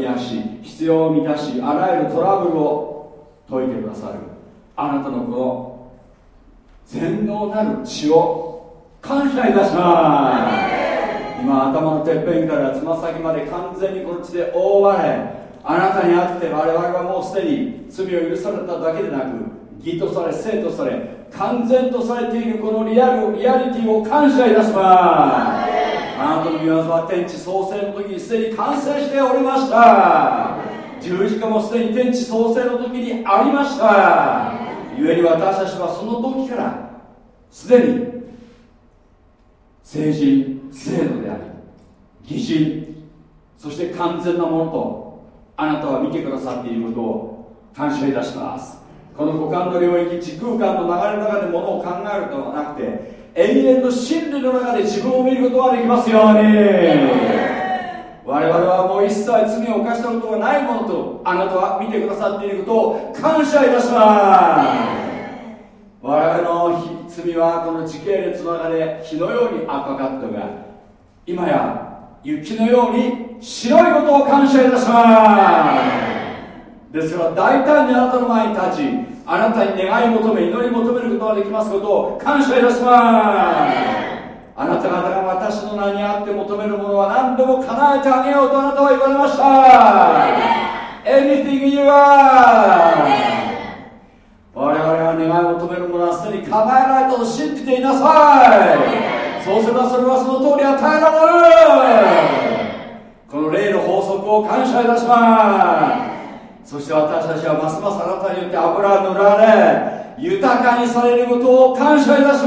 癒し必要を満たしあらゆるトラブルを解いてくださる。あなたのこの全能なる血を感謝いたします。今頭のてっぺんからつま先まで完全にこのちで覆われあなたにあって我々はもうすでに罪を許されただけでなく義とされ生とされ完全とされているこのリアルリアリティを感謝いたします。あなたの御業は天地創生の時にすでに完成しておりました。十字架もすでに天地創生の時にありました。故に私たちはその時からすでに成人制度であり義人そして完全なものとあなたは見てくださっていることを感謝いたします。この五感の領域時空間の流れの中でものを考えるのではなくて永遠の真理の中で自分を見ることができますように。我々はもう一切罪を犯したことがないものとあなたは見てくださっていることを感謝いたします。我々の罪はこの時系列の中で火のように赤かったが今や雪のように白いことを感謝いたします。ですから大胆にあなたの前に立ちあなたに願い求め祈り求めることができますことを感謝いたしますあなた方が私の名にあって求めるものは何でも叶えてあげようとあなたは言われました。Anything you are 我々が願い求めるものはすでに叶えられたと信じていなさい。そうすればそれはその通り与えられる。この霊の法則を感謝いたします。そして私たちはますますあなたによって油が塗られ豊かにされることを感謝いたし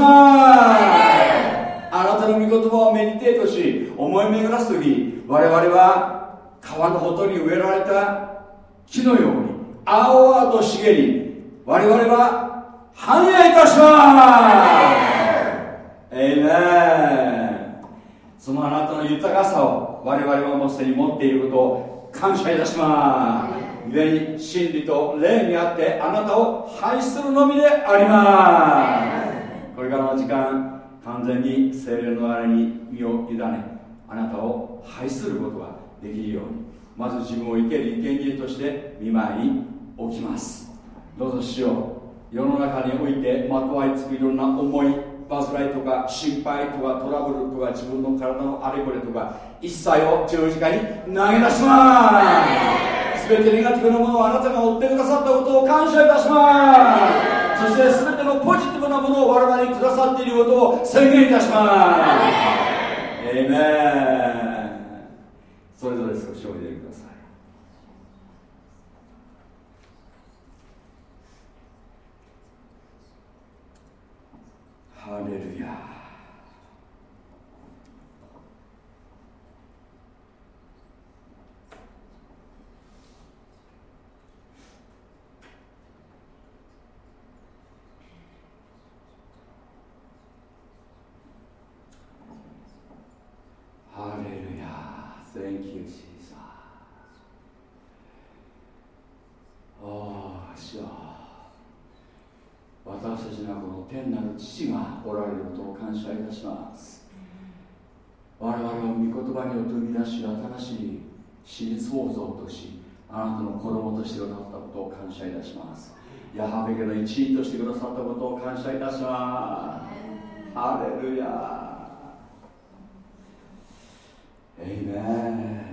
ますあなたの御言葉をメディテートし思い巡らす時我々は川のほとりに植えられた木のように青々と茂り我々は繁栄いたしますエイメンそのあなたの豊かさを我々はもうすでに持っていることを感謝いたします。故に真理と霊にあってあなたを拝するのみであります。これからの時間完全に精霊の流れに身を委ねあなたを拝することができるようにまず自分を生ける生贄として見舞いに置きます。どうぞしよう。世の中においてまとわりつくいろんな思いバズらいとか心配とかトラブルとか自分の体のあれこれとか一切を十字架に投げ出します。全てネガティブなものをあなたが追ってくださったことを感謝いたします。そして全てのポジティブなものを我々にくださっていることを宣言いたします。エイメンそれぞれ少しおいでくださいハレルヤハレルヤ Thank you, Jesus. ああ、主私たちがこの天なる父がおられることを感謝いたします。我々を御言葉によって生み出し、新しい新創造とし、あなたの子供としてくださったことを感謝いたします。ヤハベ家の一員としてくださったことを感謝いたします。ハレルヤ Amen.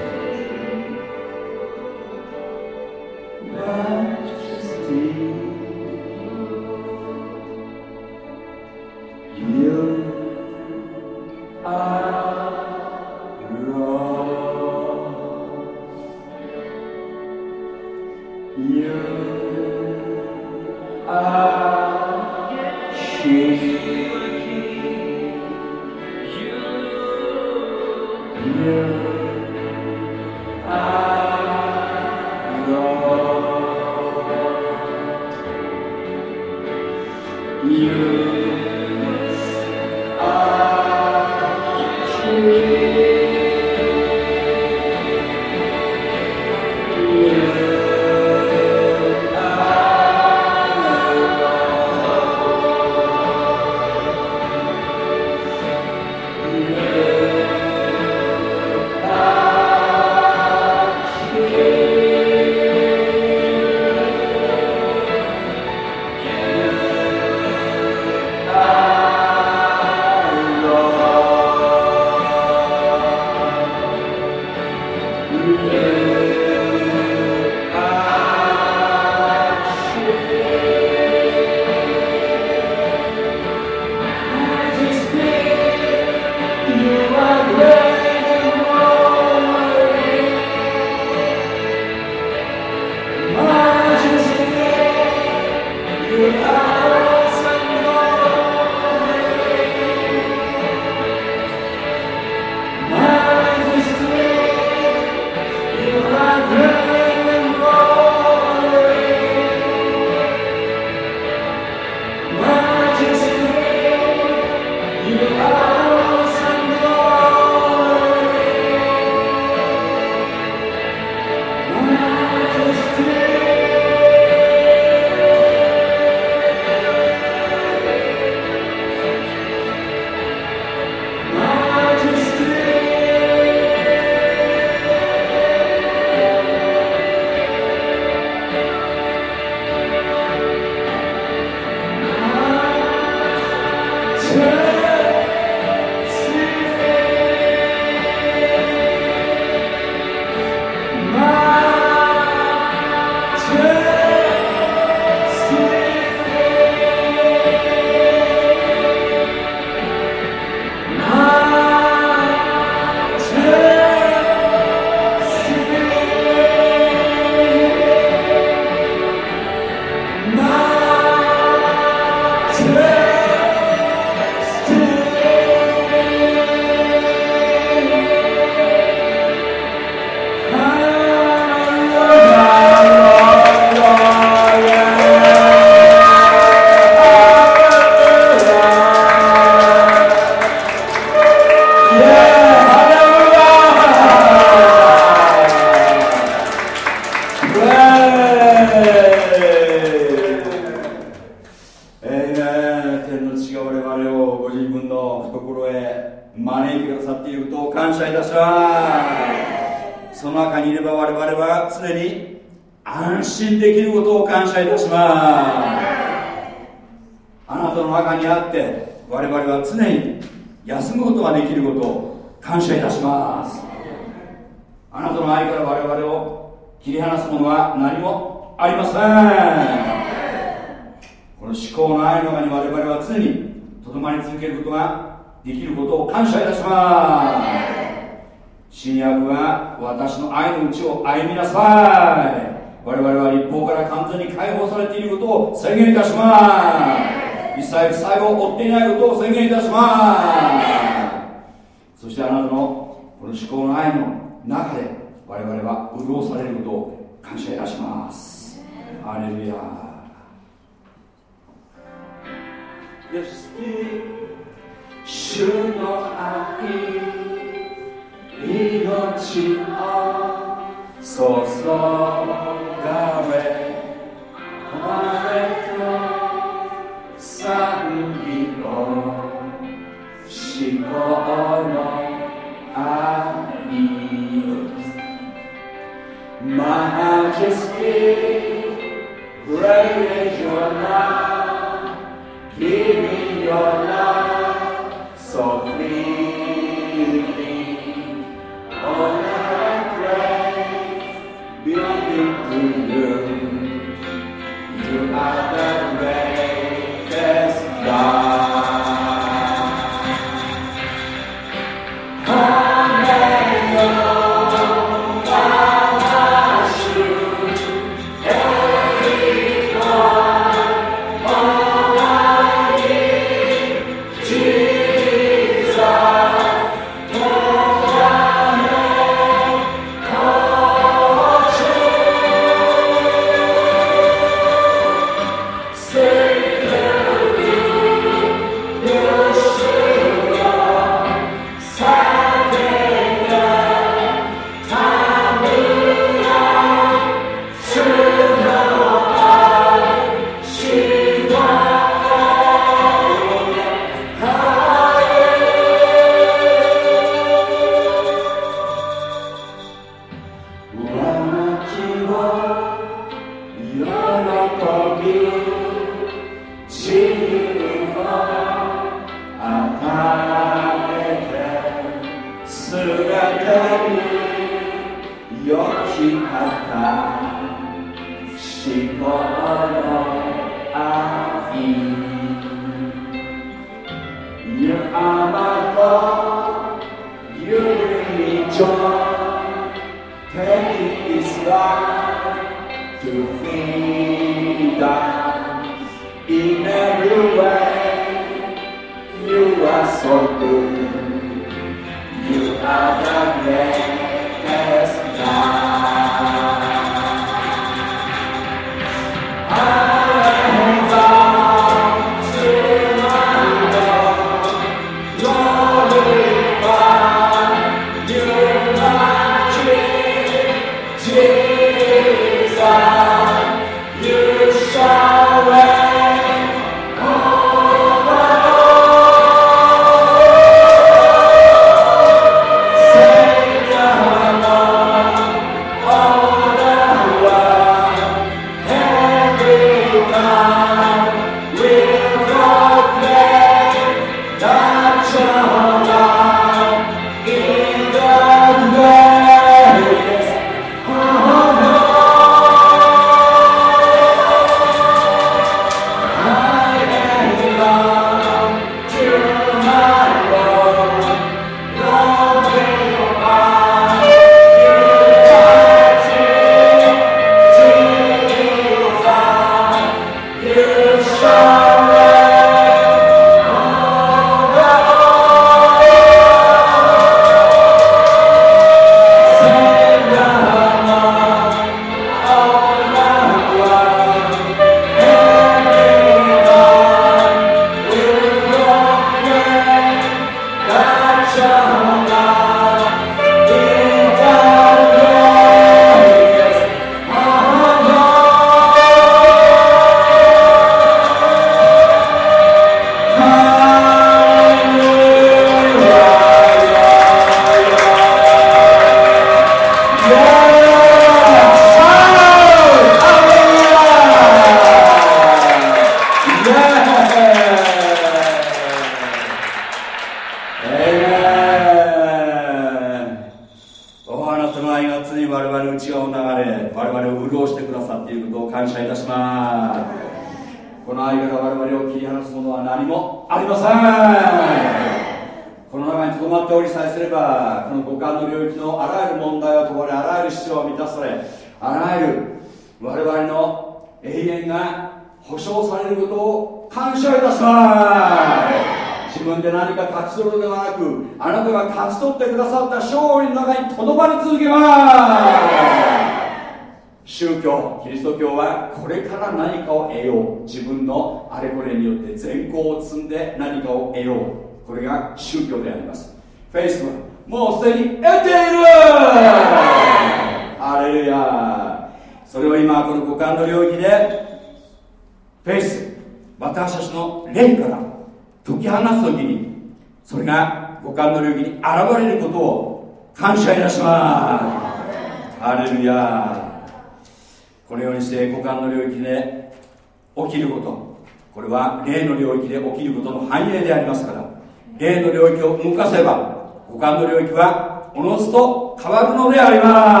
はおのずと変わるのであります。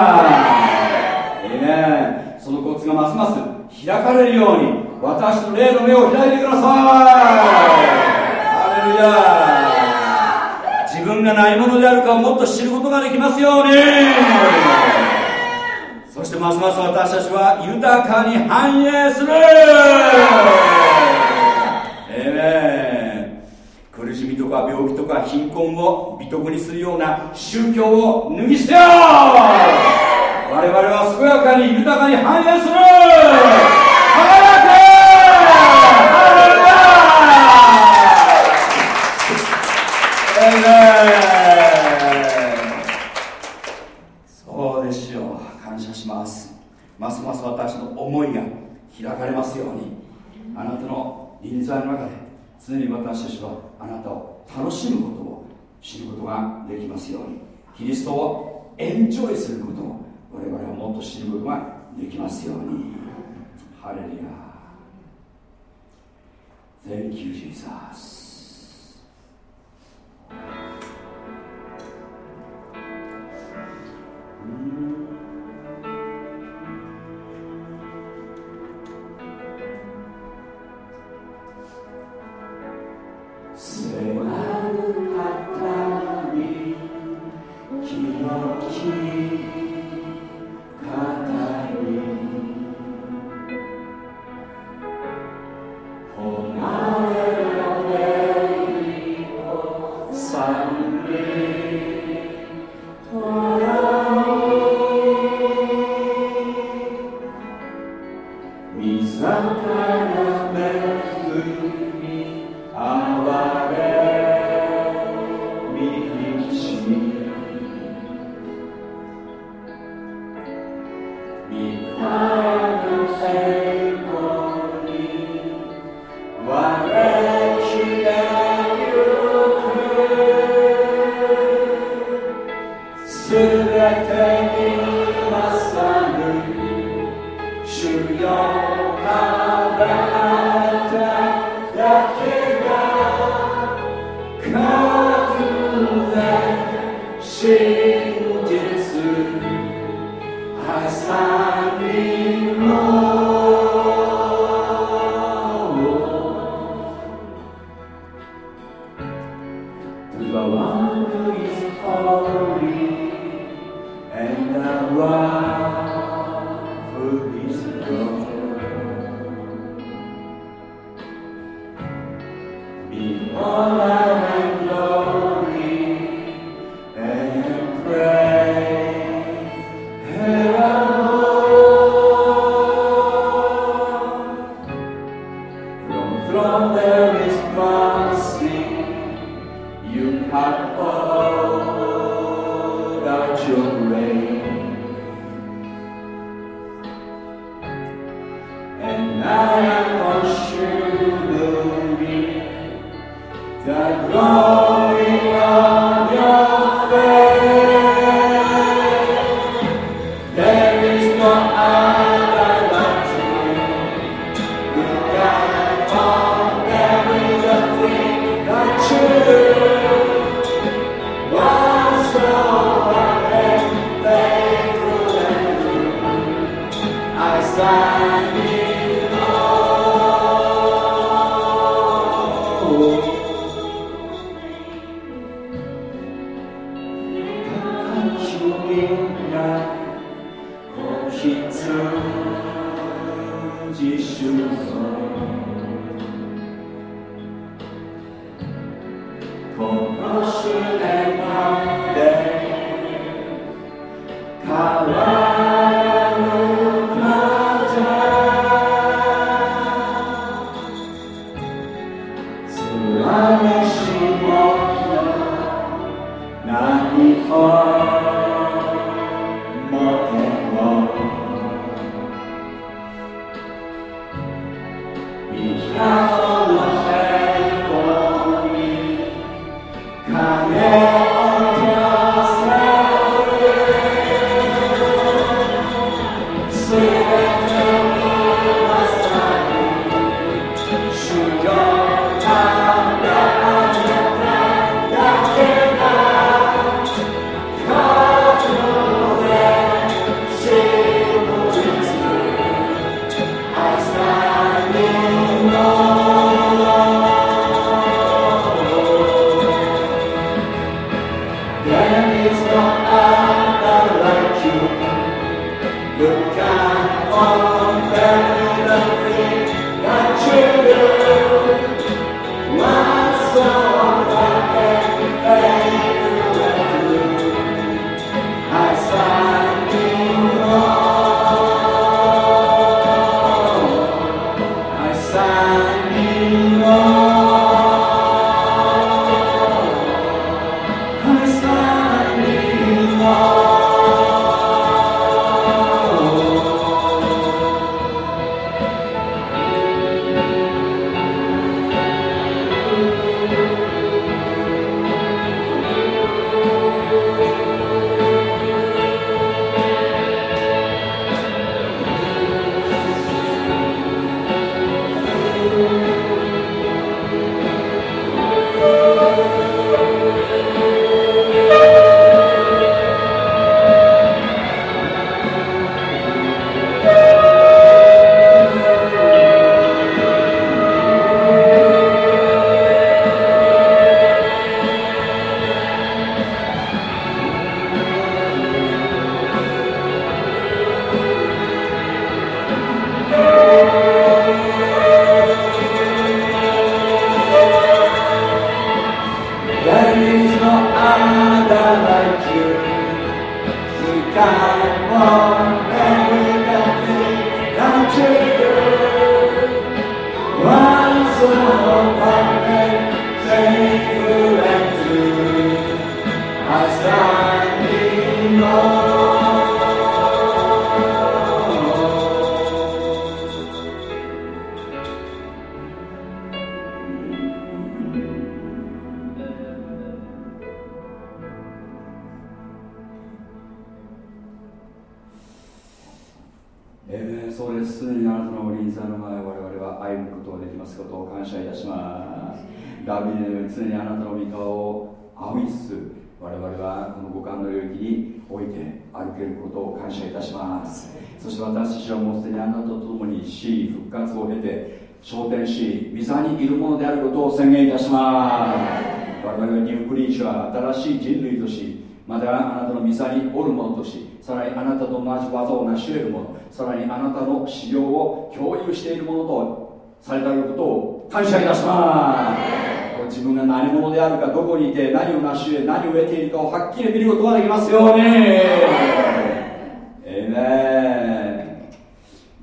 にするような宗教を脱ぎ捨てよ知ることができますように。キリストをエンジョイすることを我々はもっと知ることができますように。ハレルヤ。Thank you, Jesus. Sing.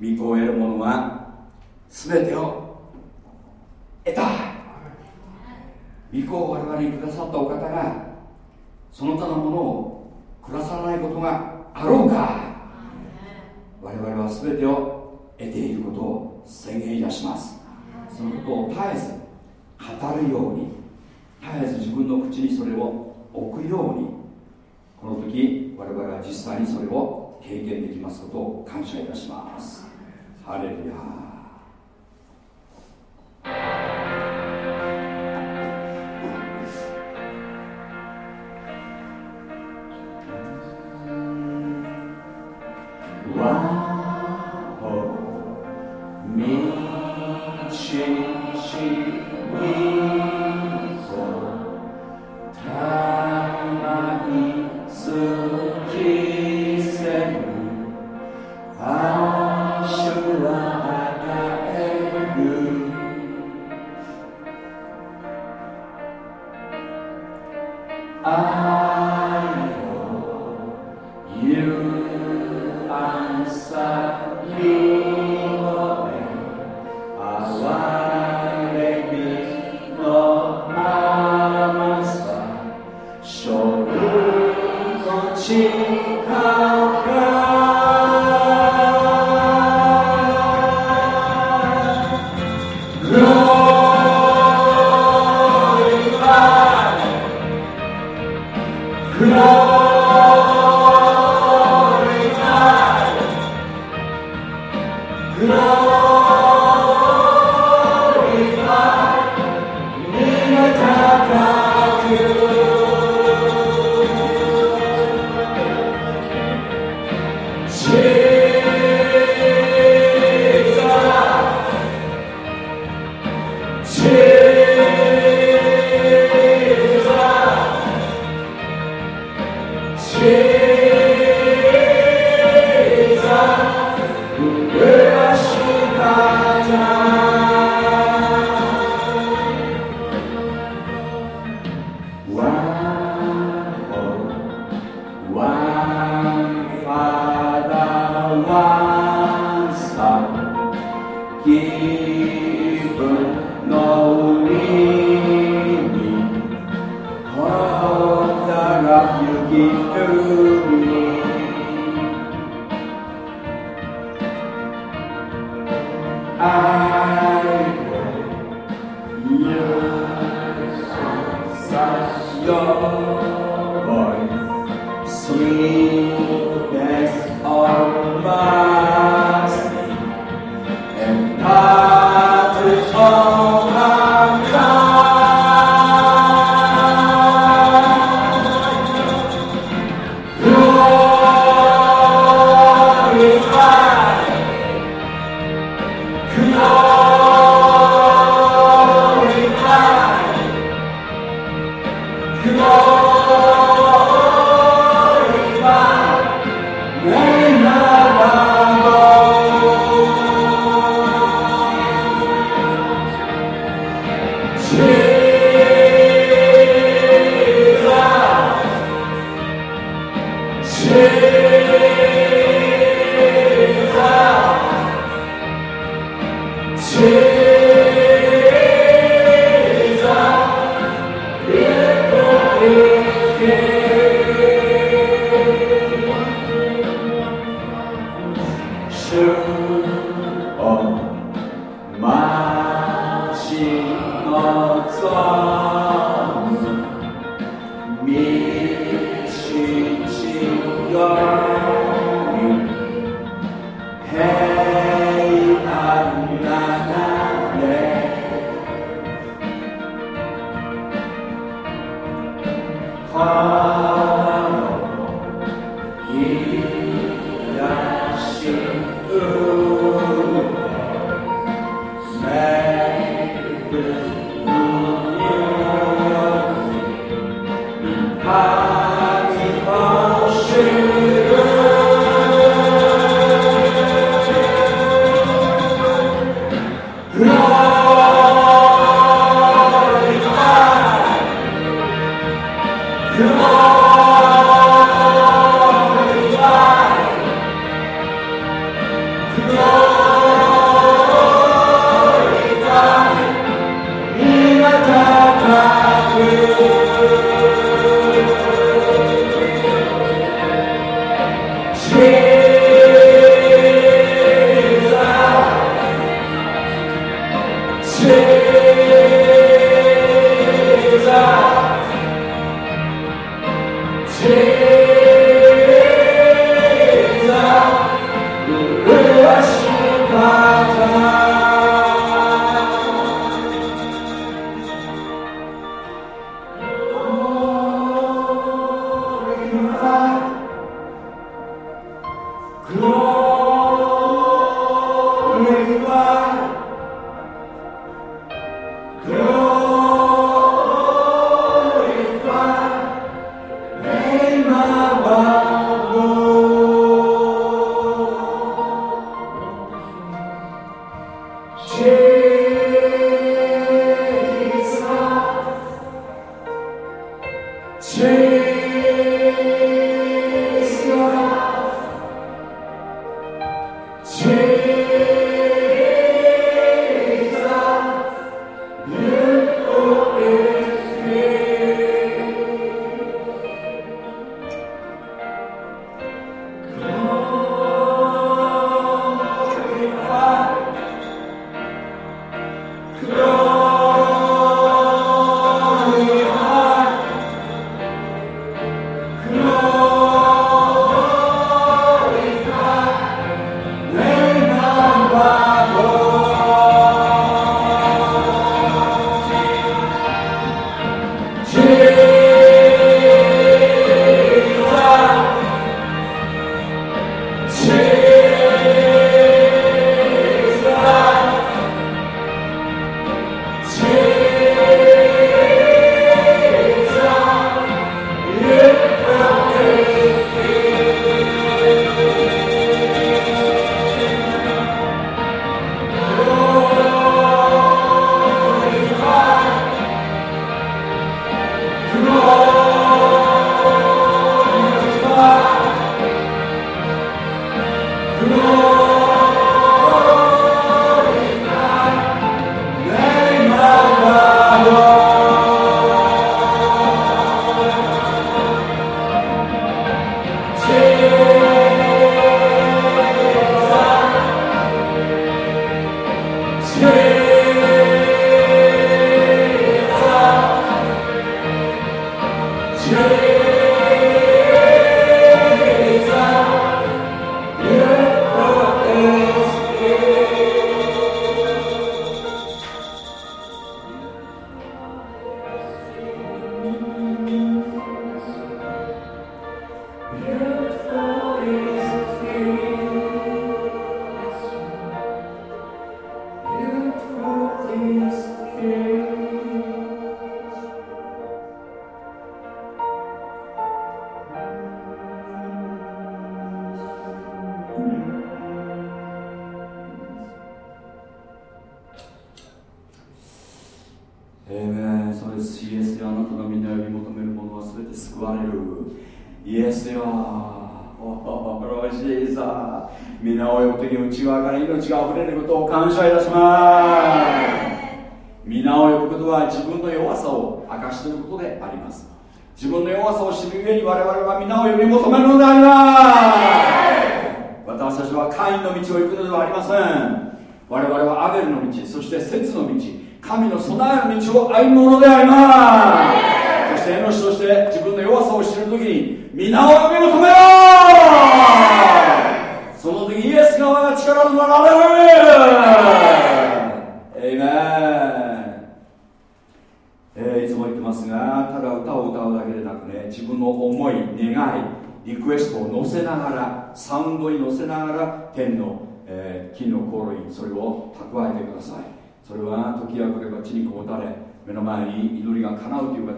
御子を得る者は全てを得た。御子を我々にくださったお方がその他のものをくださらないことがあろうか。我々は全てを得ていることを宣言いたします。そのことを絶えず語るように絶えず自分の口にそれを置くようにこの時我々は実際にそれを経験できますことを感謝いたします。ハレルヤ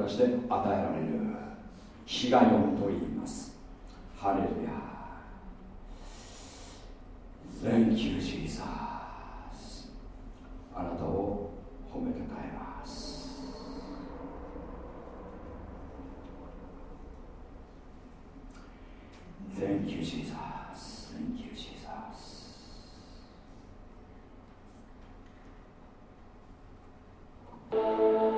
形で与えられる日が読むと言いますハレルヤ Thank you, Jesus あなたを褒めたたえます Thank you, Jesus. Thank you, Jesus.「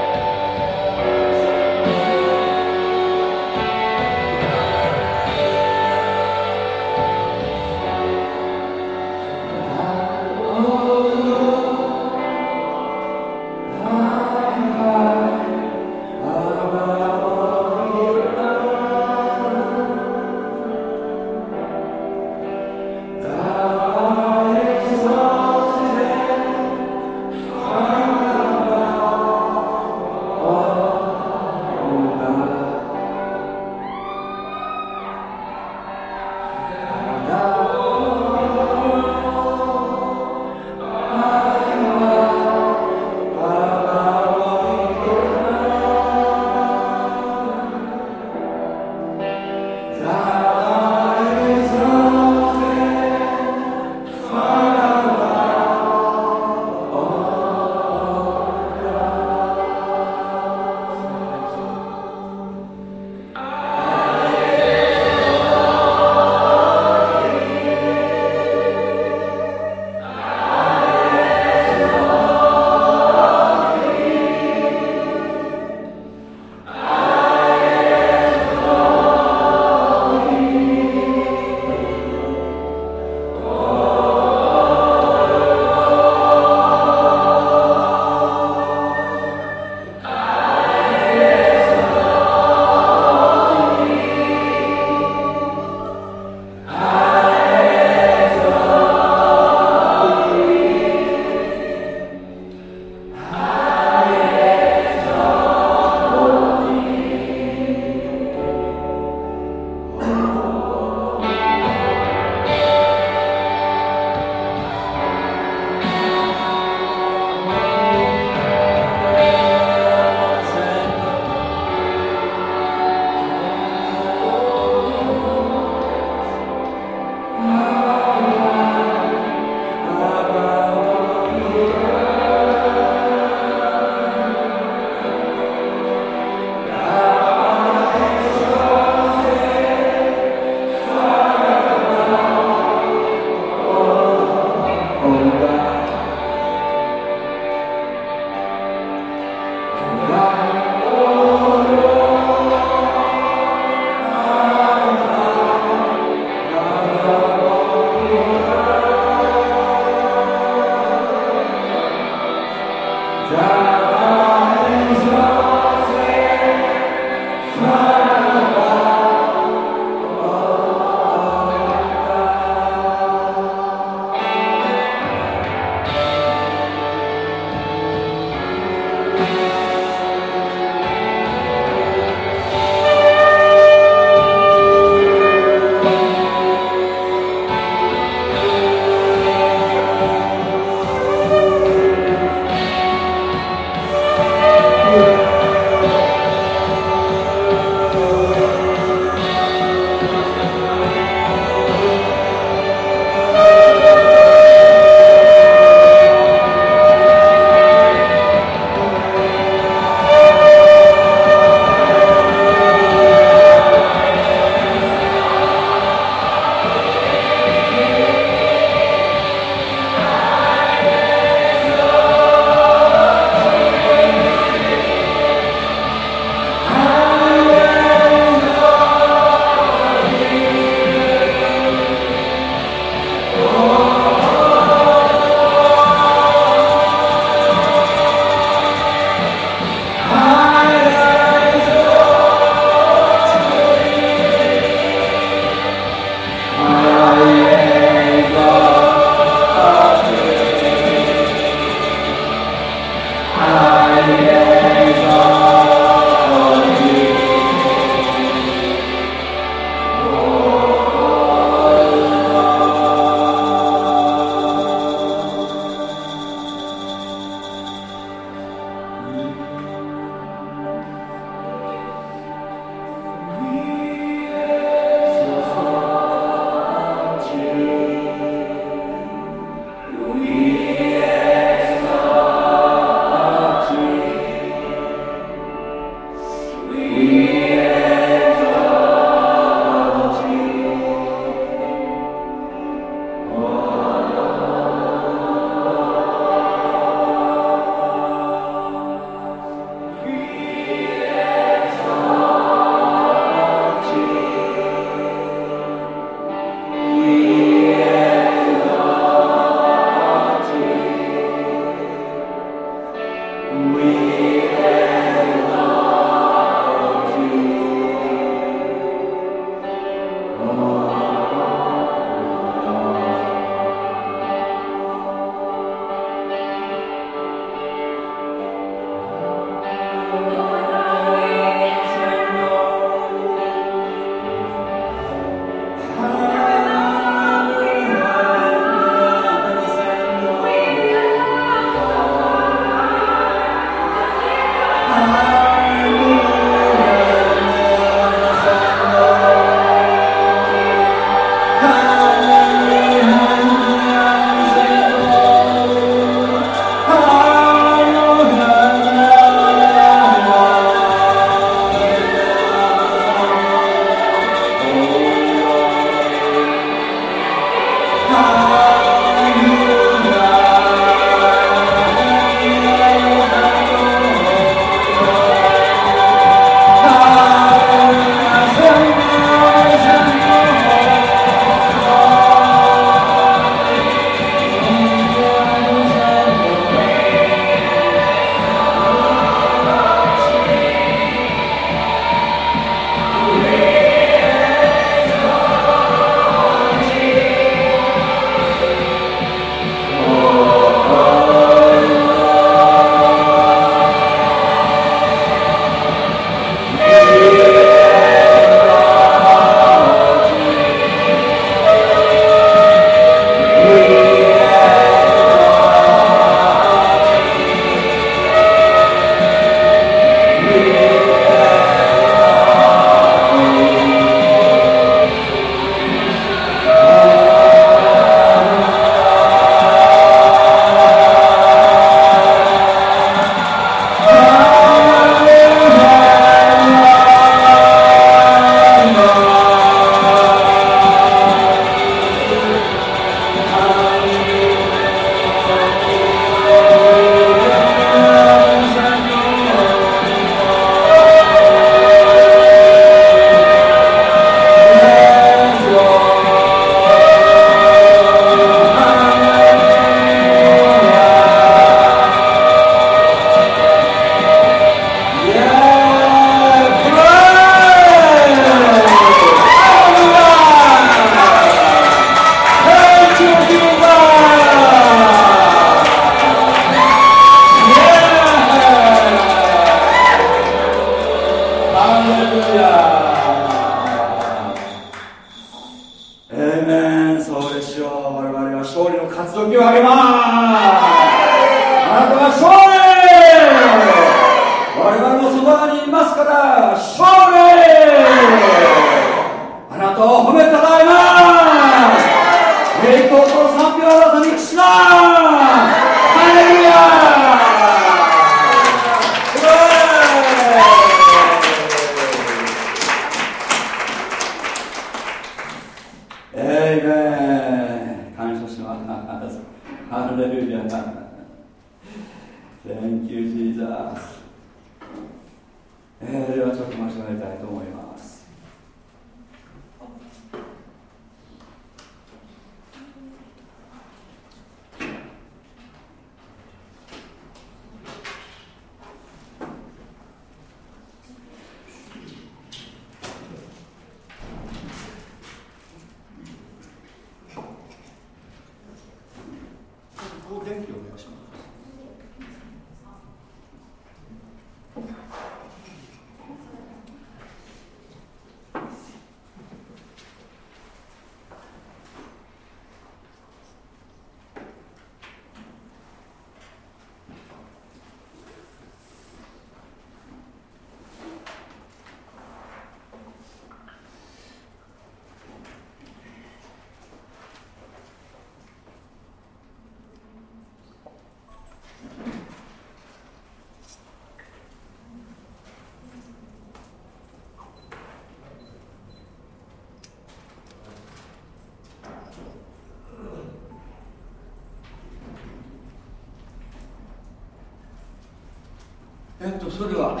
えっとそれでは、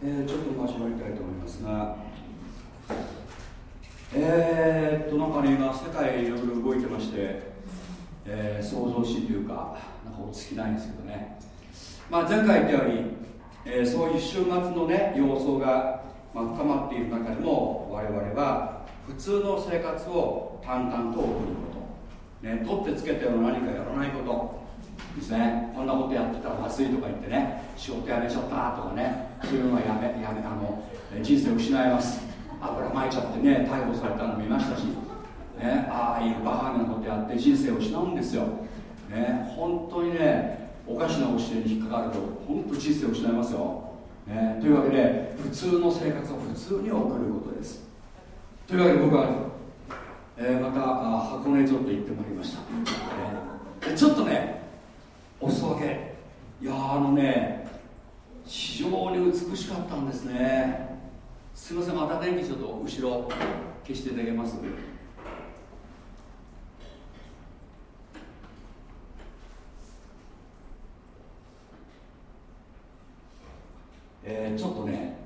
えー、ちょっと始まりたいと思いますがえー、っとなんかね今世界いろいろ動いてまして、えー、創造主というかなんか落ち着きないんですけどね。まあ前回言ったように、えー、そういう週末のね様相が、まあ、深まっている中でも我々は普通の生活を淡々と送ること、ね、取ってつけたような何かやらないこと。ですね。こんなことやってたらまずいとか言ってね仕事辞めちゃったとかねそういうのはやめやめあの人生を失います。油まいちゃってね逮捕されたのもいましたし、ね、ああいうバカなことやって人生を失うんですよ、ね、本当にねおかしな教えに引っかかると本当人生を失いますよ、ね、というわけで普通の生活を普通に送ることです。というわけで僕は、えー、また箱根ちょっと行ってまいりました、えー、ちょっとねお裾分け。いやあのね非常に美しかったんですね。すいませんまた電気ちょっと後ろ消していただけます？えー、ちょっとね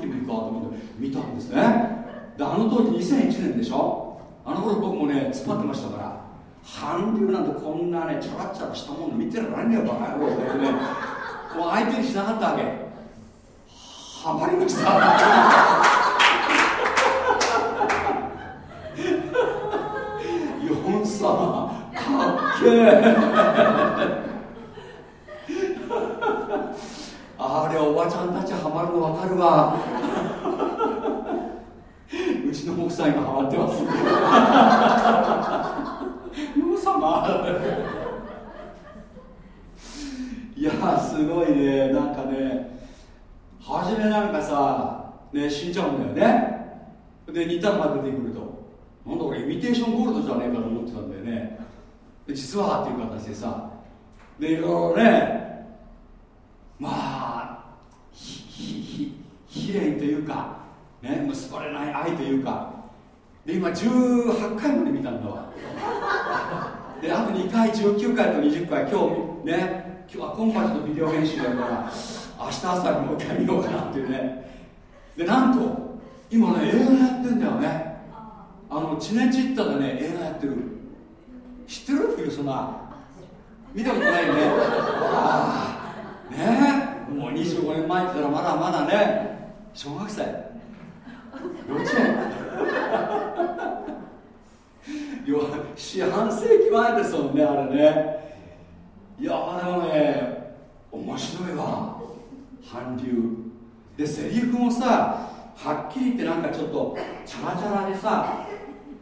冬ソナ見てみるかと思って見たんですね。であの当時2001年でしょ？あの頃僕もね突っ張ってましたから韓流なんてこんなねチャラチャラしたもの見てられねえよバカ野郎ってね。もう相手にしなかったわけ。ハマりました。ヨン様。かっけえ。あれおばちゃんたちハマるの分かるわ。うちの奥さんがハマってます。いやすごいね。なんかね初めなんかさね死んじゃうんだよね。で似たのが出てくるとなんだこれイミテーションゴールドじゃねえかと思ってたんだよね。実はっていう形でさでいろいろねまあひひひ悲恋というかね結ばれない愛というか。で今18回まで見たんだわ。であと2回19回と20回今日ね今日は今回ちょっとビデオ編集だから明日朝にもう一回見ようかなっていうね。でなんと今ね映画やってんだよね。あのチネチッタでね映画やってる。知ってる？冬そな見たことないよね。ああねもう25年前って言ったらまだまだね小学生。幼稚園。四半世紀前ですもんねあれね。いやでもね面白いわ。韓流。でセリフもさはっきり言ってなんかちょっとチャラチャラでさ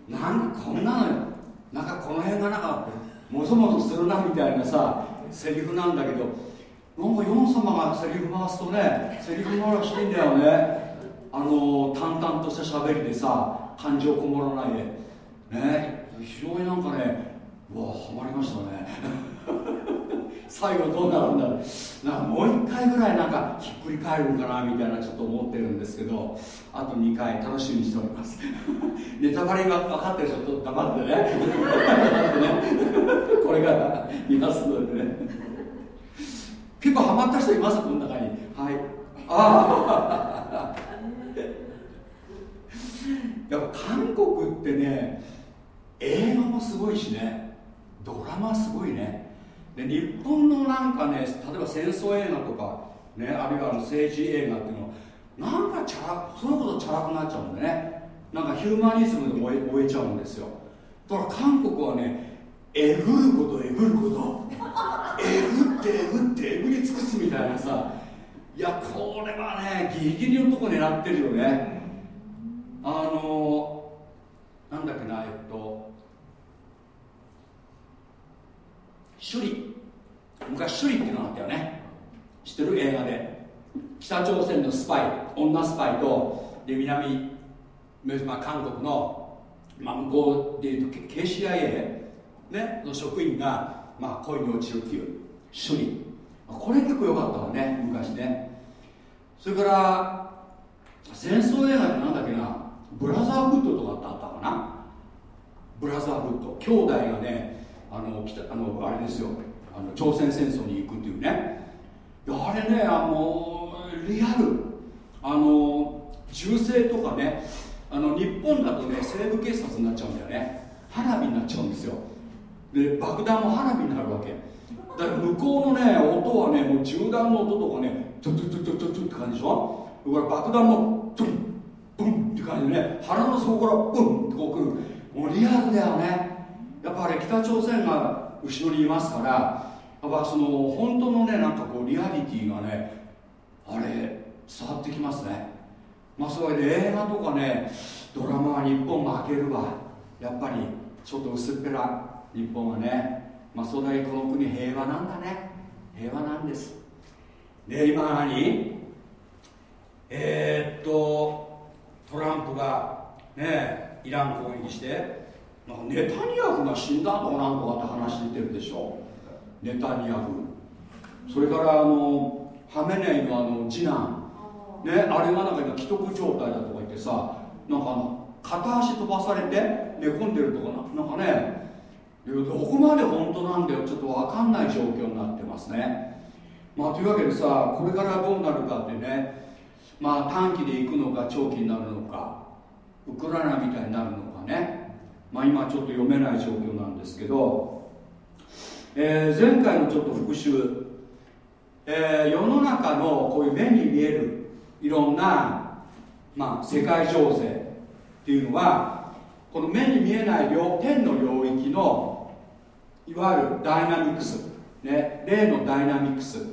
なんかこんなのなんかこの辺がなんかもぞもぞするなみたいなさセリフなんだけどなんかヨン様がセリフ回すとねセリフ回らしいんだよね。あの淡々とした喋りでさ感情こもらないで。ね非常になんかねうわハマりましたね。最後どうなるんだ。ろうなんかもう一回ぐらいなんかひっくり返るんかなみたいなちょっと思ってるんですけどあと2回楽しみにしております。ネタバレが分かってる人ちょっと黙ってね。ね。これから見ますのでね。結構ハマった人います？この中に。はい。ああ。やっぱ韓国ってね映画もすごいしね。ドラマすごいね。で日本のなんかね例えば戦争映画とか、ね、あるいはあの政治映画っていうのなんかチャラそのことチャラくなっちゃうんでね。なんかヒューマニズムで燃え燃えちゃうんですよ。だから韓国はねえぐることえぐること。えぐってえぐってえぐり尽くすみたいなさ。いやこれはねギリギリのとこ狙ってるよね。あのなんだっけなえっと首里昔首里っていうのがあったよね。知ってる？映画で。北朝鮮のスパイ女スパイとで南、まあ、韓国の、まあ、向こうでいうと KCIA、ね、の職員が、まあ、恋に落ちるっていう首里これ結構良かったわね昔ね。それから戦争映画ってなんだっけなブラザーフッドとかってあったかな。ブラザーフッド。兄弟がねあのあのあれですよ。あの朝鮮戦争に行くっていうね。あれねあのリアル。あの銃声とかねあの日本だとね西部警察になっちゃうんだよね。花火になっちゃうんですよ。で爆弾も花火になるわけ。だから向こうのね音はねもう銃弾の音とかねトゥトゥトゥトゥトゥって感じでしょ？これ爆弾もトゥンブンって感じでね腹の底からうんってこうくる。もうリアルだよね。やっぱり北朝鮮が後ろにいますからやっぱその本当のねなんかこうリアリティがねあれ伝わってきますね。まあそういう映画とかねドラマは日本負けるわ。やっぱりちょっと薄っぺら。日本はねまあそれだけこの国平和なんだね。平和なんです。で今何えー、っとトランプがねイラン攻撃してネタニヤフが死んだとかなんとかって話出てるでしょ。ネタニヤフ。それからあのハメネイのあの次男。ね、あれがなんか今既得状態だとか言ってさなんかあの片足飛ばされて寝込んでるとかなんかねどこまで本当なんだよちょっと分かんない状況になってますね。まあというわけでさこれからどうなるかってねまあ短期で行くのか長期になるのかウクライナみたいになるのかね。まあ今ちょっと読めない状況なんですけど、えー、前回のちょっと復習、えー、世の中のこういう目に見えるいろんな、まあ、世界情勢っていうのはこの目に見えない両天の領域のいわゆるダイナミクス、ね、霊のダイナミクス。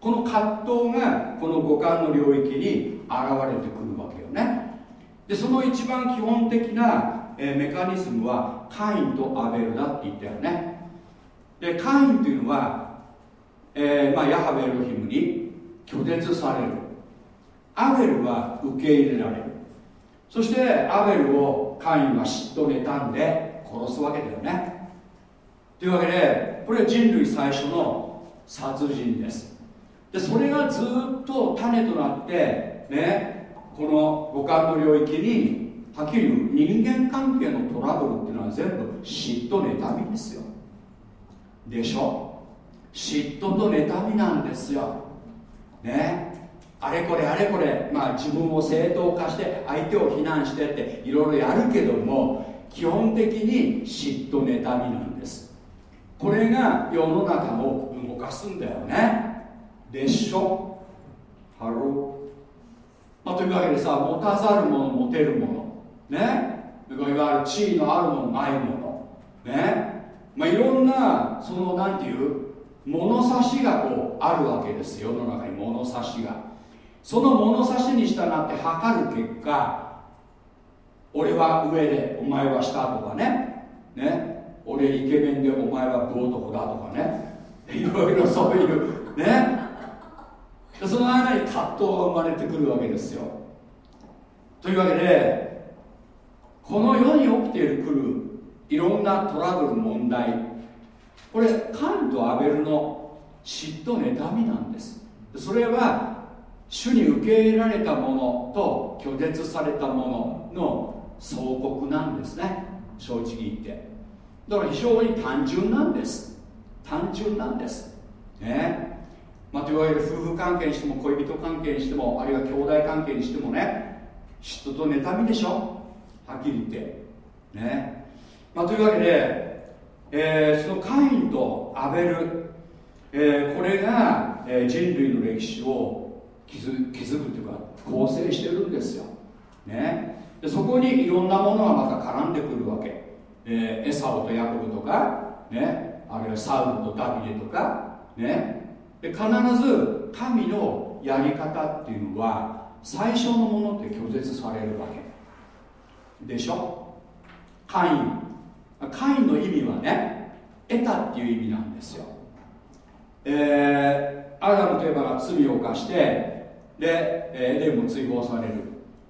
この葛藤がこの五感の領域に現れてくるわけよね。でその一番基本的な、え、メカニズムはカインとアベルだって言ったよね。でカインというのは、えーまあ、ヤハベルヒムに拒絶される。アベルは受け入れられる。そしてアベルをカインは嫉妬妬んで殺すわけだよね。というわけでこれは人類最初の殺人です。でそれがずっと種となってねこの五感の領域にはっきり言う人間関係のトラブルっていうのは全部嫉妬妬みですよ。でしょ？嫉妬と妬みなんですよ。ね？あれこれあれこれ、まあ、自分を正当化して相手を非難してっていろいろやるけども基本的に嫉妬妬みなんです。これが世の中を動かすんだよね。でしょ？ Hello、まあ、というわけでさ持たざるもの持てるものねいわゆる地位のあるものないものね？まあいろんなそのなんていう？物差しがこうあるわけです世の中に物差しが。その物差しに従って測る結果俺は上でお前は下とかね。ね？俺イケメンでお前は道徳だとかね。いろいろそういうね。その間に葛藤が生まれてくるわけですよ。というわけでこの世に起きているくるいろんなトラブル問題。これカンとアベルの嫉妬妬みなんです。それは主に受け入れられたものと拒絶されたものの相国なんですね。正直言って。だから非常に単純なんです。単純なんです。ね。まあ、いわゆる夫婦関係にしても恋人関係にしてもあるいは兄弟関係にしてもね嫉妬と妬みでしょ。はっきり言って。ね。まあ、というわけで、えー、そのカインとアベル、えー、これが、えー、人類の歴史を築築くというか構成してるんですよ、ね、でそこにいろんなものがまた絡んでくるわけ、えー、エサオとヤコブとか、ね、あるいはサウルとダビデとか、ね、で必ず神のやり方っていうのは最初のものって拒絶されるわけ。でしょ？カイン。カインの意味はね得たっていう意味なんですよ。えー、アダムといえば罪を犯してで、エデンも追放される。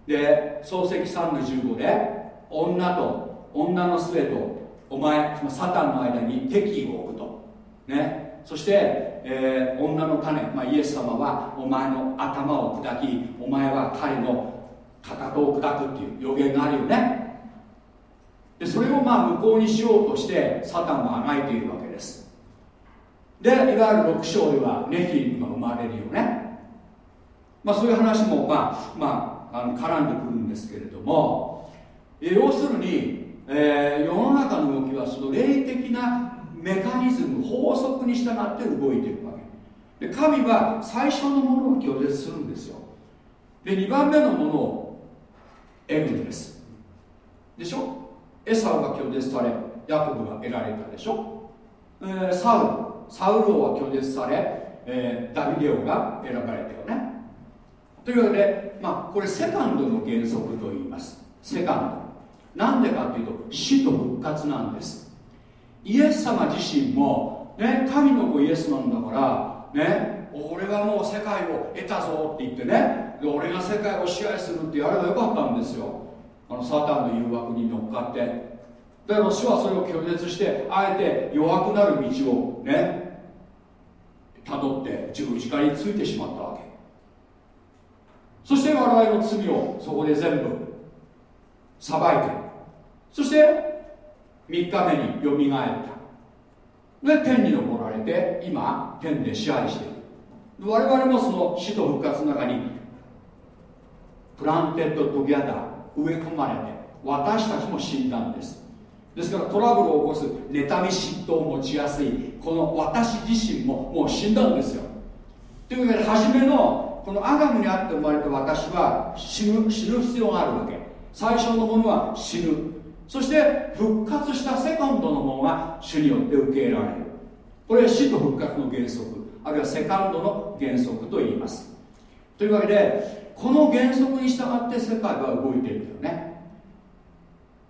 で漱石3の15で女と女の末とお前そのサタンの間に敵意を置くと。ね。そして、えー、女の種、まあ、イエス様はお前の頭を砕きお前は彼のかかとを砕くっていう予言があるよね。でそれをまあ無効にしようとしてサタンはあがいているわけです。でいわゆる6章ではネフィルが生まれるよね。まあ、そういう話も、まあまあ、あの絡んでくるんですけれども要するに、えー、世の中の動きはその霊的なメカニズム法則に従って動いてるわけ。で神は最初のものを拒絶するんですよ。で2番目のものをエグです。でしょ？エサウが拒絶されヤコブが得られたでしょ、えー、サウル。サウル王は拒絶され、えー、ダビデ王が選ばれたよね。というわけで、まあ、これセカンドの原則と言います。セカンド。なんでかっていうと死と復活なんです。イエス様自身も、ね、神の子イエスなんだからね俺はもう世界を得たぞって言ってねで俺が世界を支配するってやればよかったんですよ。あのサタンの誘惑に乗っかって。だから主はそれを拒絶してあえて弱くなる道をねたどって十字架についてしまったわけ。そして我々の罪をそこで全部裁いてそして3日目によみがえった。で天に昇られて今天で支配している。我々もその死と復活の中にplanted together 植え込まれて私たちも死んだんです。ですからトラブルを起こす妬み嫉妬を持ちやすいこの私自身ももう死んだんですよ。というわけで初めのこのアダムにあって生まれた私は死ぬ死ぬ必要があるわけ。最初のものは死ぬ。そして復活したセカンドのものが主によって受け入れられる。これは死と復活の原則あるいはセカンドの原則と言います。というわけでこの原則に従って世界は動いているんだよね。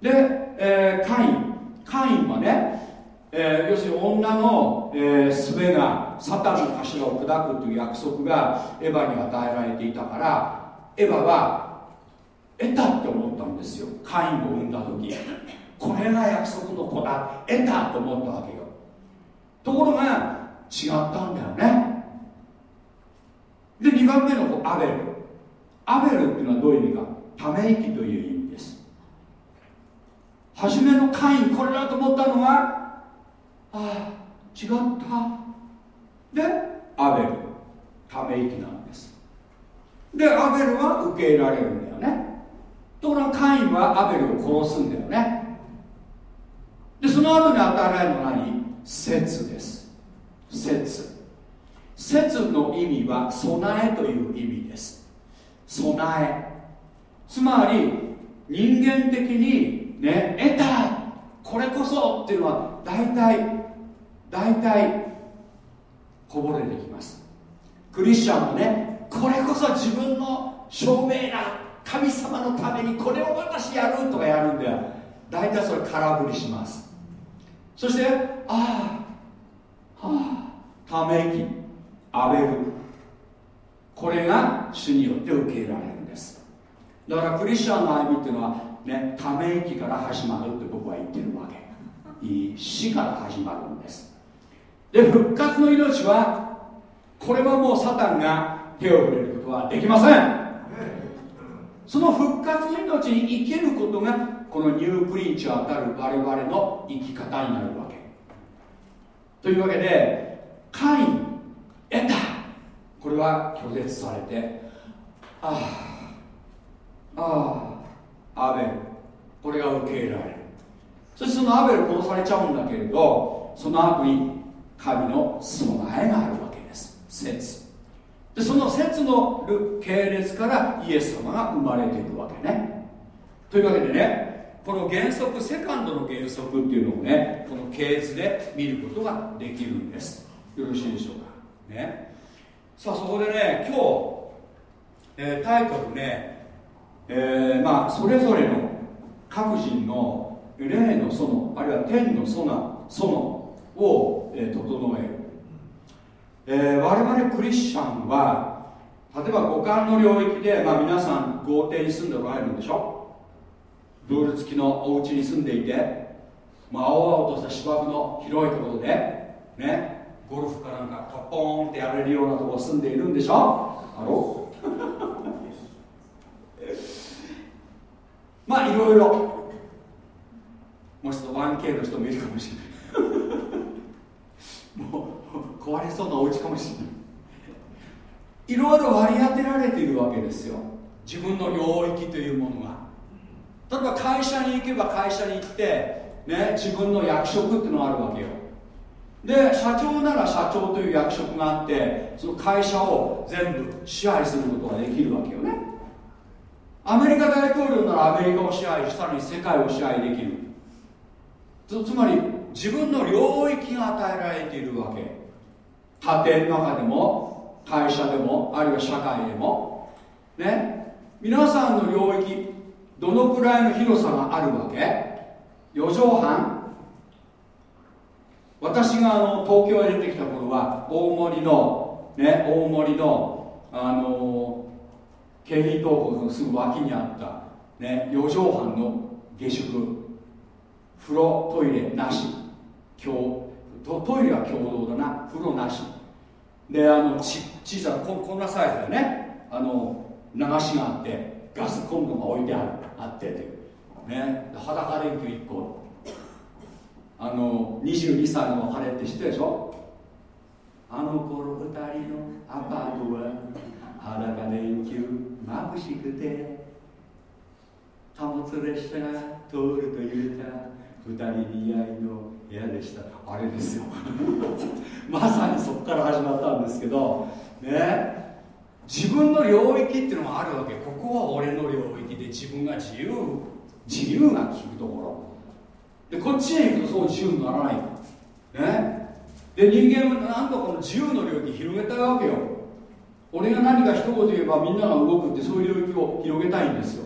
で、えー、カイン。カインはね、えー、要するに女の、えー、術がサタンの頭を砕くという約束がエヴァに与えられていたからエヴァは得たって思ったんですよ。カインを産んだ時。これが約束の子だ。得たと思ったわけよ。ところが違ったんだよね。で2番目の子アベル。アベルっていうのはどういう意味か。ため息という意味です。初めのカインこれだと思ったのはああ違った。でアベル。ため息なんです。でアベルは受け入れられるんだよね。ところがカインはアベルを殺すんだよね。でその後に与えられるのは何？説です。説。説の意味は備えという意味です。備え。つまり人間的にね得たこれこそっていうのは大体大体こぼれてきます。クリスチャンもねこれこそ自分の証明な神様のためにこれを私やるとかやるんで大体それ空振りします。そしてああはあため息浴びる。これが主によって受け入れられるんです。だからクリスチャンの歩みっていうのはねため息から始まるって僕は言ってるわけ。死から始まるんです。で復活の命はこれはもうサタンが手を触れることはできません。その復活の命に生きることがこのニュープリンチを当たる我々の生き方になるわけ。というわけでカイン得た。これは拒絶されてああああアベル。これが受け入れられる。そしてそのアベル殺されちゃうんだけれどその後に神の備えがあるわけです。説。でその説の系列からイエス様が生まれていくわけね。というわけでねこの原則セカンドの原則っていうのをねこの系図で見ることができるんです。よろしいでしょうか？ね。さあそこでね今日、えー、タイトルね、えー、まあそれぞれの各人の霊の園あるいは天の園園を、えー、整える、えー、我々クリスチャンは例えば五感の領域で、まあ、皆さん豪邸に住んでおられるんでしょ？プール付きのお家に住んでいて、まあ、青々とした芝生の広いところでねゴルフかなんかポポーンってやれるようなところ住んでいるんでしょ？あろ？まあいろいろ。もうちょっと 1K の人もいるかもしれない。もう壊れそうなお家かもしれない。いろいろ割り当てられているわけですよ。自分の領域というものが。例えば会社に行けば会社に行って、ね、自分の役職っていうのがあるわけよ。で社長なら社長という役職があってその会社を全部支配することができるわけよね。アメリカ大統領ならアメリカを支配しさらに世界を支配できる。つまり自分の領域が与えられているわけ。家庭の中でも会社でもあるいは社会でもね皆さんの領域どのくらいの広さがあるわけ？4畳半？私があの東京へ出てきた頃は大森のね大森のあの京浜東北のすぐ脇にあった、ね、4畳半の下宿。風呂トイレなし。トトイレは共同だな。風呂なし。であのち小さなここんなサイズだよね。あの流しがあってガスコンロが置いてあるあってという。ね。裸電球1個。あの22歳の別れって知ってるでしょ？あの頃二人のアパートは裸電球眩しくて貨物列車が通ると言うた二人見合いの部屋でした。あれですよ。まさにそこから始まったんですけどね。自分の領域っていうのがあるわけ。ここは俺の領域で自分が自由自由が利くところ。でこっちへ行くとそう自由にならない。ね。で人間は何度この自由の領域広げたいわけよ。俺が何か一言言えばみんなが動くってそういう領域を広げたいんですよ。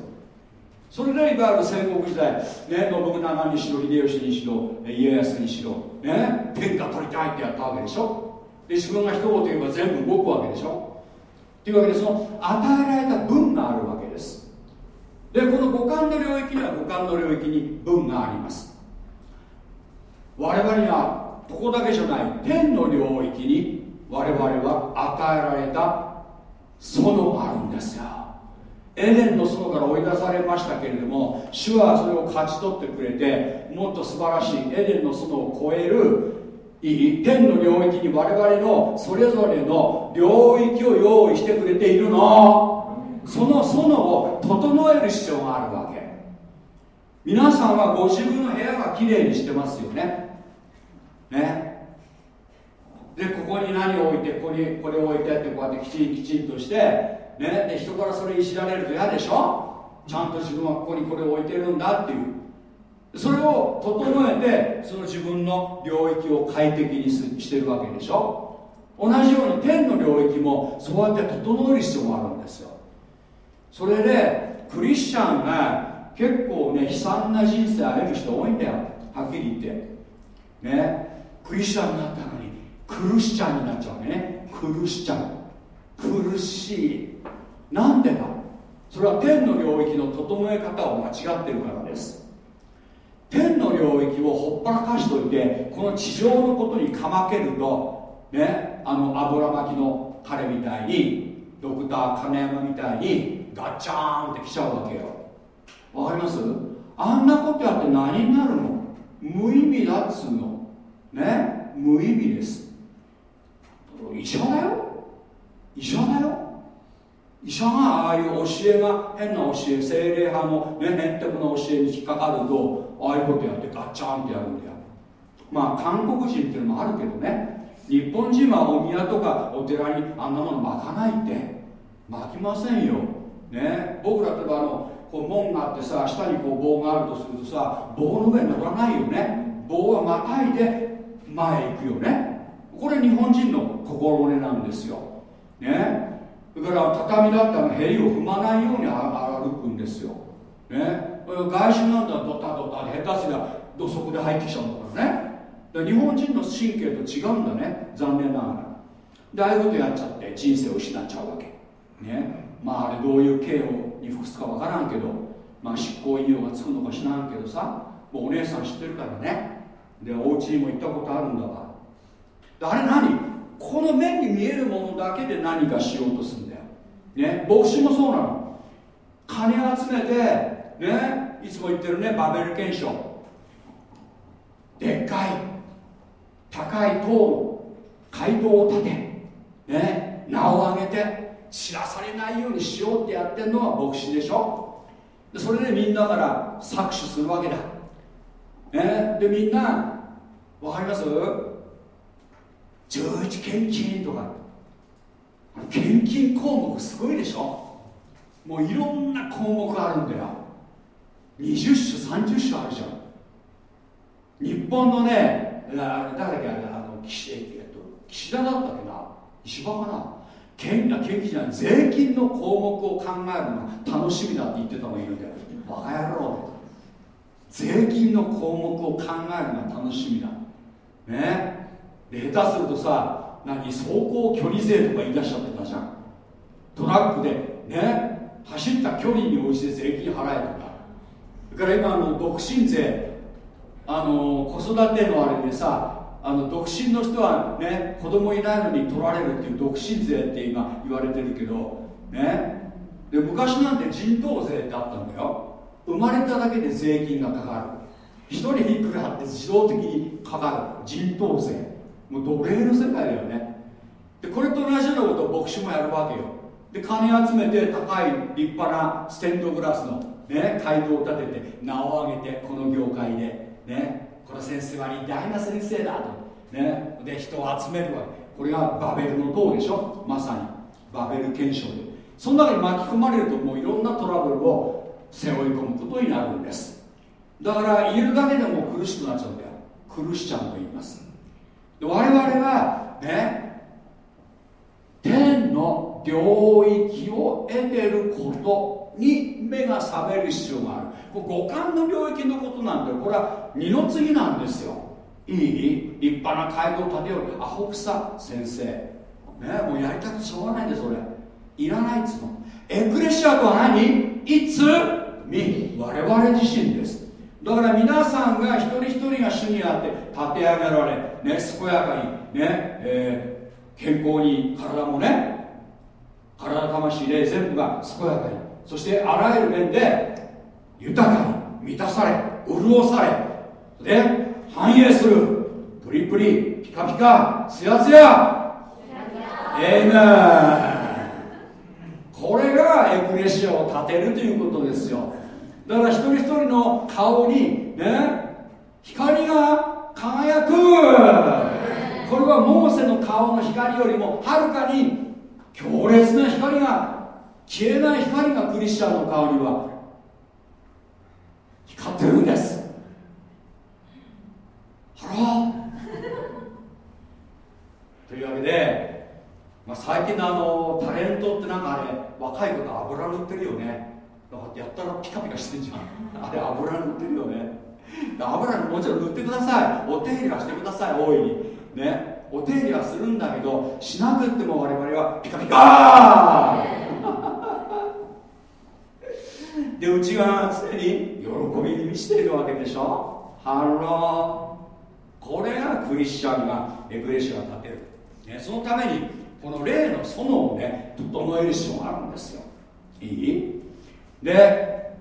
それでいわゆる戦国時代、ね、信長にしろ秀吉にしろ家康にしろ、ね、天下取りたいってやったわけでしょ。で自分が一言言えば全部動くわけでしょ。というわけでその与えられた分があるわけです。でこの五感の領域には五感の領域に分があります。我々にはここだけじゃない。天の領域に我々は与えられた園があるんですよ。エデンの園から追い出されましたけれども主はそれを勝ち取ってくれてもっと素晴らしいエデンの園を超えるいい天の領域に我々のそれぞれの領域を用意してくれているの。その園を整える必要があるわけ。皆さんはご自分の部屋がきれいにしてますよね。ね。でここに何を置いてここにこれを置いてってこうやってきちんきちんとしてね、で人からそれいじられると嫌でしょ？ちゃんと自分はここにこれを置いてるんだっていう。それを整えてその自分の領域を快適にしてるわけでしょ？同じように天の領域もそうやって整える必要があるんですよ。それでクリスチャンが結構ね悲惨な人生歩む人多いんだよ。はっきり言って。ね。クリスチャンになったのにクルスチャンになっちゃうわけね。クルスチャン。苦しいなんでかそれは天の領域の整え方を間違ってるからです。天の領域をほっぱらかしといてこの地上のことにかまけるとねあの油巻きの彼みたいにドクター金山みたいにガッチャーンって来ちゃうわけよ。わかります？あんなことやって何になるの？無意味だっつうの。ね？無意味です。医者だよ。医者だよ。医者がああいう教えが変な教え精霊派のねへんてこな教えに引っかかるとああいうことやってガッチャンってやるんだよ。まあ韓国人っていうのもあるけどね。日本人はお宮とかお寺にあんなもの巻かないって巻きませんよ。ね。僕ら例えばあのこう門があってさ下にこう棒があるとするとさ棒の上に乗らないよね。棒はまたいで前へ行くよね。これ日本人の心根なんですよ。ね。それから畳だったらへりを踏まないように歩くんですよ、ね、外周なんだドタドタ下手すりゃ土足で入ってきちゃうんだからね。日本人の神経と違うんだね。残念ながら。でああいうことやっちゃって人生を失っちゃうわけ。ね。まああれどういう刑をに服すかわからんけどまあ執行猶予がつくのか知らんけどさ。もうお姉さん知ってるからね。でお家にも行ったことあるんだわ。あれ何？この目に見えるものだけで何かしようとするんだよ、ね、牧師もそうなの。金集めてね。いつも言ってるね。バベル憲章でっかい。高い塔。の街道を建て、ね、名を上げて知らされないようにしようってやってるのが牧師でしょ。でそれでみんなから搾取するわけだ、ね、でみんなわかります？11献金とか。献金項目すごいでしょ？もういろんな項目あるんだよ。20種30種あるじゃん。日本のね誰だっけあの岸,、えっと、岸田だったっけな？石破かな？県が県じゃない税金の項目を考えるのが楽しみだって言ってたのがいるんだよ。バカ野郎税金の項目を考えるのが楽しみだ。ね？下手するとさ何走行距離税とか言い出しちゃってたじゃん。トラックでね走った距離に応じて税金払えとか。それから今あの独身税。あの子育てのあれでさあの独身の人はね子供いないのに取られるっていう独身税って今言われてるけどね。で昔なんて人頭税ってあったんだよ。生まれただけで税金がかかる。一人いくらって自動的にかかる。人頭税。もう奴隷の世界だよね。でこれと同じようなことを牧師もやるわけよ。で金集めて高い立派なステンドグラスの、ね、街道を建てて名を挙げてこの業界でねこの先生は偉大な先生だと、ね、で人を集めるわけ。これがバベルの塔でしょ。まさに。バベル憲章で。その中に巻き込まれるともういろんなトラブルを背負い込むことになるんです。だからいるだけでも苦しくなっちゃうんだよ。苦しちゃうと言います。我々はね天の領域を得てることに目が覚める必要がある。五感の領域のことなんでこれは二の次なんですよ。いい？立派な街道を建てよう。アホくさ先生。ねもうやりたくてしょうがないんでそれ。いらないっつうの。エクレシアとは何？いつ？み。我々自身です。だから皆さんが一人一人が主にあって立て上げられ、ね、健やかにね、えー、健康に体もね体魂霊全部が健やかにそしてあらゆる面で豊かに満たされ潤されで繁栄する。プリプリピカピカツヤツヤ。エイメンこれがエクレシアを立てるということですよ。だから一人一人の顔にね光が輝く。これはモーセの顔の光よりもはるかに強烈な光が消えない光がクリスチャンの顔には光ってるんです。はら。というわけで、まあ、最近のあのタレントってなんかあれ若い子が油塗ってるよね。だからやったらピカピカしてんじゃん。あれ油塗ってるよね。油もちろん塗ってください。お手入れはしてください。大いに。ね。お手入れはするんだけどしなくっても我々はピカピカ。で内側は常に喜びに満ちているわけでしょ。ハロー。これがクリスチャンがエクレシアが立てる、ね、そのためにこの霊の園をね整える必要があるんですよ。いい？で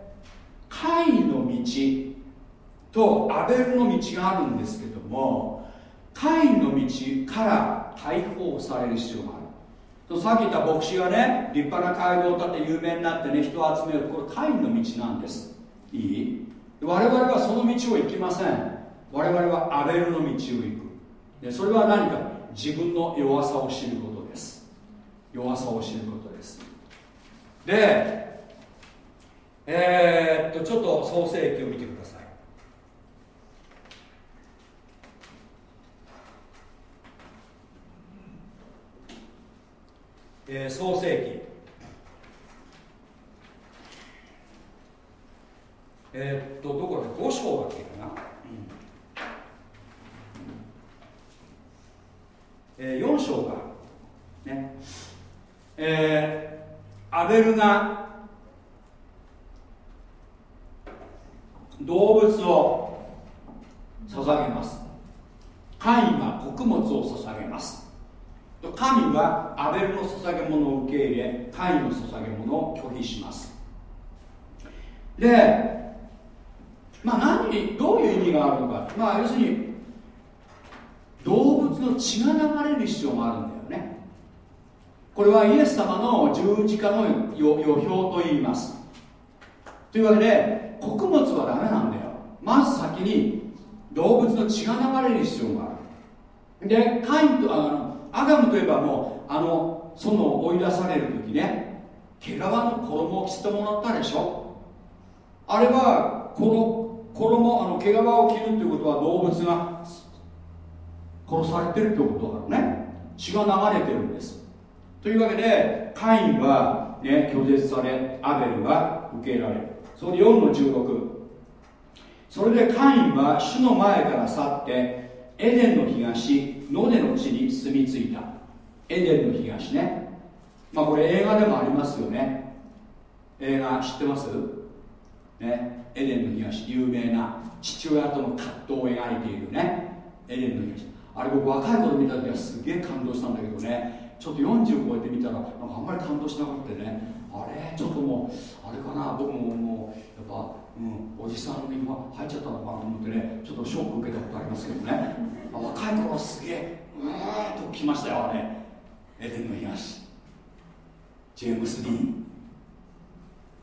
カイの道とアベルの道があるんですけどもカイの道から解放される必要がある。さっき言った牧師がね立派な街道を建て有名になってね人を集めるこれカイの道なんです。いい？我々はその道を行きません。我々はアベルの道を行く。でそれは何か？自分の弱さを知ることです。弱さを知ることです。でえー、っとちょっと創世記を見てください。えー、創世記えー、っとどこだ？5章だっけかな、うん。えー、4章がね。えー、アベルが動物を捧げます。カインは穀物を捧げます。神はアベルの捧げ物を受け入れカインの捧げ物を拒否します。でまあ何にどういう意味があるのか。まあ要するに動物の血が流れる必要があるんだよね。これはイエス様の十字架の予表と言います。というわけで穀物はダメなんだよまず先に動物の血が流れる必要がある。でカインとあのアダムといえばもうあの園を追い出される時ね毛皮の衣を着せてもらったでしょ？あれはこの衣あの毛皮を着るっていうことは動物が殺されてるってことだからね。血が流れてるんです。というわけでカインは、ね、拒絶されアベルは受け入れられる。それ4の16それでカインは主の前から去ってエデンの東ノデの地に住み着いた。エデンの東ね。まあこれ映画でもありますよね。映画知ってます？ね。エデンの東。有名な父親との葛藤を描いているね。エデンの東。あれ僕若い頃見た時はすげえ感動したんだけどね。ちょっと40超えてみたらなんかあんまり感動しなくてね。あれ？ちょっともうあれかな？僕ももうやっぱ、うん、おじさんに入っちゃったのかなと思ってねちょっとショック受けたことありますけどね。若い頃すげえうーんときましたよね。エデンの東。ジェームス・ディー。ン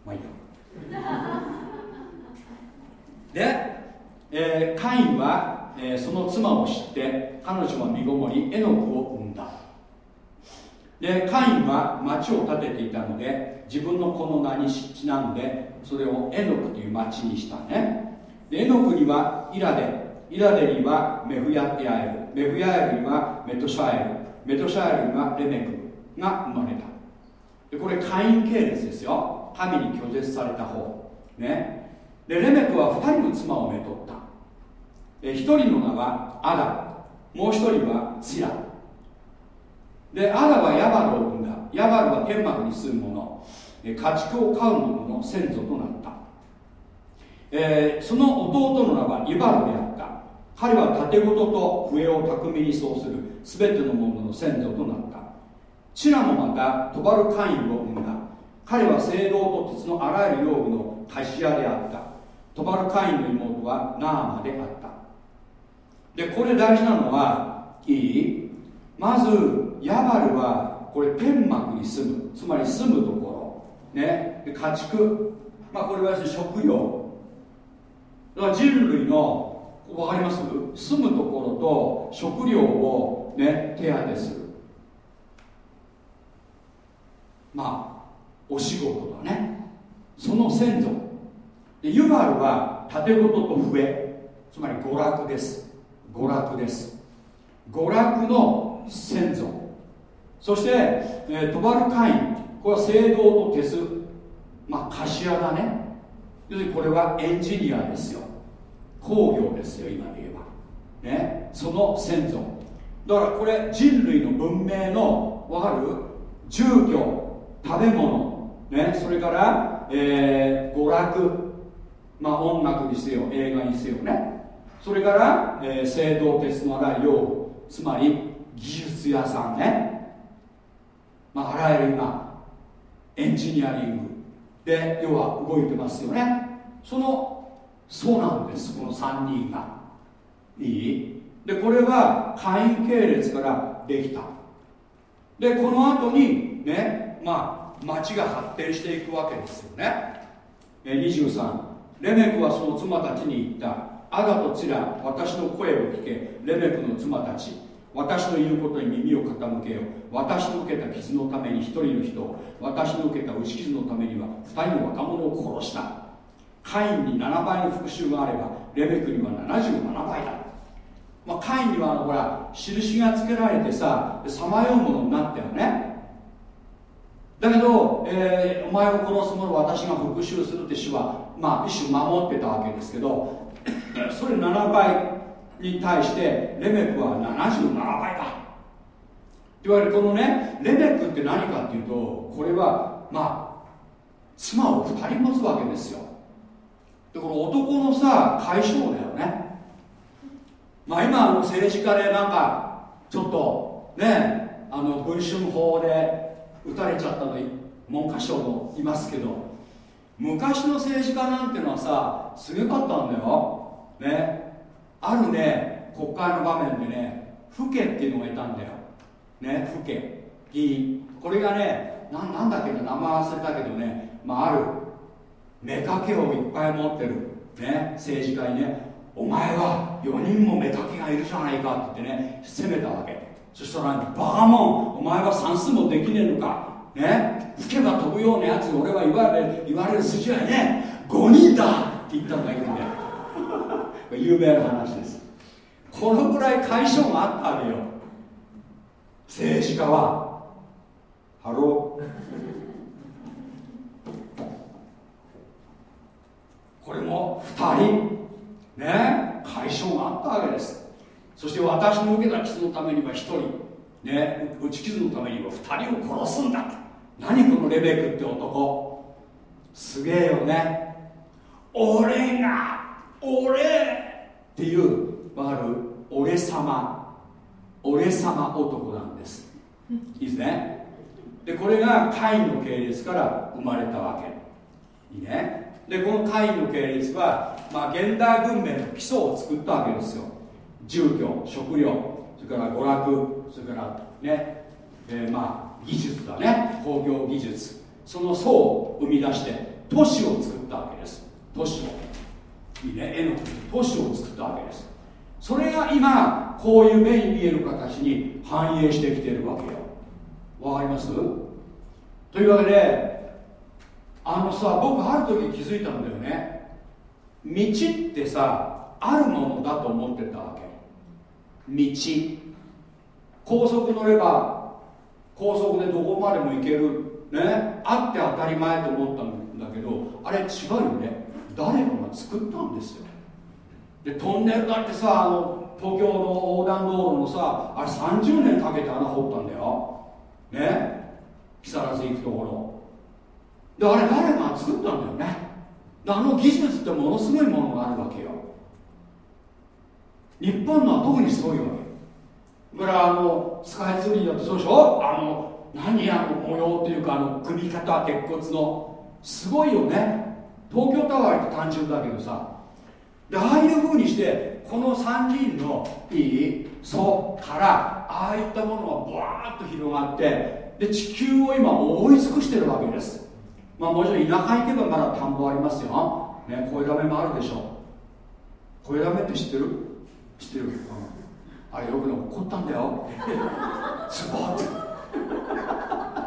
まあいいや。で、えー、カインは、えー、その妻を知って彼女は身ごもりエノクをでカインは町を建てていたので自分の子の名にちなんでそれをエノクという町にしたね。でエノクにはイラデイラデにはメフヤエルメフヤエルにはメトシャエルメトシャエルにはレメクが生まれた。でこれカイン系列ですよ。神に拒絶された方。ね。でレメクは2人の妻をめとった。1人の名はアダもう1人はツラ。でアダはヤバルを生んだ。ヤバルは天幕に住む者家畜を飼う者の先祖となった、えー、その弟の名はイバルであった。彼は盾事と笛を巧みに奏する。全ての者の先祖となった。チラもまたトバルカインを生んだ。彼は青銅と鉄のあらゆる用具の貸し屋であった。トバルカインの妹はナーマであった。でこれ大事なのはいい？まずヤバルはこれ天幕に住む。つまり住むところ。ね。家畜。まあこれは食用だから人類の分かります？住むところと食料をね手当てする。まあお仕事だね。その先祖。でユバルは盾事と笛。つまり娯楽です。娯楽です。娯楽の先祖。そして、えー、トバルカイン。これは青銅と鉄。まあ貸し屋だね。要するにこれはエンジニアですよ。工業ですよ今で言えば。ね。その先祖。だからこれ人類の文明の分かる？住居食べ物。ね。それから、えー、娯楽。まあ音楽にせよ映画にせよね。それから、えー、青銅鉄のあら用つまり技術屋さんね、まあ、あらゆる今エンジニアリング。で要は動いてますよね。そのそうなんです。この3人が。いい？でこれは会員系列からできた。でこの後にねまあ町が発展していくわけですよね。23レメクはその妻たちに言った。アダとチラ私の声を聞け。レメクの妻たち。私の言うことに耳を傾けよ私の受けた傷のために一人の人を。私の受けた牛傷のためには二人の若者を殺した。カインに7倍の復讐があればレメクには77倍だ、まあ、カインにはあのほら印がつけられてささまようものになったよね。だけど、えー、お前を殺す者私が復讐するって主は、まあ、一種守ってたわけですけどそれ7倍。に対してレメクは77倍だ。って言われるこのねレメクって何かっていうとこれはまあ妻を2人持つわけですよ。でこの男のさ解消だよね。まあ今あの政治家でなんかちょっとねあの文春法で撃たれちゃったの文科省もいますけど昔の政治家なんてのはさすごかったんだよ。ね。あるね国会の場面でね府家っていうのがいたんだよ。ね府家議員これがねななんだっけな名前忘れたけどね、まあ、ある。妾をいっぱい持ってる、ね、政治家にねお前は4人も妾がいるじゃないかって言ってね責めたわけ。そしたら、バカモンお前は算数もできねえのか。ね吹けば飛ぶようなやつ俺は言われ言われる筋合いね5人だって言ったんだけど有名な話です。このぐらい甲斐性があったわけよ。政治家は。 Hello。これも2人。ね。甲斐性があったわけです。そして私の受けた傷のためには1人。ね。打ち傷のためには2人を殺すんだ。何このレメクって男。すげえよね。俺が俺っていうわかる？俺様。俺様男なんです。いいですね？でこれがカインの系列から生まれたわけ。いいね？でこのカインの系列は、まあ、現代文明の基礎を作ったわけですよ。住居食料それから娯楽それからね、えー、まあ技術だね。工業技術。その層を生み出して都市を作ったわけです。都市をいいね絵の都市を作ったわけです。それが今こういう目に見える形に反映してきてるわけよ。わかります？というわけであのさ僕ある時気づいたんだよね。道ってさあるものだと思ってたわけ。道。高速乗れば高速でどこまでも行ける。ね。あって当たり前と思ったんだけどあれ違うよね。誰かが作ったんですよ。でトンネルだってさあの東京の横断道路のさあれ30年かけて穴掘ったんだよ。ね？木更津行くところ。であれ誰が作ったんだよね。あの技術ってものすごいものがあるわけよ。日本のは特にすごいわけだからあのスカイツリーだってそうでしょ？あの何あの模様っていうかあの組み方鉄骨の。すごいよね。東京タワーって単純だけどさでああいうふうにしてこの3人のいい層からああいったものがブワーッと広がってで地球を今覆い尽くしてるわけです。まあもちろん田舎行けばまだ田んぼありますよ、ね、声だめもあるでしょ。声だめって知ってる？知ってる、うん、あれよくね怒ったんだよ。ズバッ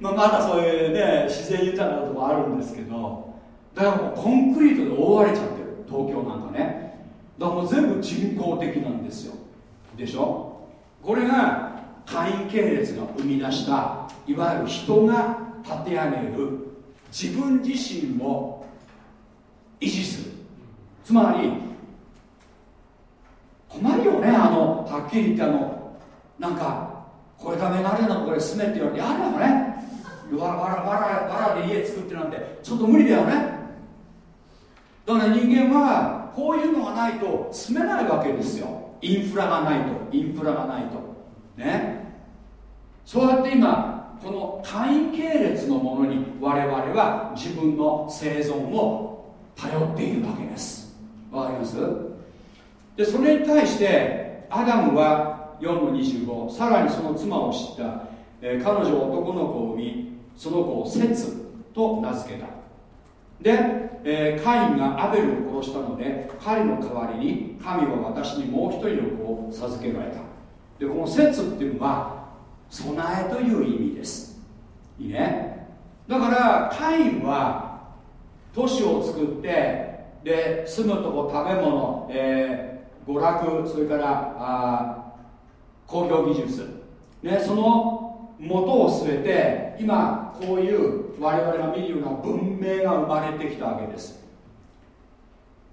まあ、まだそういうね自然豊かなとこあるんですけどだからもうコンクリートで覆われちゃってる東京なんかね。だからもう全部人工的なんですよ。でしょ？これが会員系列が生み出したいわゆる人が立て上げる自分自身を維持する。つまり困るよねあのはっきり言ってあのなんかこれダメがあるようなこれ住めって言われてやるよね。わらわらわらわらで家作ってなんてちょっと無理だよね。だから人間はこういうのがないと住めないわけですよ。インフラがないとインフラがないと。ね。そうやって今この会員系列のものに我々は自分の生存を頼っているわけです。わかります？でそれに対してアダムは4の25さらにその妻を知った、えー、彼女は男の子を産みその子を節と名付けた。で、えー、カインがアベルを殺したので彼の代わりに神は私にもう一人の子を授けられた。でこの節っていうのは備えという意味です。いいね。だからカインは都市を作ってで住むとこ食べ物、えー、娯楽それからあ工業技術、ね、その元を据えて今こういう我々が見るような文明が生まれてきたわけです。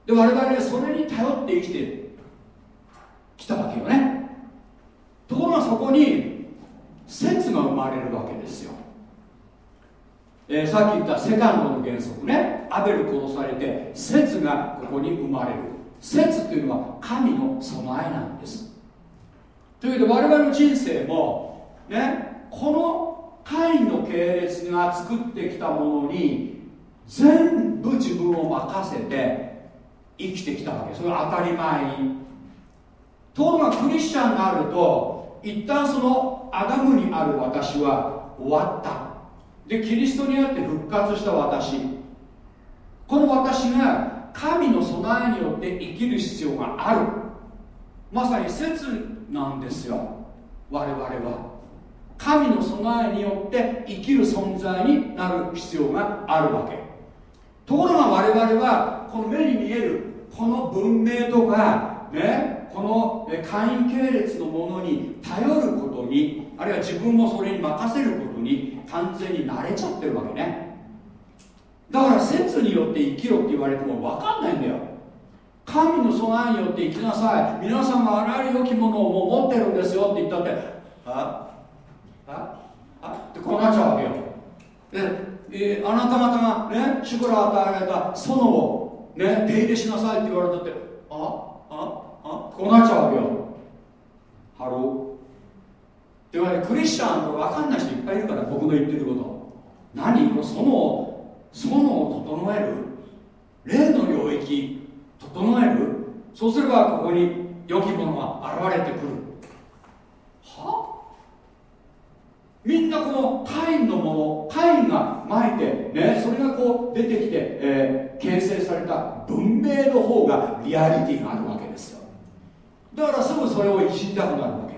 で我々はそれに頼って生きてきたわけよね。ところがそこに説が生まれるわけですよ、えー、さっき言ったセカンドの原則ね。アベル殺されて説がここに生まれる。説っていうのは神の備えなんです。というわけで我々の人生もねこの会の系列が作ってきたものに全部自分を任せて生きてきたわけ。それは当たり前に。ところがクリスチャンになると一旦そのアダムにある私は終わった。でキリストにあって復活した私。この私が神の備えによって生きる必要がある。まさに説なんですよ。我々は。神の備えによって生きる存在になる必要があるわけ。ところが我々はこの目に見えるこの文明とかねこの会員系列のものに頼ることにあるいは自分もそれに任せることに完全に慣れちゃってるわけね。だから説によって生きろって言われても分かんないんだよ。神の備えによって生きなさい。皆さんがあらゆる良きものをもう持ってるんですよって言ったってあああってこうなっちゃうわけよで、えー、あなた方がね主から与えられた園をね手入れしなさいって言われたってあああこうなっちゃうわけよ Hello。って言われクリスチャンの分かんない人いっぱいいるから僕の言ってること。何？この園を園を整える？霊の領域整える？そうすればここに良きものが現れてくる。は？みんなこのカインのものカインがまいて、ね、それがこう出てきて、えー、形成された文明の方がリアリティがあるわけですよ。だからすぐそれをいじりたくなるわけ。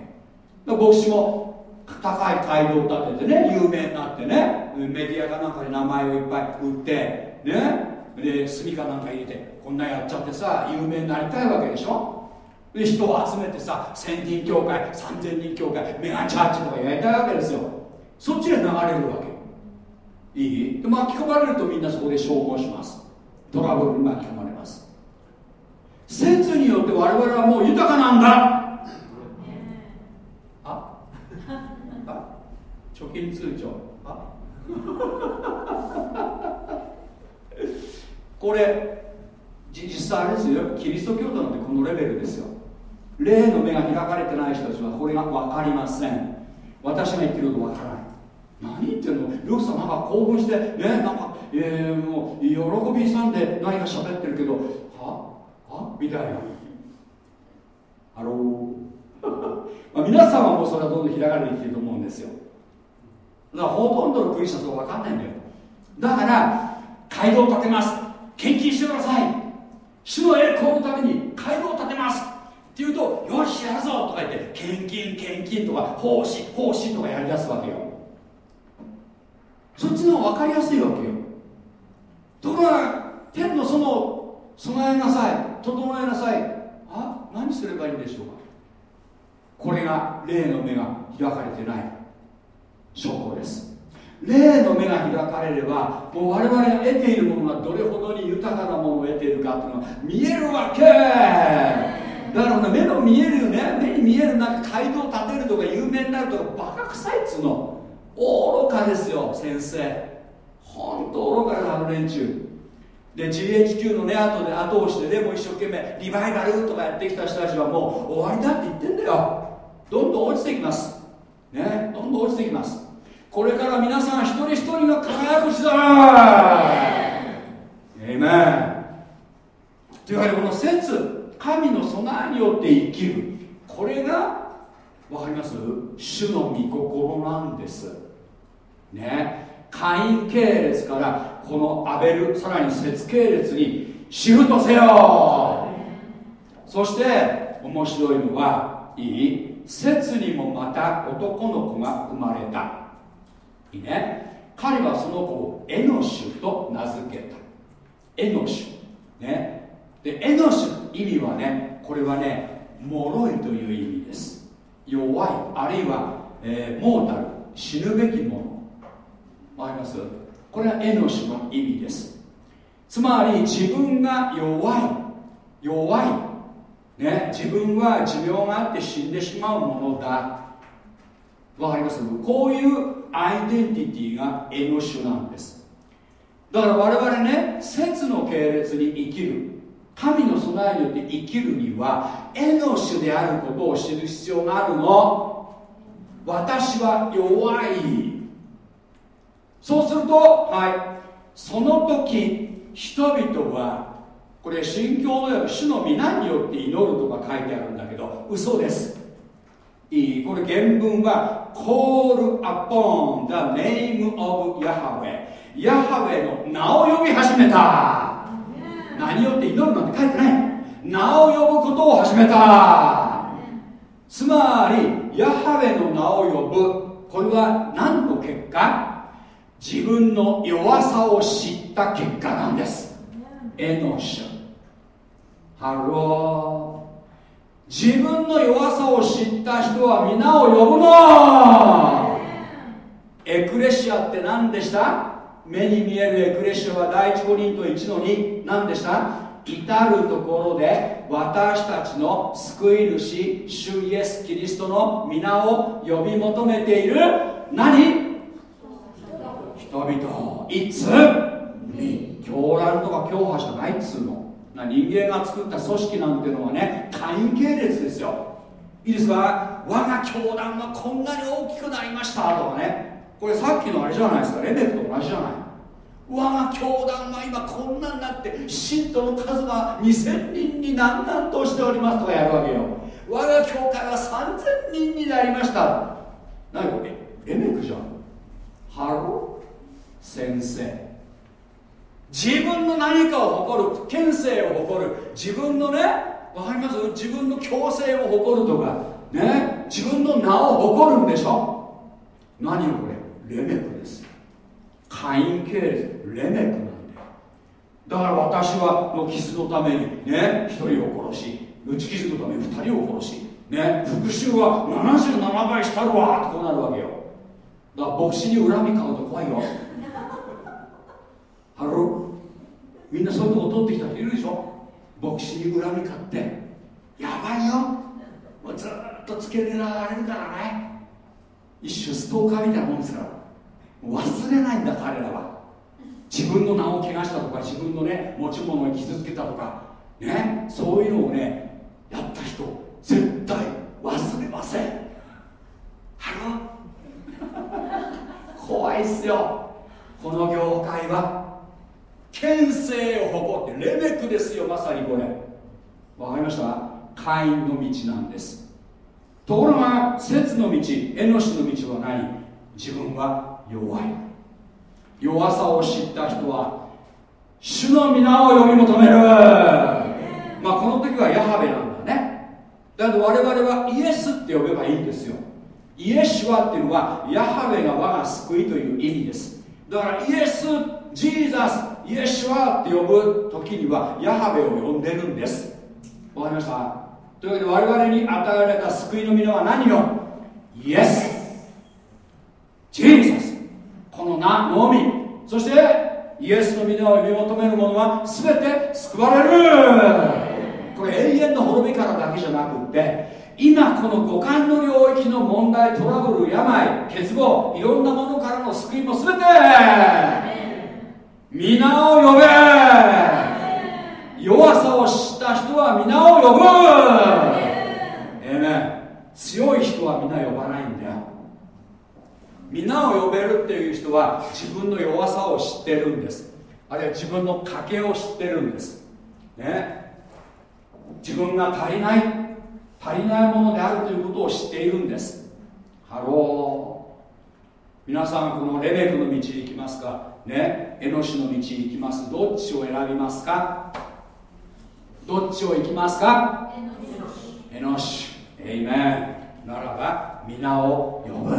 牧師も高い街道を建ててね有名になってねメディアかなんかで名前をいっぱい売ってねで炭かなんか入れてこんなやっちゃってさ有名になりたいわけでしょ。で人を集めてさ1000人協会3000人協会メガチャーチとかやりたいわけですよ。そっちで流れるわけ。いい？で巻き込まれるとみんなそこで消耗します。トラブルに巻き込まれます。説によって我々はもう豊かなんだ。あ？あ？貯金通帳？あ？これ実際あれですよ。キリスト教徒なんてこのレベルですよ。霊の目が開かれてない人たちはこれが分かりません私が言ってること分からない。何言ってんの？ルークさんなんか興奮してねなんか、えー、もう喜び勇んで何か喋ってるけどは？は？みたいな。 Hello。まあ皆さんはもうそれはどんどん開かれてきてると思うんですよ。だからほとんどのクリスチャンそれ分かんないんだよ。だから街道を建てます。献金してください。主の栄光のために街道を建てます。って言うとよしやるぞとか言って献金献金とか奉仕奉仕とかやりだすわけよ。そっちの方が分かりやすいわけよ。ところが天のその備えなさい整えなさい。あ何すればいいんでしょうか。これが霊の目が開かれてない。証拠です。霊の目が開かれればもう我々が得ているものがどれほどに豊かなものを得ているかっていうのが見えるわけ。だから、ね、目の見えるよね。目に見えるなんか街道を建てるとか有名になるとかバカ臭いっつうの。愚かですよ先生。本当愚かなあの連中。で GHQ のね後で後押しででも一生懸命リバイバルとかやってきた人たちはもう終わりだって言ってんだよ。どんどん落ちてきます。ねどんどん落ちてきます。これから皆さん一人一人が輝く時代。エイメンというわけでこの説。神の備えによって生きる。これが分かります？主の御心なんです。ね。会員系列からこのアベルさらに節系列にシフトせよ。そして面白いのはいい節にもまた男の子が生まれた。いいね。彼はその子をエノシュと名付けた。エノシュ。ね。でエノシュ意味はねこれはね脆いという意味です。弱いあるいは、えー、モータル死ぬべきもの。わかります？これはエノシの意味です。つまり自分が弱い弱いね自分は寿命があって死んでしまうものだ。わかります？こういうアイデンティティがエノシュなんです。だから我々ね説の系列に生きる。神の備えによって生きるにはエノシュであることを知る必要があるの。私は弱い。そうするとはい。その時人々はこれ信教のよ主の皆によって祈るとか書いてあるんだけど嘘です。いい。これ原文は Call upon the name of Yahweh ヤハウェの名を呼び始めた。何よって祈るなんて書いてない。名を呼ぶことを始めた。つまりヤハウェの名を呼ぶ。これは何の結果？自分の弱さを知った結果なんです。エノシ Hello。自分の弱さを知った人は御名を呼ぶの。エクレシアって何でした？目に見えるエクレシアは第一コリント1の2何でした？至るところで私たちの救い主主イエス・キリストの御名を呼び求めている。何？人々いつ？に狂乱とか強破じゃないっつうの。人間が作った組織なんてのはね会員系列ですよ。いいですか？我が教団がこんなに大きくなりましたとかね。これさっきのあれじゃないですかレベルと同じじゃない？我が教団が今こんなになって信徒の数が2000人になんなんとしておりますとかやるわけよ。我が教会は3000人になりました。何これ？エメクじゃん。ハロ先生。自分の何かを誇る権勢を誇る。自分のねわかります？自分の強制を誇るとか。ね？自分の名を誇るんでしょ？何をこれ？レメクです。会員系列レメクなんだよだから私はの傷のためにね一人を殺し打ち傷のために二人を殺しね復讐は77倍したるわってこうなるわけよ。だから牧師に恨み買うと怖いよ。ハロみんなそういうとこ通ってきた人いるでしょ。牧師に恨み買ってやばいよ。もうずっとつけ狙われるからね。一種ストーカーみたいなもんですから。忘れないんだ彼らは。自分の名を汚したとか自分のね持ち物を傷つけたとかねそういうのをねやった人絶対忘れません。ハロ 怖いっすよ。この業界は権勢を誇ってレベックですよまさにこれ。わかりました？会員の道なんです。ところが説の道縁の師の道は何自分は弱い。弱さを知った人は主の皆を呼び求める。まあこの時はヤハベなんだね。だけど我々はイエスって呼べばいいんですよ。イエシュアっていうのはヤハベが我が救いという意味です。だからイエスジーザスイエシュアって呼ぶ時にはヤハベを呼んでるんです。わかりました？というわけで我々に与えられた救いの皆は何よ？イエス。ジーザスこのみ。そしてイエスの皆を呼び求める者は全て救われる。これ永遠の滅びからだけじゃなくって今この五感の領域の問題トラブル病欠乏いろんなものからの救いも全て皆を呼べ。弱さを知った人は皆を呼ぶ。えめ強い人は皆呼ばないんだよ皆を呼べるっていう人は自分の弱さを知ってるんです。あるいは自分の欠けを知ってるんです。ね。自分が足りない。足りないものであるということを知っているんです。 Hello。皆さんこのレメクの道に行きますか？ね。エノシの道に行きます？どっちを選びますか？どっちを行きますか？エノシ。 Amen。ならば御名を呼ぶ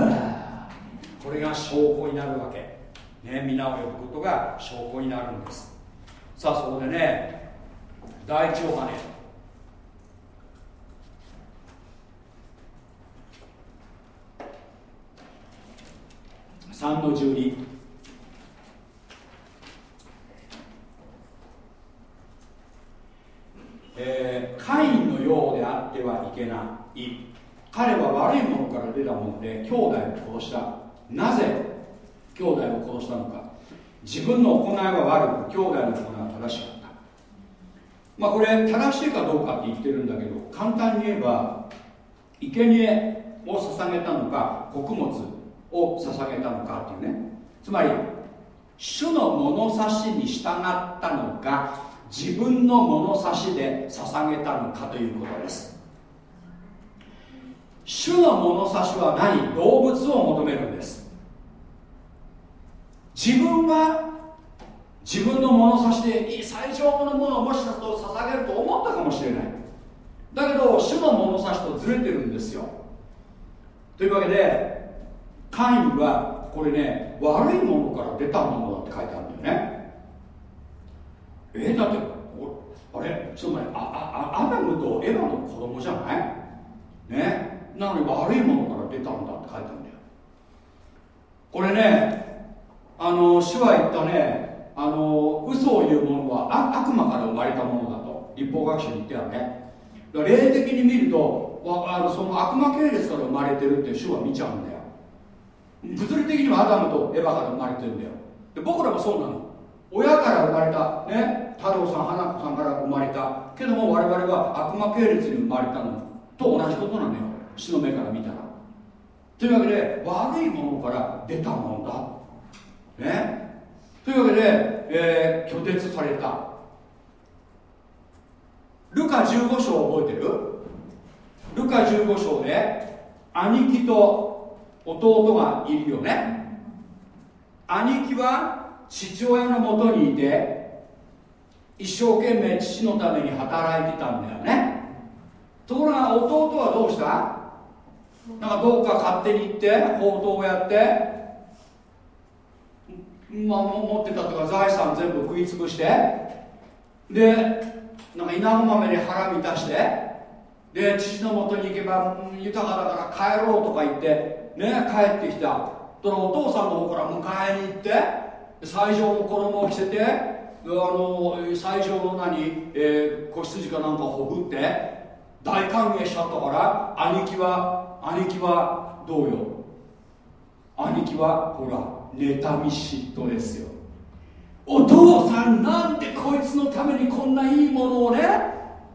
これが証拠になるわけ、ね、皆を呼ぶことが証拠になるんです。さあそこでね第一ヨハネ3の12えー、カインのようであってはいけない。彼は悪いものから出たもので兄弟を殺した。なぜ兄弟を殺したのか。自分の行いは悪く兄弟の行いは正しかった。まあこれ正しいかどうかって言ってるんだけど簡単に言えば生贄を捧げたのか穀物を捧げたのかっていうね。つまり主の物差しに従ったのか自分の物差しで捧げたのかということです。主の物差しは何動物を求めるんです。自分は自分の物差しでいい最上のものをもしかすると捧げると思ったかもしれない。だけど主の物差しとずれてるんですよ。というわけでカインはこれね悪いものから出たものだって書いてあるんだよね。えー、だってあれ？つまりああアダムとエヴァの子供じゃない？ね？なのに悪いものから出たんだって書いてあるんだよ。これねあの主は言ったねあの嘘を言うものは悪魔から生まれたものだと立法学者に言ってはね。霊的に見るとあのその悪魔系列から生まれてるって主は見ちゃうんだよ。物理的にはアダムとエヴァから生まれてるんだよ。で僕らもそうなの。親から生まれたね太郎さん花子さんから生まれた。けども我々は悪魔系列に生まれたのと同じことなのよ。死の目から見たら。というわけで悪いものから出たものだ。ね。というわけで、えー、拒絶された。ルカ15章覚えてる？ルカ15章で兄貴と弟がいるよね。兄貴は父親のもとにいて一生懸命父のために働いてたんだよね。ところが弟はどうした？なんかどうか勝手に行って報道をやってまあ、持ってたとか財産全部食い潰してでなんか稲子豆で腹満たしてで父のもとに行けば豊かだから帰ろうとか言ってね帰ってきた。そのお父さんの方から迎えに行って最上の衣を着せてあの最上の何、えー、子羊かなんかほぐって大歓迎しちゃったから兄貴は兄貴はどうよ？兄貴はほら妬み嫉妬ですよ。お父さんなんでこいつのためにこんないいものをね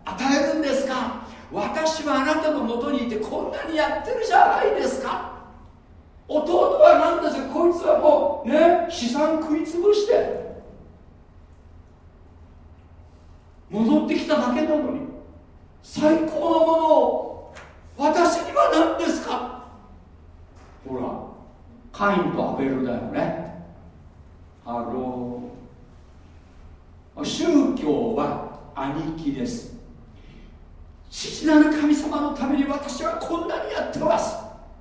与えるんですか？私はあなたのもとにいてこんなにやってるじゃないですか。弟は何ですかこいつはもうね資産食い潰して。戻ってきただけなのに最高のものを私には何ですか？ほらカインとアベルだよね。ハロー宗教は兄貴です。父なる神様のために私はこんなにやってます。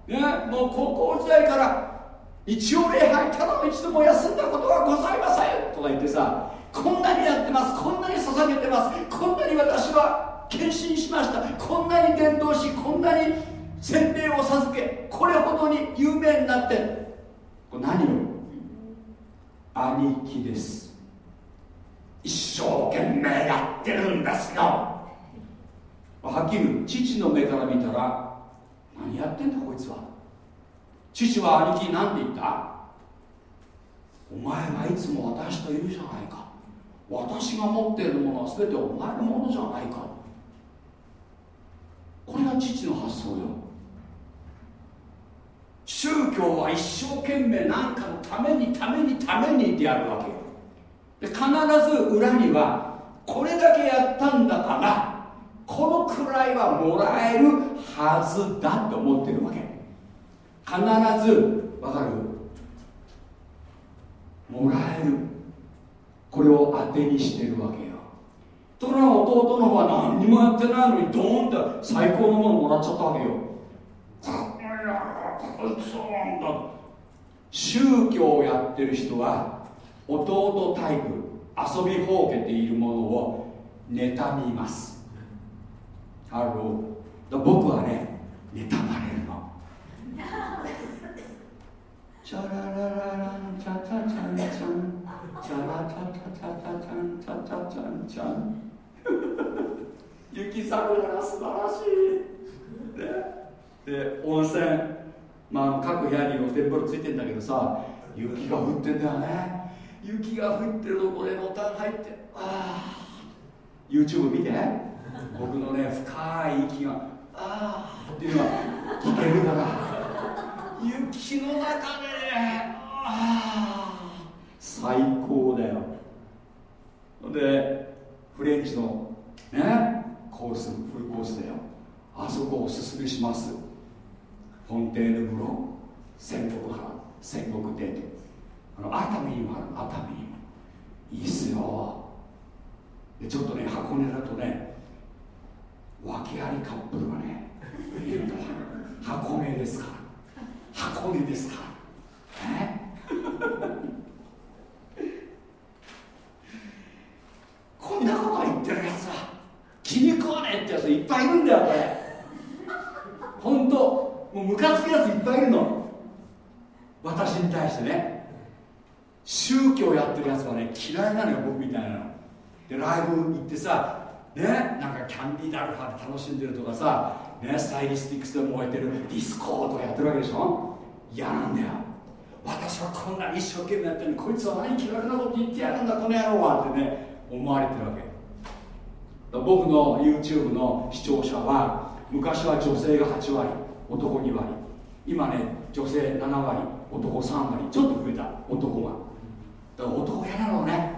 ねもう高校時代から日曜礼拝ただの一度も休んだことはございません。とか言ってさこんなにやってますこんなに捧げてますこんなに私は献身しました。こんなに伝道しこんなに洗礼を授けこれほどに有名になって。これ何を兄貴です。一生懸命やってるんですよ。はっきり父の目から見たら何やってんだこいつは。父は兄貴に何て言った？お前はいつも私といるじゃないか。私が持っているものは全てお前のものじゃないか。これが父の発想よ。宗教は一生懸命何かのためにためにためにってやるわけよ。で必ず裏にはこれだけやったんだからこのくらいはもらえるはずだと思ってるわけ。必ずわかる？もらえる。これを当てにしてるわけよ。ところが弟の方は何にもやってないのにドーンって最高のものもらっちゃったわけよ。宗教をやってる人は弟タイプ遊びほうけているものを妬みます。ハロー僕はね妬まれるの。チャラララランチャチャチャンチャン。チャラチャチャチャチャチャンチャチャチャンチャン 雪桜が素晴らしい、ね、で温泉まあ各部屋に露天風呂ついてんだけどさ雪が降ってんだよね。雪が降ってるとこでボタン入ってああ YouTube 見て。僕のね深い息がああっていうのが聞けるから。雪の中でああ最高だよ。でフレンチのねコースフルコースだよ。あそこおすすめします。フォンテーヌ風呂戦国原戦国殿あの熱海にもある。熱海にもいいっすよ。でちょっとね箱根だとね訳ありカップルがねいると。箱根ですから。箱根ですから。ね。こんなこと言ってるやつは気に食わねえってやついっぱいいるんだよこれ。本当もうムカつくやついっぱいいるの。私に対してね。宗教やってるやつはね嫌いなのよ僕みたいなの。でライブ行ってさねなんかキャンディーダルファで楽しんでるとかさねスタイリスティックスで燃えてるディスコとかやってるわけでしょ。嫌なんだよ。私はこんなに一生懸命やってるのにこいつは何気楽なこと言ってやるんだこの野郎はってね。思われてるわけ。僕の YouTube の視聴者は昔は女性が8割男2割。今ね女性7割男3割ちょっと増えた男がだから男嫌なのね。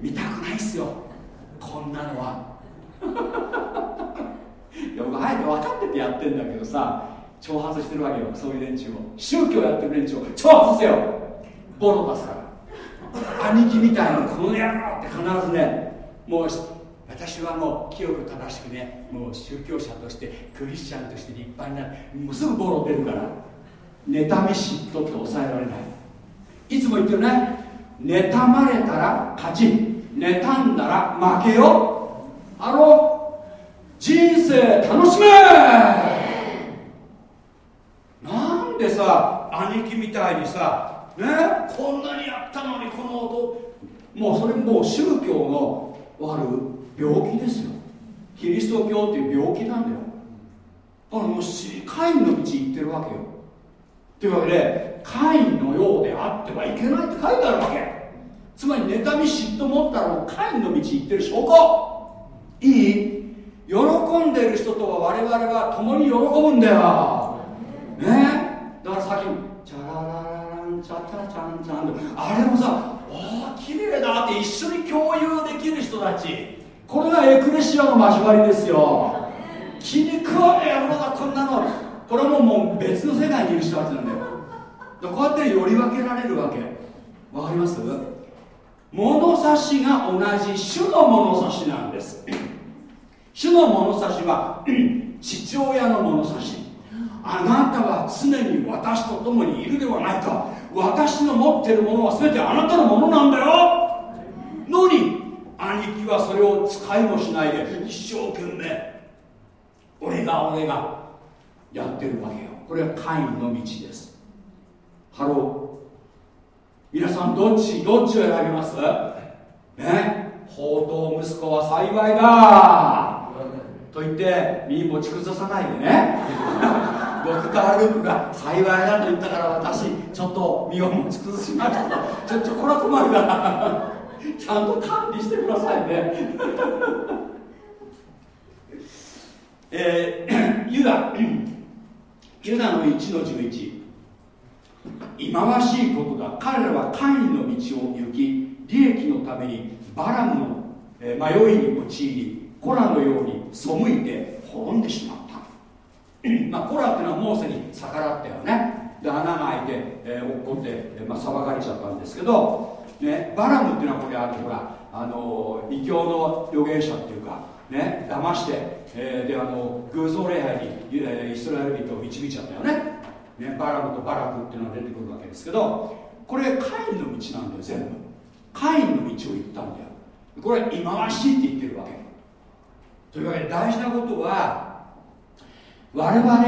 見たくないっすよ。こんなのは。いや僕あえて分かっててやってんだけどさ挑発してるわけよ。そういう連中を。宗教やってる連中を。挑発せよ。ボロ出すから。兄貴みたいなこの野郎って必ずねもう私はもう清く正しくねもう宗教者としてクリスチャンとして立派になる。もうすぐボロ出るから妬み嫉妬って抑えられない。いつも言ってるね。妬まれたら勝ち。妬んだら負けよ。あの人生楽しめ。なんでさ兄貴みたいにさね。こんなにやったのにこの音。もうそれもう宗教のある病気ですよ。キリスト教っていう病気なんだよ。だからもうカインの道行ってるわけよ。というわけでカインのようであってはいけないって書いてあるわけ。つまり妬み嫉妬持ったらもうカインの道行ってる証拠。いい？喜んでる人とは我々は共に喜ぶんだよ。ね。だからさっきチャラララランチャチャチャンチャン。あれもさああ綺麗だって一緒に共有できる人たち。これがエクレシアの交わりですよ。気に食わねえ野郎だこんなの。これもうもう別の世界にいる人たちなんだよ。こうやってより分けられるわけ。わかります？物差しが同じ主の物差しなんです。主の物差しは父親の物差し。あなたは常に私と共にいるではないか。私の持ってるものは全てあなたのものなんだよ。のに兄貴はそれを使いもしないで一生懸命俺が俺がやってるわけよ。これはカインの道です。 Hello。皆さんどっちどっちを選びます？ね？宝刀息子は幸いだ。と言って身持ち崩さないでね。ドクター・ループが幸いだと言ったから私ちょっと身を持ち崩しました。ちょっとこれは困るから ちゃんと管理してくださいね。えー、ユダ。ユダの1の11忌まわしいことだ彼らはカインの道を行き利益のためにバラムの迷いに陥りコラのように背いて滅んでしまった まあコラっていうのはモーセに逆らったよねで穴が開いて、えー、落っこって、まあ、裁かれちゃったんですけど、ね、バラムっていうのはこれあのほらあの異教の預言者っていうかね騙して、えー、であの偶像礼拝に、えー、イスラエル人を導いちゃったよね。ねバラムとバラクっていうのが出てくるわけですけどこれカインの道なんだよ全部。カインの道を行ったんだよ。これは忌まわしいって言ってるわけ。というわけで大事なことは我々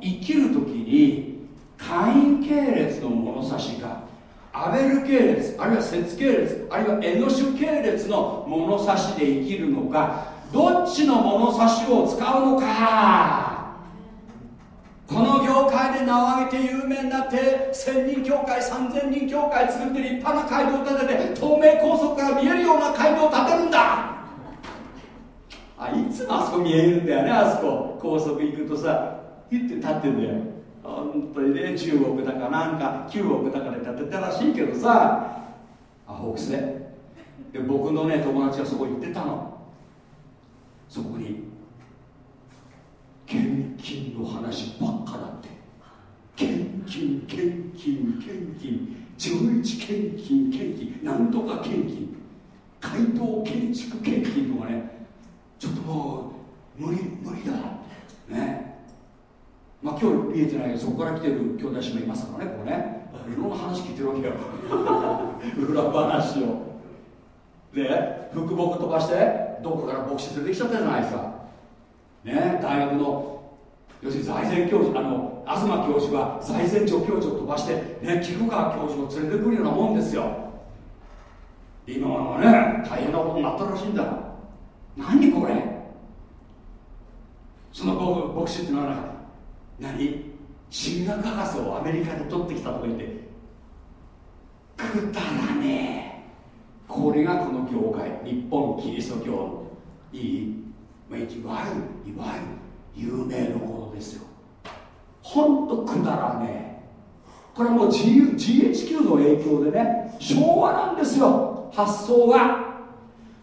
生きる時にカイン系列の物差しかアベル系列あるいは節系列あるいはエノシュ系列の物差しで生きるのかどっちの物差しを使うのか。この業界で名を挙げて有名になって1000人協会3000人協会作って立派な街道を建てて東名高速から見えるような街道を建てるんだ。あいつもあそこ見えるんだよねあそこ。高速行くとさヒッて立ってんだよ。本当にね10億だかなんか9億だから建てたらしいけどさアホくせ。で僕のね友達がそこ行ってたの。そこに献金の話ばっかだって。献金献金献金。上一献金献金。なんとか献金。街道建築献金とかねちょっともう無理無理だね。まあ今日見えてないけどそこから来てる兄弟姉妹いますからねここね。いろんな話聞いてるわけよ。裏話を。で福木飛ばしてどこから牧師連れてきちゃったじゃないですか。ね大学の要するに財前教授あの東教授は財前助教授を飛ばしてね菊川教授を連れてくるようなもんですよ。今はね大変なことになったらしいんだ何これ？その牧師っていうのは何？進学博士をアメリカで取ってきたとか言って。くだらねえ。これがこの教会日本キリスト教のいい、まあ、いわゆるいわゆる有名どころですよ。ほんとくだらねえ。これもう GHQ の影響でね昭和なんですよ。発想が。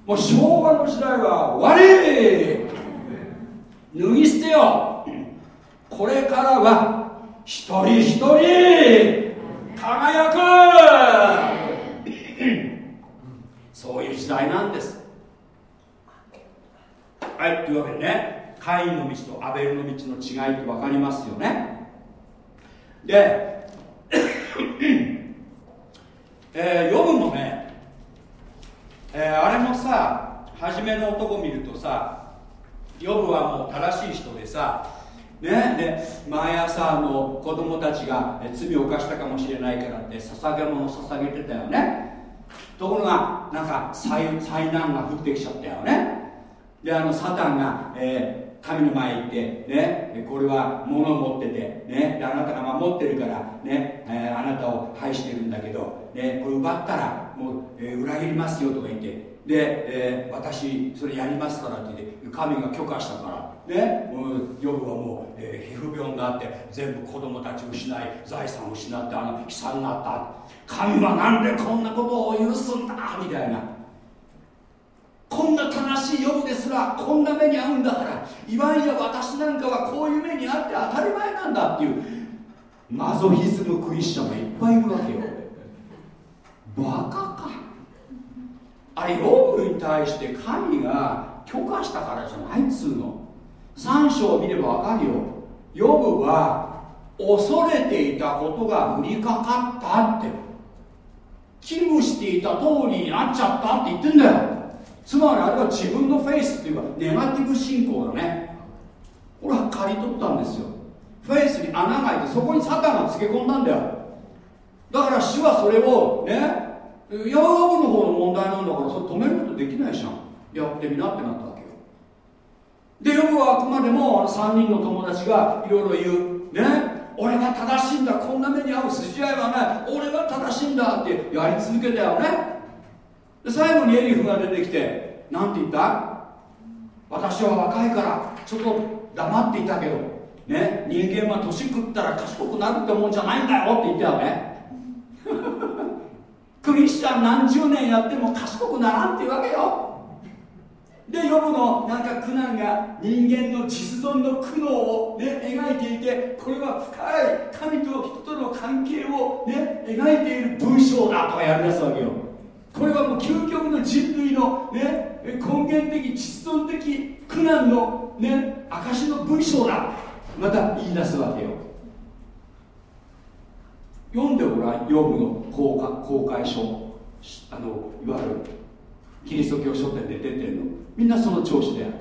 もう昭和の時代は終わり脱ぎ捨てよこれからは一人一人輝く。そういう時代なんです。はいというわけでねカインの道とアベルの道の違いって分かりますよね。でえー、読むもね、えー、あれもさ初めの男見るとさヨブはもう正しい人でさねで毎朝の子供たちが罪を犯したかもしれないからって捧げ物を捧げてたよね。ところがなんか災難が降ってきちゃったよね。であのサタンが、えー、神の前に行ってねこれは物を持っててねであなたが守ってるからね、えー、あなたを愛してるんだけどねこれ奪ったらもう、えー、裏切りますよとか言ってで、えー、私それやりますからって言って神が許可したからねヨブはもう、えー、皮膚病になって全部子供たちを失い財産を失ってあの悲惨になった。神はなんでこんなことを許すんだ？みたいな。こんな悲しいヨブですらこんな目に遭うんだからいわゆる私なんかはこういう目に遭って当たり前なんだっていうマゾヒズムクリスチャンがいっぱいいるわけよ。バカか。あれヨブに対して神が許可したからじゃないっつうの。3章を見ればわかるよ。ヨブは恐れていたことが降りかかったって。危惧していた通りになっちゃったって言ってんだよ。つまりあれは自分のフェイスっていうかネガティブ信仰だね。これは刈り取ったんですよ。フェイスに穴が開いてそこにサタンがつけ込んだんだよ。だから主はそれをねヤーブの方の問題なんだからそれ止めることできないじゃん。やってみなってなったわけよ。でヨブはあくまでも3人の友達がいろいろ言う。ね俺が正しいんだ。こんな目に遭う筋合いはない。俺が正しいんだってやり続けたよね。で最後にエリフが出てきて何て言った？私は若いからちょっと黙っていたけどね人間は年食ったら賢くなるってもんじゃないんだよって言ったよね。クリスチャン何十年やっても賢くならんっていうわけよ。でヨブのなんか苦難が人間の実存の苦悩を、ね、描いていてこれは深い神と人との関係を、ね、描いている文章だとかやりだすわけよ。これはもう究極の人類の、ね、根源的実存的苦難の、ね、証の文章だ。また言い出すわけよ。読んでごらんヨブの公公開書あのいわゆるキリスト教書店で出てるの。みんなその調子である。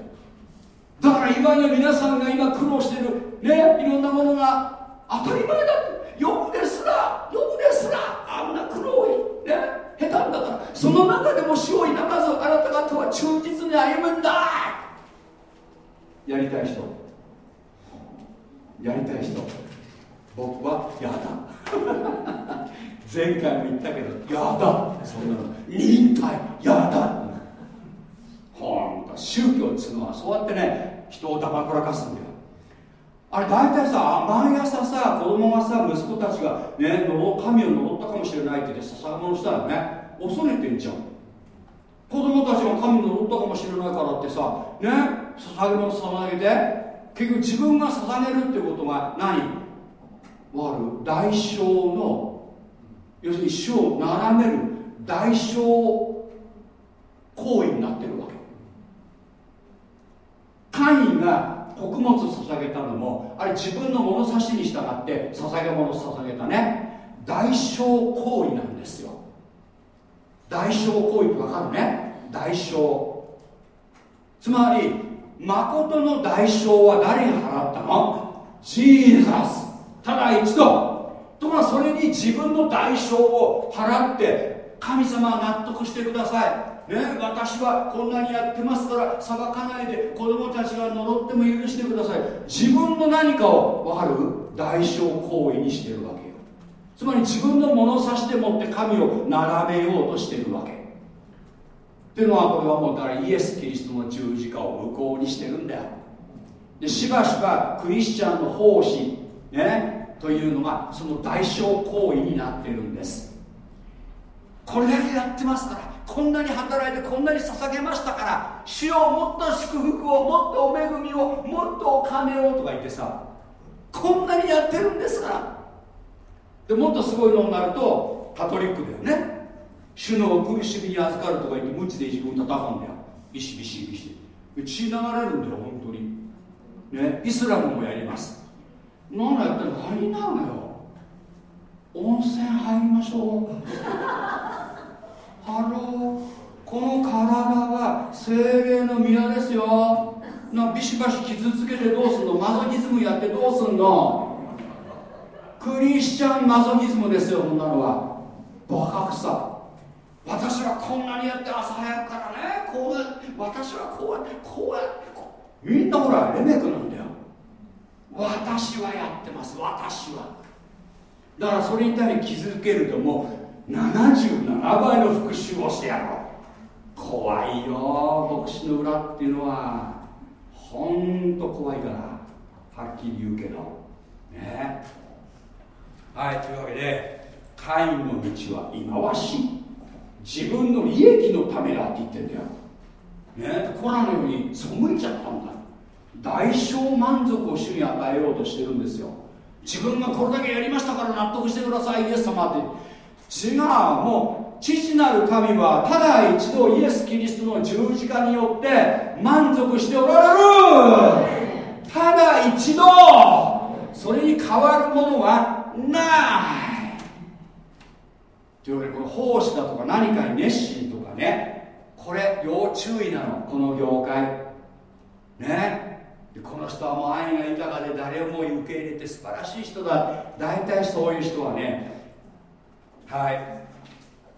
だからいわゆる皆さんが今苦労してるね。いろんなものが当たり前だ。ヨブですらヨブですらあんな苦労ね下手んだから。その中でも死を否まずあなた方は忠実に歩むんだやりたい人。やりたい人。僕はやだ。前回も言ったけどやだ。そんなの。忍耐やだ。ほんと宗教っつうのはそうやってね人をだまくらかすんだよ。あれ大体さ毎朝さ子供がさ息子たちがね神を呪ったかもしれないって言って捧げ物したらね恐れてんじゃん。子供たちが神を呪ったかもしれないからってさね捧げ物捧げて結局自分が捧げるってことが何わる代償の要するに主を並べる代償行為になってるわけ。神が穀物を捧げたのもあれ自分の物差しに従って捧げ物を捧げたね。代償行為なんですよ。代償行為ってわかるね。代償。つまり誠の代償は誰が払ったの？ジーザス。ただ一度ところがそれに自分の代償を払って神様は納得してください。ね、私はこんなにやってますから裁かないで子供たちが呪っても許してください。自分の何かを分かる？代償行為にしてるわけよ。つまり自分の物差しでもって神を並べようとしてるわけ。っていうのはこれはもうだからイエス・キリストの十字架を無効にしてるんだよ。でしばしばクリスチャンの奉仕ね？というのがその代償行為になってるんです。これだけやってますからこんなに働いてこんなに捧げましたから主よもっと祝福をもっとお恵みをもっとお金をとか言ってさこんなにやってるんですから。でもっとすごいのになるとカトリックだよね。主の苦しみに与るとか言って無知で自分叩くんだよ。ビシビシビシ。血流れるんだよ本当に。ねイスラムもやります。何やったら何になのよ。温泉入りましょう。 Hello。この体は聖霊の宮ですよ。なビシバシ傷つけてどうすんの？マゾヒズムやってどうすんの？クリスチャンマゾヒズムですよこんなのは。バカくさ私はこんなにやって朝早くからねこう私はこうやってこうや。ってみんなほらレメクなんだよ。私はやってます。私は。だからそれに対して気づけるともう77倍の復讐をしてやろう。怖いよ。牧師の裏っていうのは。ほんと怖いから。はっきり言うけど。ね。はいというわけでカインの道は忌まわしい。自分の利益のためだって言ってんだよ。ね。コラのように背いちゃったんだ。代償満足を主に与えようとしてるんですよ。自分がこれだけやりましたから納得してくださいイエス様って。違うもう父なる神はただ一度イエス・キリストの十字架によって満足しておられる。ただ一度それに変わるものはない。というわけでこの奉仕だとか何かに熱心とかね。これ要注意なのこの業界。ね。この人はもう愛が豊かで誰も受け入れて素晴らしい人だ。大体そういう人はねはい。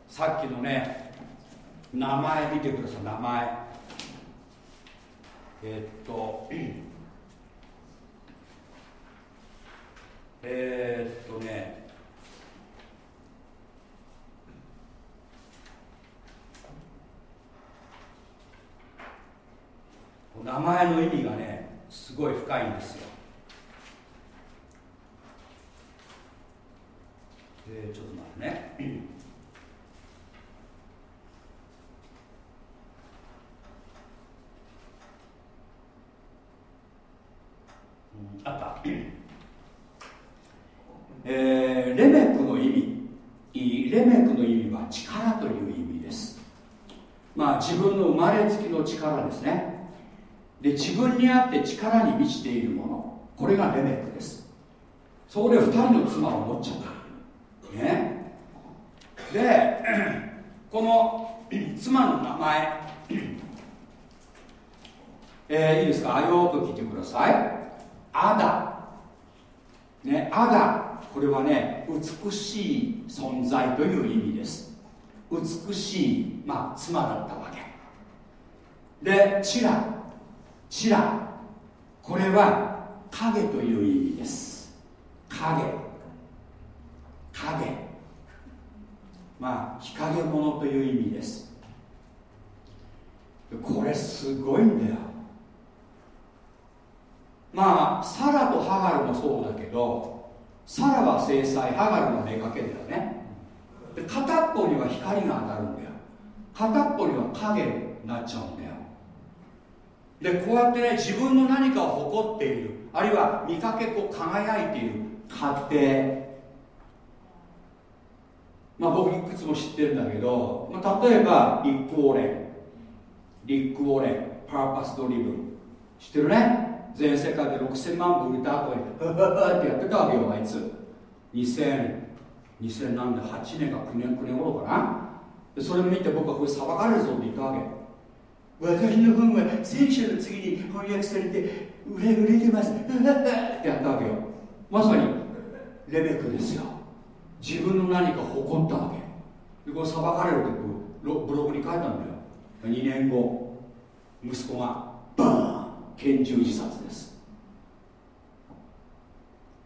さっきのね名前見てください名前。えっと えー、っとね名前の意味がねすごい深いんですよ。えー、ちょっと待ってね、うん、あった、えー、レメクの意味。レメクの意味は力という意味です。まあ自分の生まれつきの力ですね。で自分にあって力に満ちているもの。これがレメックです。そこで2人の妻を持っちゃった。ね。で この 妻の名前。えー、いいですか？あよく聞いてください。アダ。ねアダ。これはね美しい存在という意味です。美しい、まあ、妻だったわけ。でチラ。チラこれは影という意味です。影。影。まあ日陰者という意味です。これすごいんだよ。まあサラとハガルもそうだけどサラは制裁ハガルは目かけだよね。で片っぽには光が当たるんだよ。片っぽには影になっちゃうんだよ。でこうやってね自分の何かを誇っている。あるいは見かけこう輝いている。家庭まあ、僕いくつも知ってるんだけど、まあ、例えばリック・ウォレン。リック・ウォレン。 Purpose Driven。知ってるね？全世界で6000万部売れた後にハハハってやってたわけよあいつ。2000 2000何年8年か9年9年頃かな？でそれ見て僕はこれ裁かれるぞって言ったわけ。私の本は聖書の次に翻訳されて売れ売れてます。ってやったわけよ。まさにレベックですよ。自分の何か誇ったわけ。でこれ裁かれるってブログに書いたんだよ。2年後息子がバーン拳銃自殺です。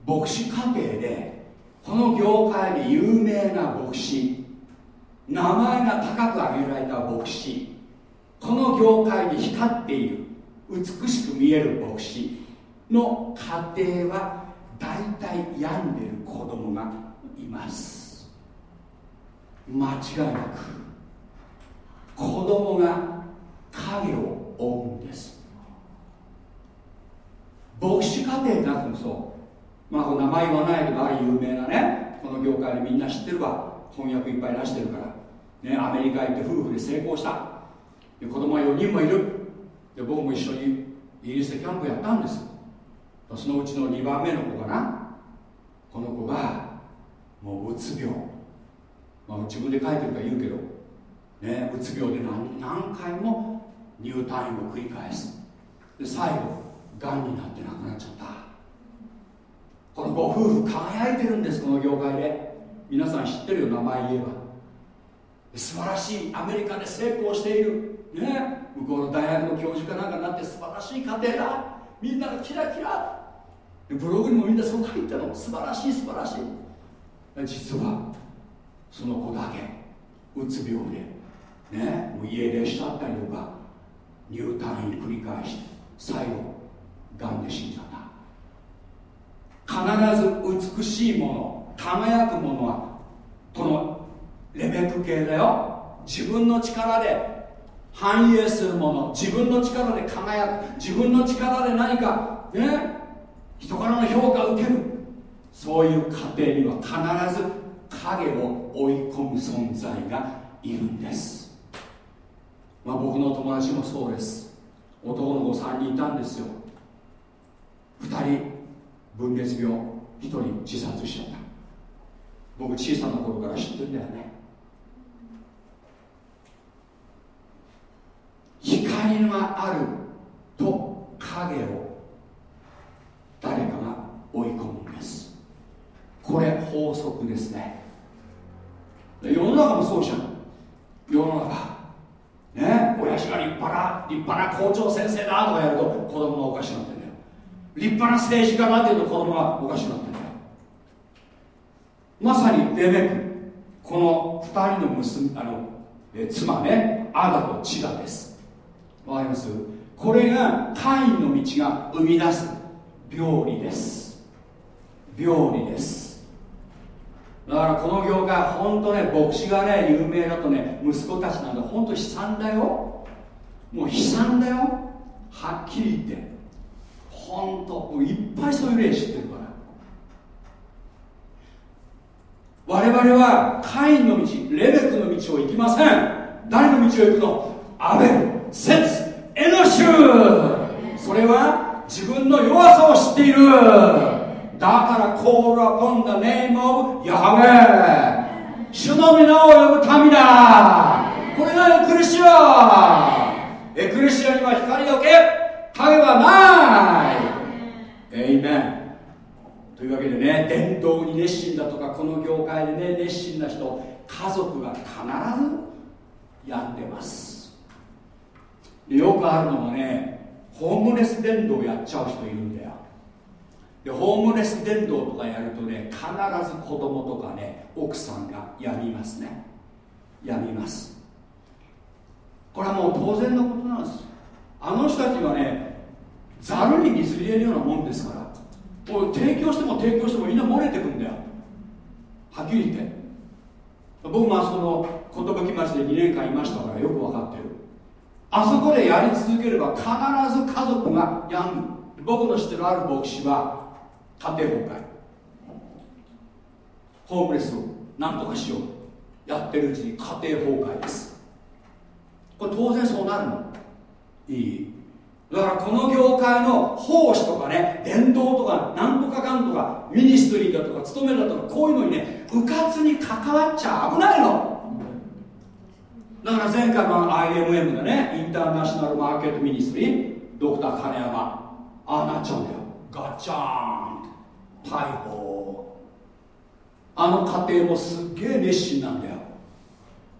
牧師家庭でこの業界で有名な牧師名前が高く挙げられた牧師。この業界で光っている美しく見える牧師の家庭は大体病んでる子供がいます。間違いなく子供が影を追うんです。牧師家庭になってもそう。まあ名前言わないけどあ有名なねこの業界でみんな知ってるわ。翻訳いっぱい出してるから、ね、アメリカ行って夫婦で成功した。子供は4人もいる。で僕も一緒にイギリスでキャンプやったんです。そのうちの2番目の子かな。この子がもううつ病、まあ、自分で書いてるから言うけど、ね、うつ病で何何回も入退院を繰り返す。で最後がんになって亡くなっちゃった。このご夫婦輝いてるんですこの業界で。皆さん知ってるよ名前言えば。素晴らしいアメリカで成功している。ね向こうの大学の教授かなんかになって素晴らしい家庭だ。みんながキラキラ。ブログにもみんなそう書いてるの。素晴らしい素晴らしい。実はその子だけうつ病でねもう家出しちゃったりとか入退院繰り返して最後がんで死んじゃった。必ず美しいもの輝くものはこのレベック系だよ。自分の力で反映するもの。自分の力で輝く。自分の力で何かね人からの評価を受ける。そういう家庭には必ず影を追い込む存在がいるんです。まあ僕の友達もそうです。男の子3人いたんですよ。2人分裂病1人自殺しちゃった。僕小さな頃から知ってるんだよね。光があると影を誰かが追い込むんです。これ法則ですね。世の中もそうじゃん。世の中。ね？親父が立派な立派な校長先生だとかやると子供がおかしくなってんだよ。立派な政治家だっていうと子供がおかしくなってんだよ。まさにレベク。この2人の娘あのえ妻ね。アダとチダです。わかります？これがカインの道が生み出す病理です。病理です。だからこの業界本当ね牧師がね有名だとね息子たちなんで本当悲惨だよ。もう悲惨だよ。はっきり言って。本当もういっぱいそういう例知ってるから。我々はカインの道レベクの道を行きません。誰の道を行くの？アベル。節エノシュそれは自分の弱さを知っている。だからコールアポンダネームオブヤハベ主の皆を呼ぶ民だ。これがエクレシア。エクレシアには光だけ。影はない。エイメンというわけでね伝統に熱心だとかこの業界でね熱心な人家族が必ず病んでます。よくあるのがねホームレス伝道やっちゃう人いるんだよ。でホームレス伝道とかやるとね必ず子供とかね奥さんが病みますね。病みます。これはもう当然のことなんです。あの人たちはねざるに水入れるようなもんですからもう提供しても提供してもみんな漏れてくんだよ。はっきり言って。僕もあその寿町で2年間いましたからよく分かってる。あそこでやり続ければ必ず家族が病む。僕の知ってるある牧師は家庭崩壊。ホームレスを何とかしよう。やってるうちに家庭崩壊です。これ当然そうなるの。いい。だからこの業界の奉仕とかね伝道とか何とかかんとかミニストリーだとか勤めだとかこういうのにねうかつに関わっちゃ危ないの。だから前回の IMM でねインターナショナルマーケットミニストリードクター金山ああなっちゃうんだよ。ガチャーン逮捕。あの家庭もすっげえ熱心なんだよ。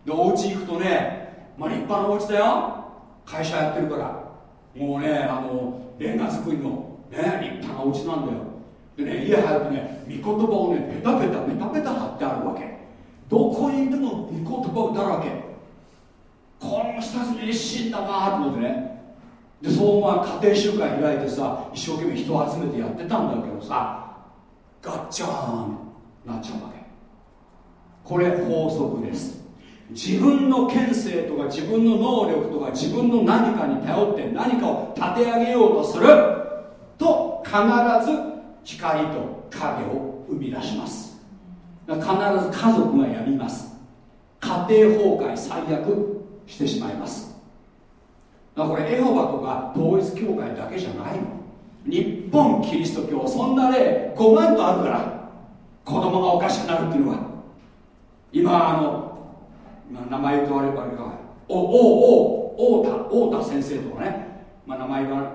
でお家行くとね、まあ、立派なお家だよ。会社やってるから。もうねあのレンガ作りのね立派なお家なんだよ。でね家入るとね御言葉をねペタペタペタペタ貼ってあるわけ。どこにいても御言葉だらけ。この人たち熱心だなと思ってね。でそうまあ家庭集会開いてさ一生懸命人を集めてやってたんだけどさガッチャーンなっちゃうわけ。これ法則です。自分の権勢とか自分の能力とか自分の何かに頼って何かを立て上げようとする。と必ず光と影を生み出します。必ず家族が病みます。家庭崩壊最悪。してしまいます。だからこれエホバとか統一教会だけじゃないの。日本キリスト教そんな例5万とあるから子供がおかしくなるっていうのは。今あの名前言うとあればあれかおおお太田太田先生とかね、まあ、名前言わ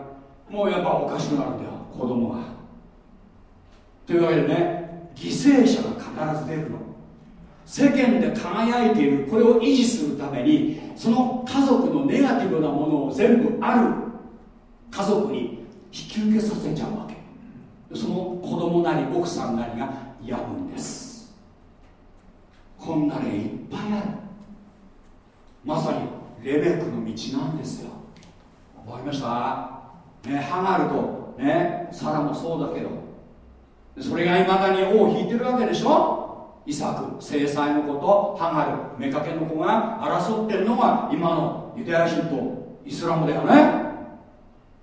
もうやっぱおかしくなるんだよ子供がというわけでね犠牲者が必ず出るの。世間で輝いているこれを維持するためにその家族のネガティブなものを全部ある家族に引き受けさせちゃうわけ。その子供なり奥さんなりが病むんです。こんな例いっぱいある。まさにレベックの道なんですよ。わかりました？ねハガルとねサラもそうだけど。それがいまだに尾を引いてるわけでしょ？イサク制裁のことハガル妾の子が争ってるのが今のユダヤ人とイスラムだよね。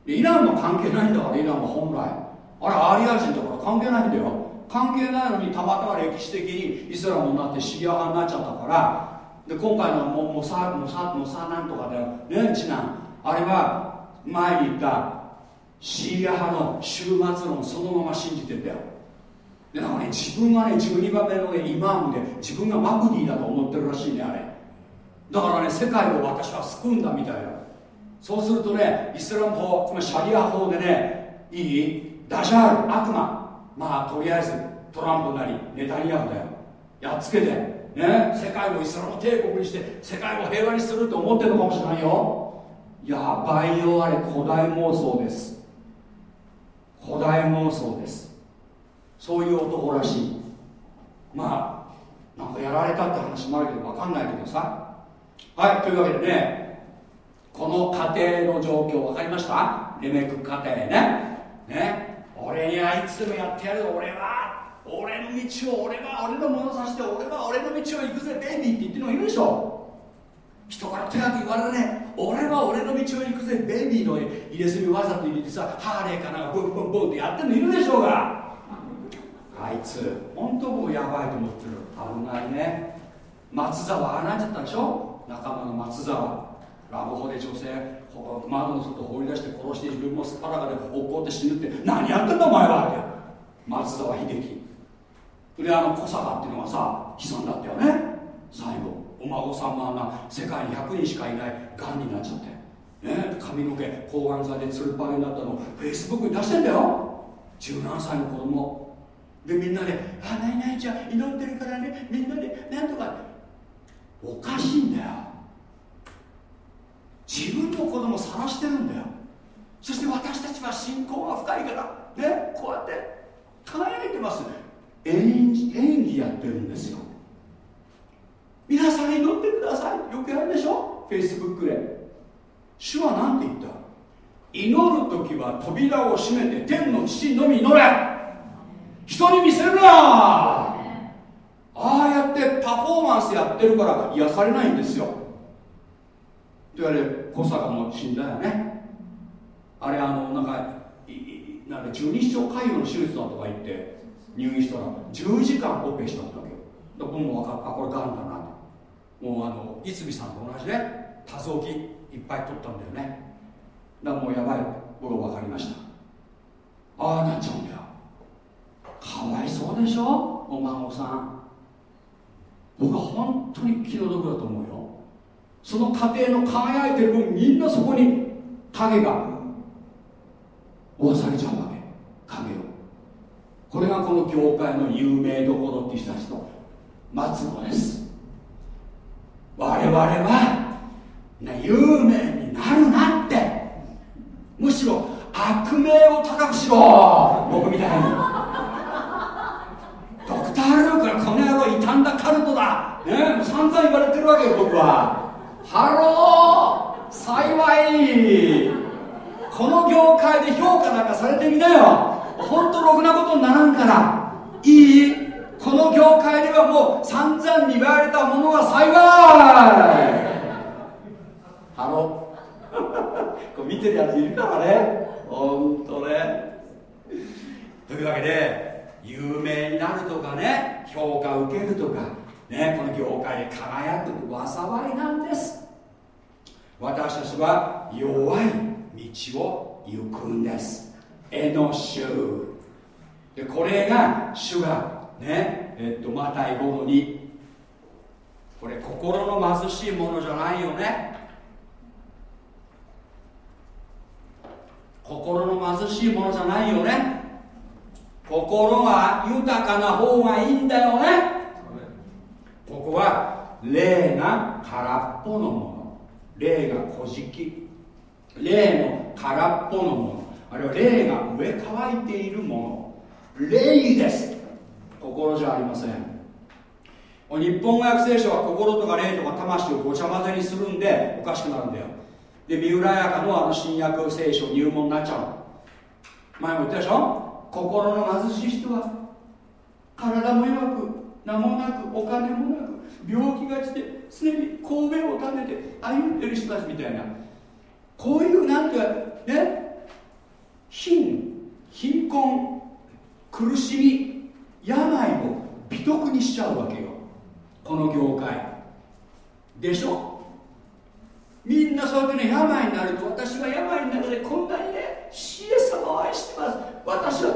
イランも関係ないんだからイランは本来あれアーリア人だから関係ないんだよ。関係ないのにたまたま歴史的にイスラムになってシリア派になっちゃったから。で今回のモモサモサモサなんとかだよね。次男あれは前に言ったシリア派の終末論そのまま信じてんだよ。でなんかね自分がね12番目の、ね、イマームで自分がマクディだと思ってるらしいねあれ。だからね世界を私は救うんだみたいな。そうするとねイスラム法つまりシャリア法でねいい？ダジャール悪魔。まあとりあえずトランプなりネタニヤフだよ。やっつけてね世界をイスラム帝国にして世界を平和にするって思ってるかもしれないよ。やばいよあれ。古代妄想です。古代妄想です。そういう男らしい。まあなんかやられたって話もあるけど分かんないけどさ。はいというわけでねこの家庭の状況分かりました？レメク家庭ね。ね。俺にあいつでもやってやる俺は。俺の道を俺は俺の物差して俺は俺の道を行くぜベイビーって言ってるのいるでしょ。人から手当て言われるね。俺は俺の道を行くぜベイビーの入れ墨わざと入れてさハーレーかなんかボンボンボンってやってるのいるでしょうが。あいつ本当僕やばいと思ってる危ないね。松沢ああなっちゃったでしょ？仲間の松沢。ラブホで女性。窓の外放り出して殺して自分もすっぱらかで落っこって死ぬって。何やってんだお前はって。松沢秀樹。であの小坂っていうのがさ悲惨だったよね。最後。お孫さんもあんな世界に100人しかいない。がんになっちゃって。ね、髪の毛抗がん剤でつるっぱげになったの。をフェイスブックに出してんだよ。17歳の子供。でみんなで「あないないちゃん祈ってるからね。みんなでなんとか」おかしいんだよ。自分の子供を晒してるんだよ。そして私たちは信仰が深いから。ねこうやって輝いてます。演技演技やってるんですよ。皆さん祈ってください。よくやるでしょ？フェイスブックで。主は何て言った？祈る時は扉を閉めて天の父のみ祈れ。人に見せるな。ああやってパフォーマンスやってるから癒されないんですよ。と言われ小坂も死んだよね。あれあのなんかなんか十二指腸潰瘍の手術だとか言って入院したら10時間オペしたんだけど僕も分かったこれがんだな。ともうあの逸見さんと同じね多臓器いっぱい取ったんだよね。だからもうやばい。僕分かりました。ああなっちゃうんだよ。かわいそうでしょ？お孫さん。僕は本当に気の毒だと思うよ。その家庭の輝いてる分みんなそこに影が追わされちゃうわけ。影を。これがこの業界の有名どころって人たちの末路です。我々は、ね、有名になるなって。むしろ悪名を高くしろ僕みたいにドクター・ルークがこの野郎異端だカルトだ、ね、散々言われてるわけよ僕はハロー幸いこの業界で評価なんかされてみなよ本当ろくなことにならんからいいこの業界ではもう散々に言われたものは幸いハローこれ見てるやついるからね本当ねというわけで有名になるとかね評価を受けるとかねこの業界で輝く災いなんです私たちは弱い道を行くんですエノシュでこれが主がねえっとマタイ5の2これ心の貧しいものじゃないよね心の貧しいものじゃないよね心が豊かな方がいいんだよねここは霊が空っぽのもの霊が小じ霊の空っぽのものあるいは霊が植え乾いているもの霊です心じゃありません日本語訳聖書は心とか霊とか魂をごちゃ混ぜにするんでおかしくなるんだよ。で三浦彩のあの新約聖書入門になっちゃう。前も言ったでしょ？心の貧しい人は体も弱く名もなくお金もなく病気がちで常に神戸を立てて歩んでる人たちみたいな。こういうなんてね？貧貧困苦しみ病を美徳にしちゃうわけよ。この業界。でしょ？みんなそうやってね病になると私は病の中でこんなにねシエス様を愛してます。私は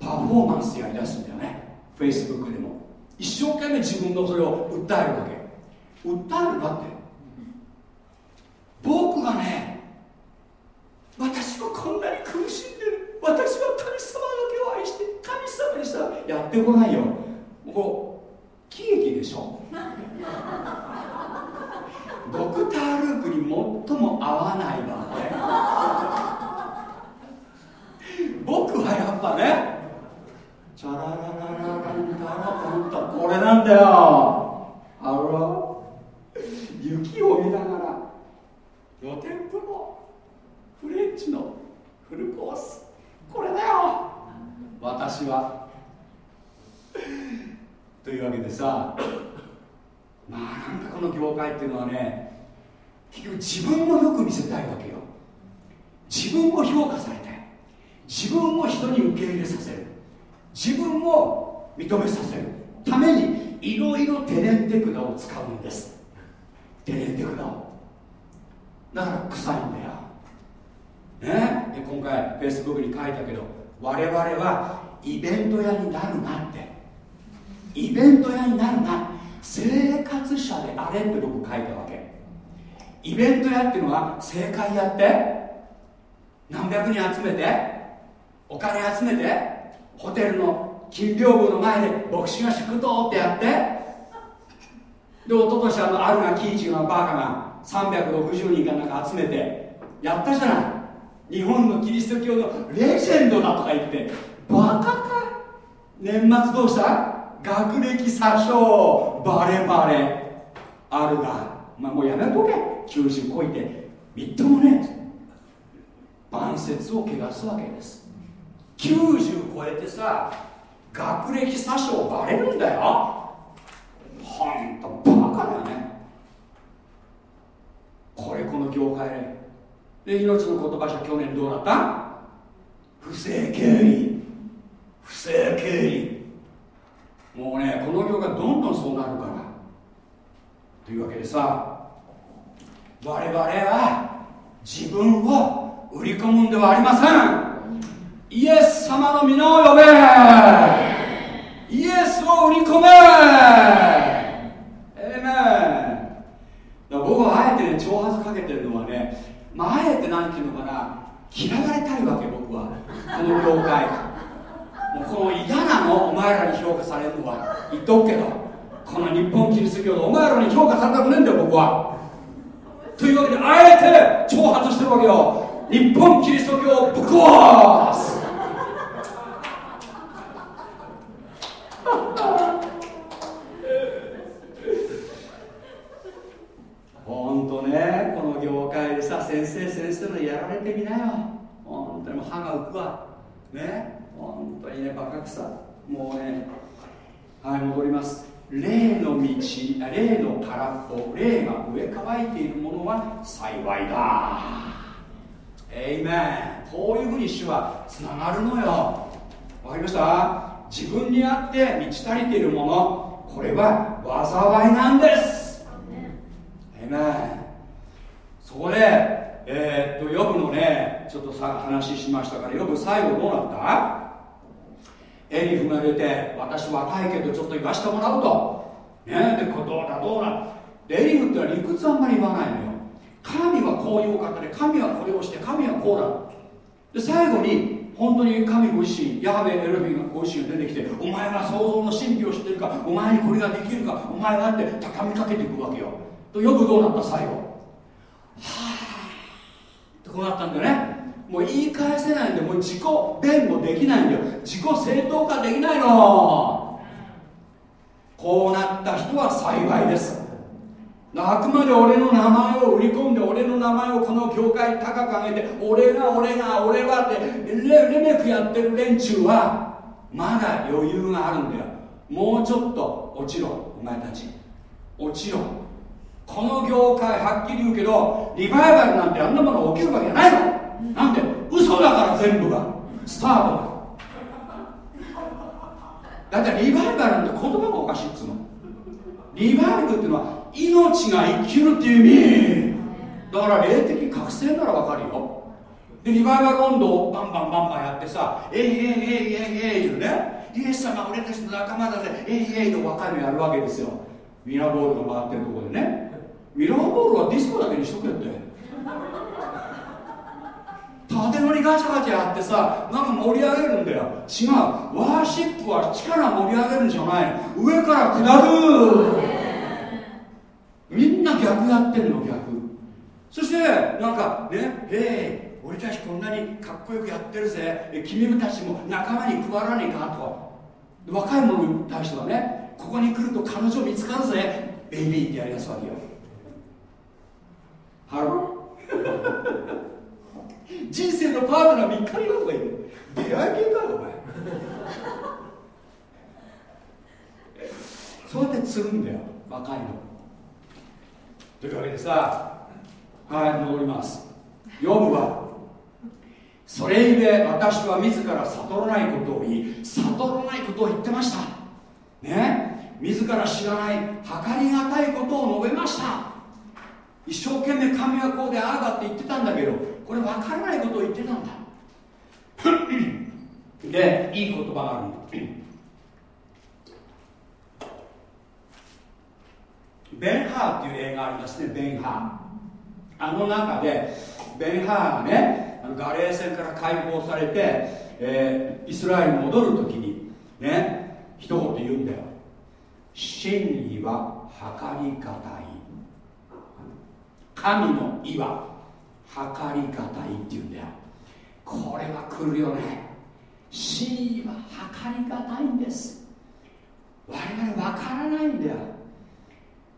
パフォーマンスやりだすんだよね。フェイスブックでも。一生懸命自分のそれを訴えるわけ。訴えるなって僕がね私はこんなに苦しんでる。私は神様だけを愛して神様にしたらやってこないよ。こう喜劇でしょ。ドクター・ルークに最も合わないわね。僕はやっぱねチャララララランタラタンタこれなんだよあら雪を見ながら露天風呂フレンチのフルコースこれだよ私はというわけでさまあなんかこの業界っていうのはね結局自分もよく見せたいわけよ。自分も評価されたい。自分も人に受け入れさせる。自分も認めさせる。ためにいろいろテレンテクダを使うんです。テレンテクダを。だから臭いんだよ。ね？で今回フェイスブックに書いたけど我々はイベント屋になるなって。イベント屋になるな。生活者であれって僕書いたわけ。イベント屋っていうのは正解やって何百人集めてお金集めてホテルの金屏風の前で牧師が祝祷ってやってで一昨年あのアルガキーチのバカが360人かなんか集めてやったじゃない。日本のキリスト教のレジェンドだとか言ってバカか。年末どうした？学歴詐称バレバレ。あるがまあもうやめとけ。90超えて。みっともね晩節を汚すわけです。90超えてさ学歴詐称バレるんだよ。ほんとバカだよね。これこの業界で。で命の言葉じゃ去年どうなった？不正経理。不正経理。もうねこの業界どんどんそうなるから。というわけでさ我々は自分を売り込むんではありません。イエス様の皆を呼べ。イエスを売り込め。えめ僕はあえてね挑発かけてるのはね、まあ、あえてなんていうのかな嫌われたいわけ僕は。この業界。この嫌なのお前らに評価されるのは言っとくけどこの日本キリスト教のお前らに評価されたくねえんだよ僕は。というわけであえて挑発してるわけよ。日本キリスト教をぶっ壊す。本当ねこの業界でさ先生先生のやられてみなよ。本当にもう歯が浮くわ。ね。本当にねバカくさもうねはい戻ります。霊の道霊の空っぽ霊が植え乾いているものは幸いだ。エイメン。こういうふうに主はつながるのよ。わかりました？自分にあって満ち足りているもの。これは災いなんです。エイメン。そこでえー、っとヨブのねちょっとさ話しましたからヨブ最後どうなったエリフが出て私若いけどちょっと言わしてもらうと。ねえでどうだどうだエリフってのは理屈あんまり言わないのよ。神はこういうお方で神はこれをして神はこうだ。で最後に本当に神ご自身ヤハベエルフィンがご自身が出てきてお前は想像の真理を知ってるかお前にこれができるかお前はって畳みかけていくわけよ。とよくどうなった？最後。はあってこうなったんだよね。もう言い返せないんでもう自己弁護できないんだよ。自己正当化できないの。こうなった人は幸いです。あくまで俺の名前を売り込んで俺の名前をこの教会高く上げて俺が俺が俺はってレレメクやってる連中はまだ余裕があるんだよ。もうちょっと落ちろお前たち。落ちろ。この業界はっきり言うけどリバイバルなんてあんなもの起きるわけじゃないの。なんで嘘だから全部が。スタートが。だってリバイバルなんて言葉がおかしいっつうの。リバイバルっていうのは命が生きるっていう意味。だから霊的覚醒ならわかるよ。でリバイバル温度をバンバンバンバンやってさえいえいえいえいえいいねイエス様俺たちの仲間だぜえいえいの若いのやるわけですよミラーボールが回ってるとこでねミラーボールはディスコだけにしとけって縦乗りガチャガチャやってさなんか盛り上げるんだよ。違う。ワーシップは力盛り上げるんじゃない。上から下る。みんな逆やってんの逆。そしてなんかねへえ俺たちこんなにかっこよくやってるぜ。君たちも仲間に加わらねえかと。若い者に対してはねここに来ると彼女見つかるぜ。 Baby ってやりやすわけよ。 Hello。人生のパートナー3日にとか言う出会い系かよお前。そうやって釣るんだよ若いの。というわけでさはい戻ります。ヨブはそれゆえ私は自ら悟らないことを言い悟らないことを言ってました。ね？自ら知らない計りがたいことを述べました。一生懸命神はこうでああだって言ってたんだけどこれ分からないことを言ってたんだ。でいい言葉があるの。ベンハーっていう映画ありますねベンハー。あの中でベンハーがねあのガレー戦から解放されて、えー、イスラエルに戻るときにね一言言うんだよ。真理は計りがたい。神の意は計りがたいっていうんだよ。これは来るよね。真意は計りがたいんです。我々分からないんだよ。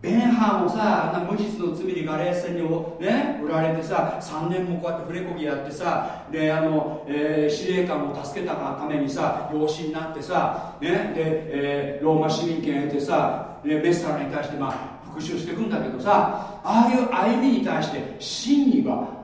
ベンハーもさあんな無実の罪にガレー戦に、ね、売られてさ3年もこうやって触れこぎやってさであの、えー、司令官を助けたためにさ養子になってさ、ねでえー、ローマ市民権得てさ、ね、メッサラに対して、まあ、復讐していくんだけどさああいう歩みに対して真意は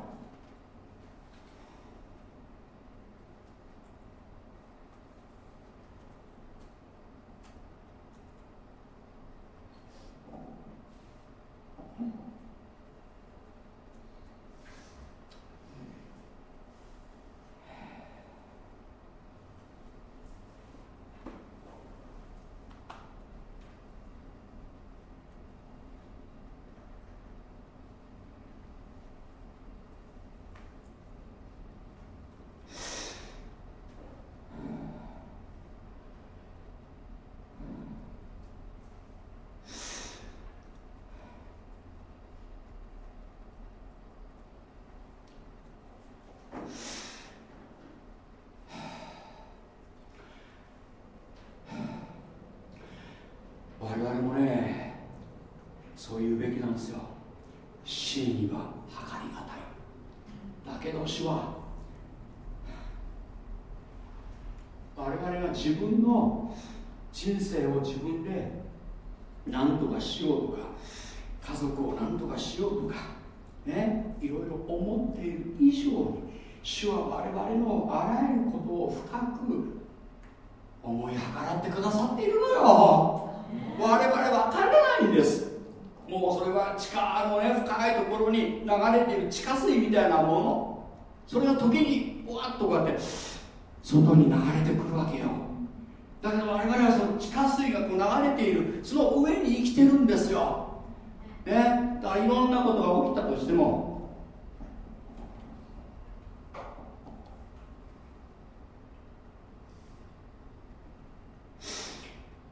の人生を自分で何とかしようとか家族を何とかしようとかねいろいろ思っている以上に主は我々のあらゆることを深く思い計らってくださっているのよ。我々分からないんです。もうそれは地下のね深いところに流れている地下水みたいなもの。それが時にわっとこうやって外に流れてくるわけよ。だけど我々はその地下水がこう流れているその上に生きてるんですよ。ね？だからいろんなことが起きたとしても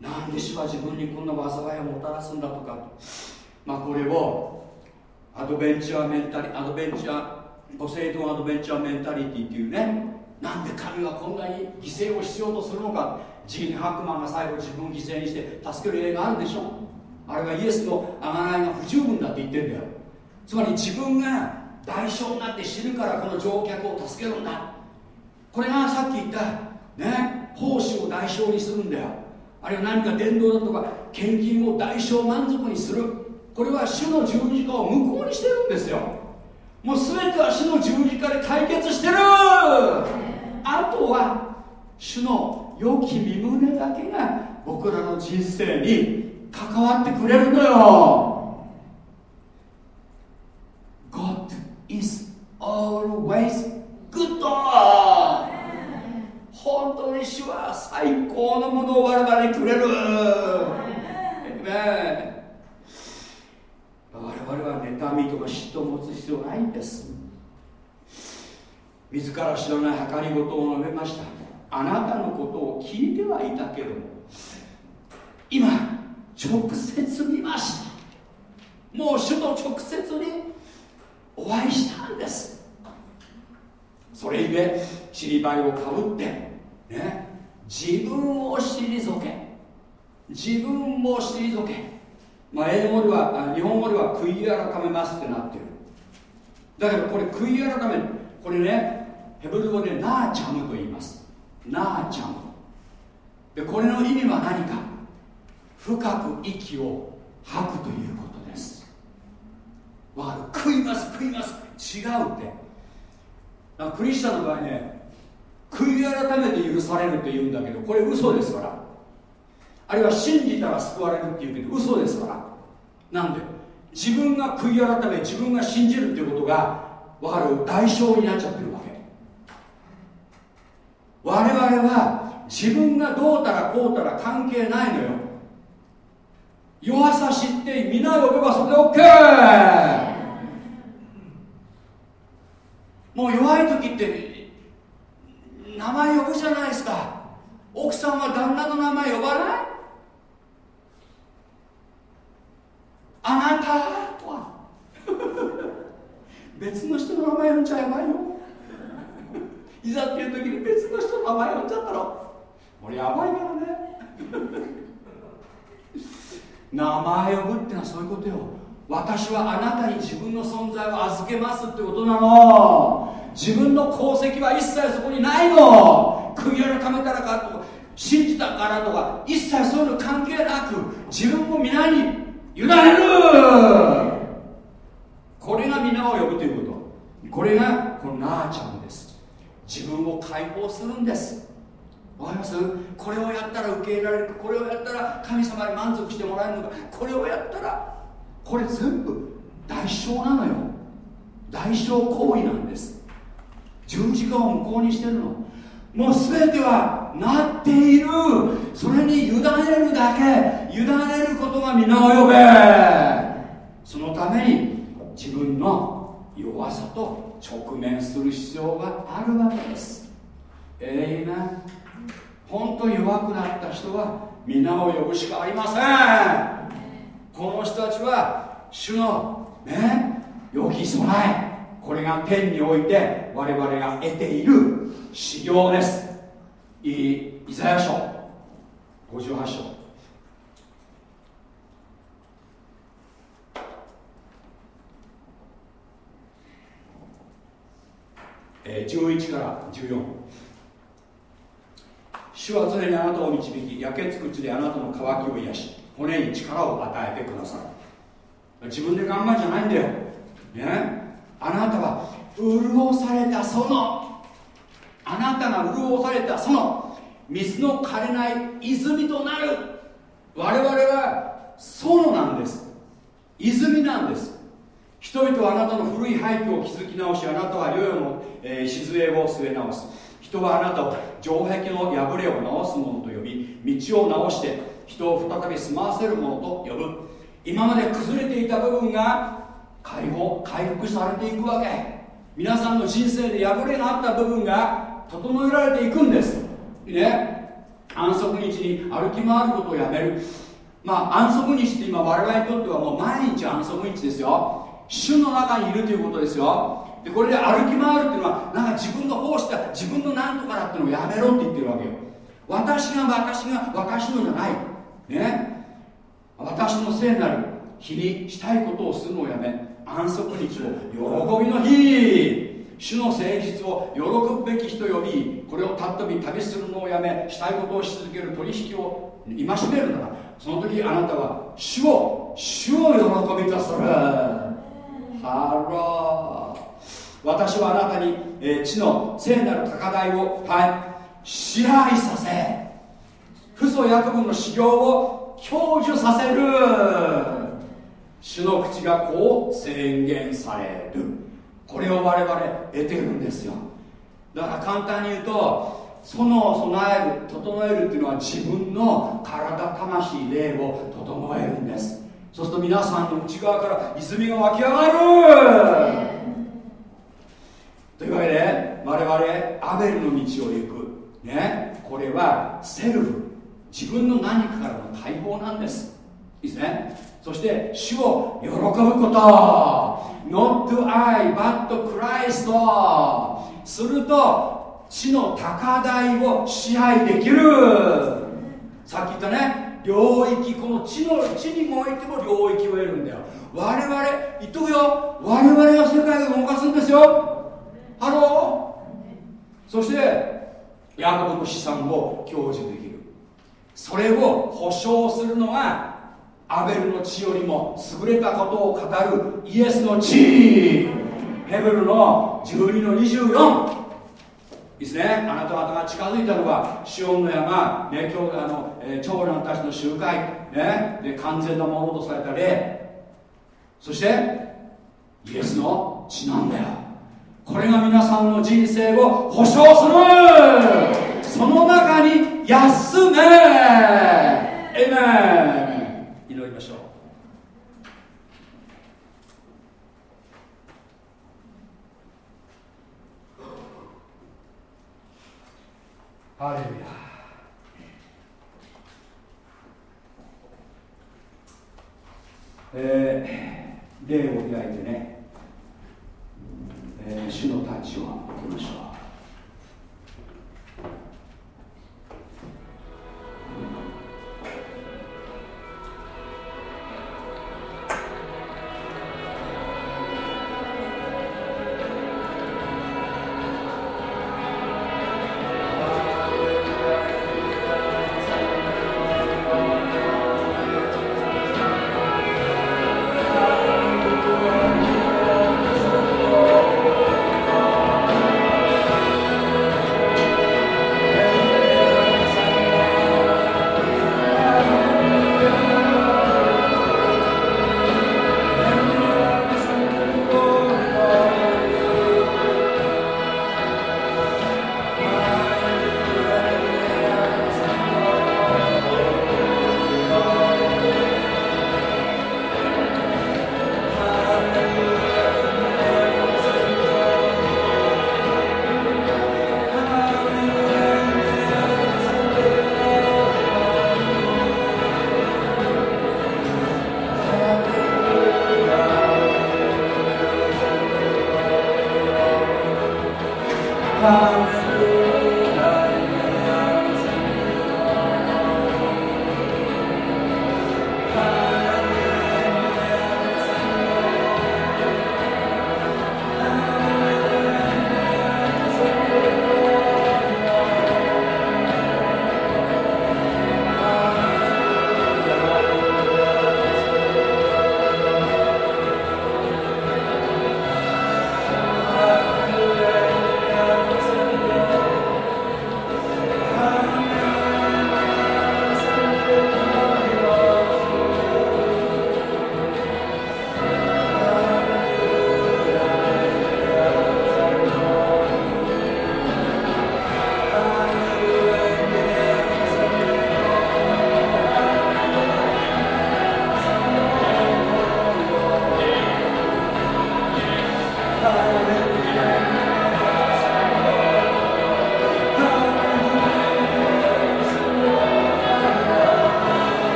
なんで主は自分にこんな災いをもたらすんだとか。まあこれをアドベンチャーメンタリアドベンチャーポセイドンアドベンチャーメンタリティっていうねなんで神はこんなに犠牲を必要とするのか？ジーン・ハックマンが最後自分を犠牲にして助ける映画あるんでしょあれはイエスの贖いが不十分だって言ってんだよ。つまり自分が代償になって死ぬからこの乗客を助けるんだ。これがさっき言ったね奉仕を代償にするんだよ。あるいは何か伝道だとか献金を代償満足にする。これは主の十字架を無効にしてるんですよ。もう全ては主の十字架で解決してる。あとは主の良き身胸だけが僕らの人生に関わってくれるのよ。God is always good. 本当に主は最高のものを我々にくれる。ね我々は妬みとか嫉妬を持つ必要ないんです。自ら知らない計りごとを述べました。あなたのことを聞いてはいたけども今直接見ました。もう主と直接にお会いしたんです。それゆえちりばいをかぶってね自分を退け。自分も退け。まあ、英語では日本語では悔い改めますってなってる。だけどこれ悔い改めこれねヘブル語でナーチャムと言います。ナーチャム。でこれの意味は何か？深く息を吐くということです。わかる？悔います悔います。違うって。クリスチャンの場合ね悔い改めて許されるって言うんだけどこれ嘘ですから。あるいは信じたら救われるっていうけど嘘ですから。なんで？自分が悔い改め自分が信じるっていうことが分かる？代償になっちゃってるわ。我々は自分がどうたらこうたら関係ないのよ。弱さ知って皆呼べばそれで OK もう弱い時って名前呼ぶじゃないですか。奥さんは旦那の名前呼ばない？あなた？とは。別の人の名前呼んじゃやばいよいざっていう時に別の人の名前呼んじゃったら俺やばいからね。名前呼ぶってのはそういうことよ。私はあなたに自分の存在を預けますってことなの。自分の功績は一切そこにないの。悔い改めたらかとか信じたからとか一切そういうの関係なく自分も皆に委ねる。これが皆を呼ぶということ。これがこのなーちゃんです。自分を解放するんです。わかります？これをやったら受け入れられる。これをやったら神様に満足してもらえるのか。これをやったらこれ全部代償なのよ。代償行為なんです。十字架を無効にしてるの。もう全てはなっている。それに委ねるだけ。委ねることが皆を呼べ。そのために自分の弱さと直面する必要があるわけです。えいな本当に弱くなった人は皆を呼ぶしかありません。この人たちは主のね良き備えこれが天において我々が得ている修行です。いいイザヤ書58章。え、11から14主は常にあなたを導き焼けつく地であなたの渇きを癒し骨に力を与えてくださる。自分で頑張るんじゃないんだよ、ね、あなたは潤されたそのあなたが潤されたその水の枯れない泉となる。我々は園なんです。泉なんです。人々はあなたの古い廃墟を築き直しあなたは世々の、えー、静を据え直す。人はあなたを城壁の破れを直す者と呼び道を直して人を再び住まわせる者と呼ぶ。今まで崩れていた部分が解放回復されていくわけ。皆さんの人生で破れがあった部分が整えられていくんです。ね。安息日に歩き回ることをやめる。まあ安息日って今我々にとってはもう毎日安息日ですよ。主の中にいるということですよ。でこれで歩き回るっていうのはなんか自分の奉仕だ自分のなんとかだっていうのをやめろって言ってるわけよ。私が私が私のじゃない。ね。私の聖なる日にしたいことをするのをやめ安息日を喜びの日。主の誠実を喜ぶべき人呼びこれをたっ飛び旅するのをやめしたいことをし続ける取引を戒めるなら。その時あなたは主を主を喜びとする。ハロー私はあなたに、えー、地の聖なる高台を、はい、支配させ父祖ヤコブの嗣業を享受させる。主の口がこう宣言される。これを我々得てるんですよ。だから簡単に言うとその備える整えるっていうのは自分の体魂霊を整えるんです。そうすると皆さんの内側から泉が湧き上がる。というわけで我々アベルの道を行く。ね。これはセルフ。自分の何かからの解放なんです。いいですね。そして主を喜ぶこと。Not I but Christ すると地の高台を支配できる。さっき言ったね。領域この地の地にもいても領域を得るんだよ。我々言っとくよ。我々が世界を動かすんですよ。 Hello。そしてヤコブの資産を享受できる。それを保証するのがアベルの血よりも優れたことを語るイエスの血ヘブルの12の24いですね。あなた方が近づいたのはシオンの山、ね、今日あの、えー、長男たちの集会、ね、で完全なものとされた霊。そしてイエスの血なんだよ。これが皆さんの人生を保証する。その中に休め。エメン祈りましょうハレルヤえー、霊を開いてね、えー、主の太刀を受けましょう。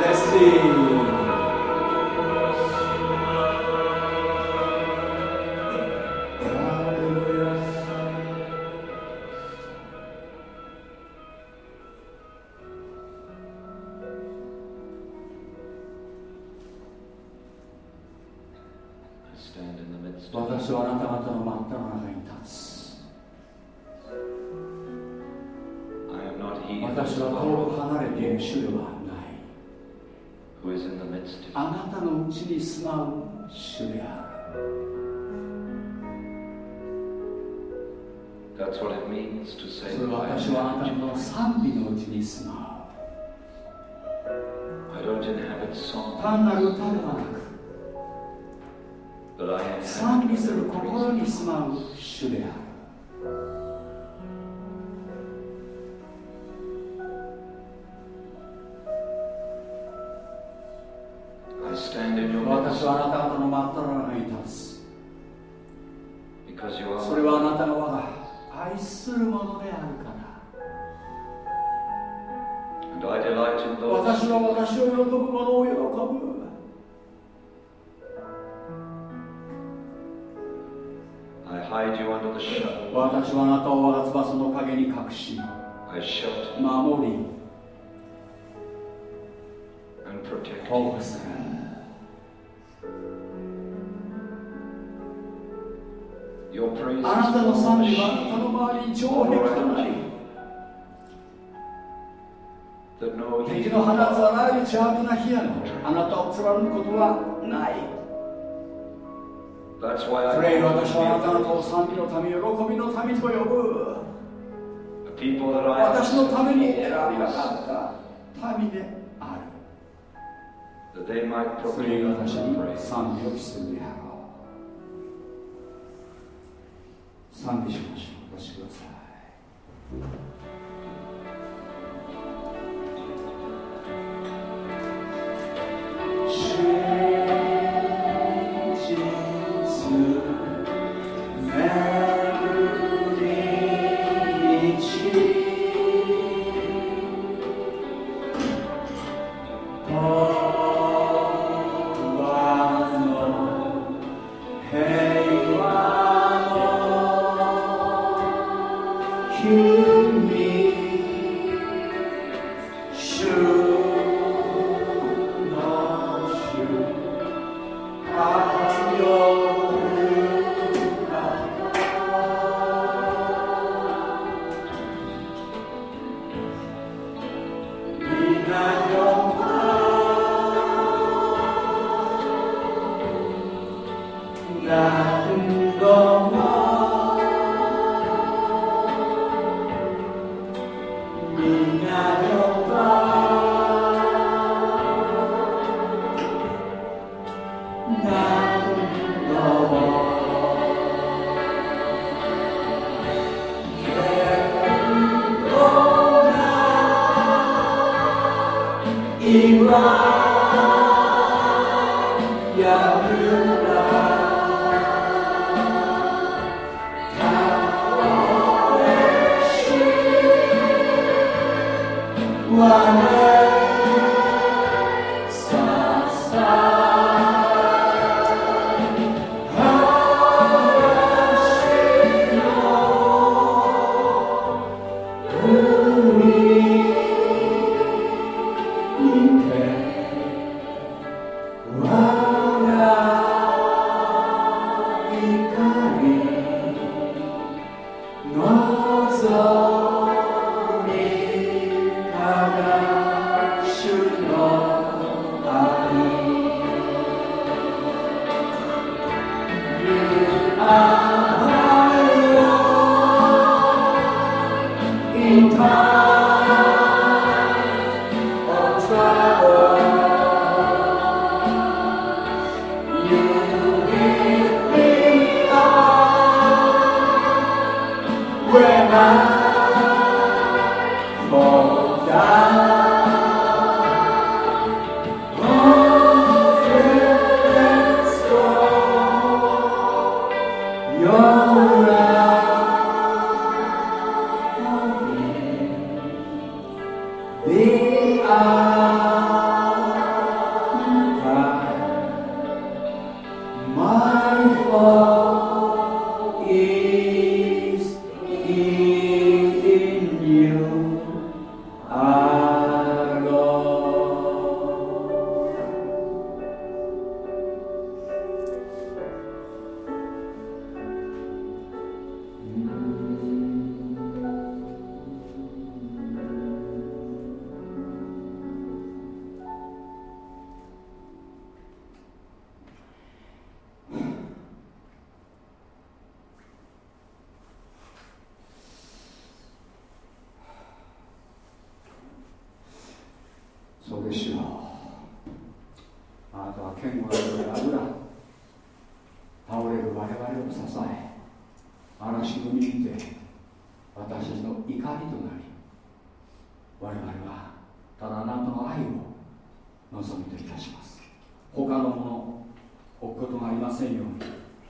Let's see. それは私はあなたの賛美のうちに住まう単なる歌ではなく賛美する心に住まう主である。私はあなた方の真っ只中に立つ。それするものであるから。私は私を喜ぶ者を喜ぶ。私はあなたを我が翼の陰に隠し守り保護すあなたの賛美はあなたの周りに城壁となり敵の放つあらゆる邪悪な火矢があなたを貫くことはないそれゆえ私はあなた方を賛美の民、喜びの民と呼ぶ。私のために選びなかった民である。それゆえ私に賛美をするで賛美しましょう。お越しください。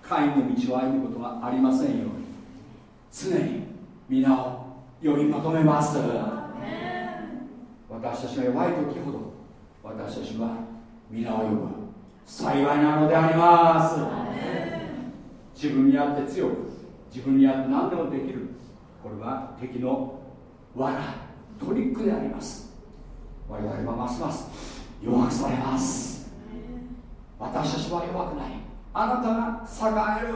会の道を歩むことがありませんように。常に皆を呼び求めます。私たちが弱い時ほど私たちは皆を呼ぶ。幸いなのであります。自分にあって強く自分にあって何でもできる。これは敵の罠トリックであります。我々はますます弱くされます。私たちは弱くない。あなたが栄える。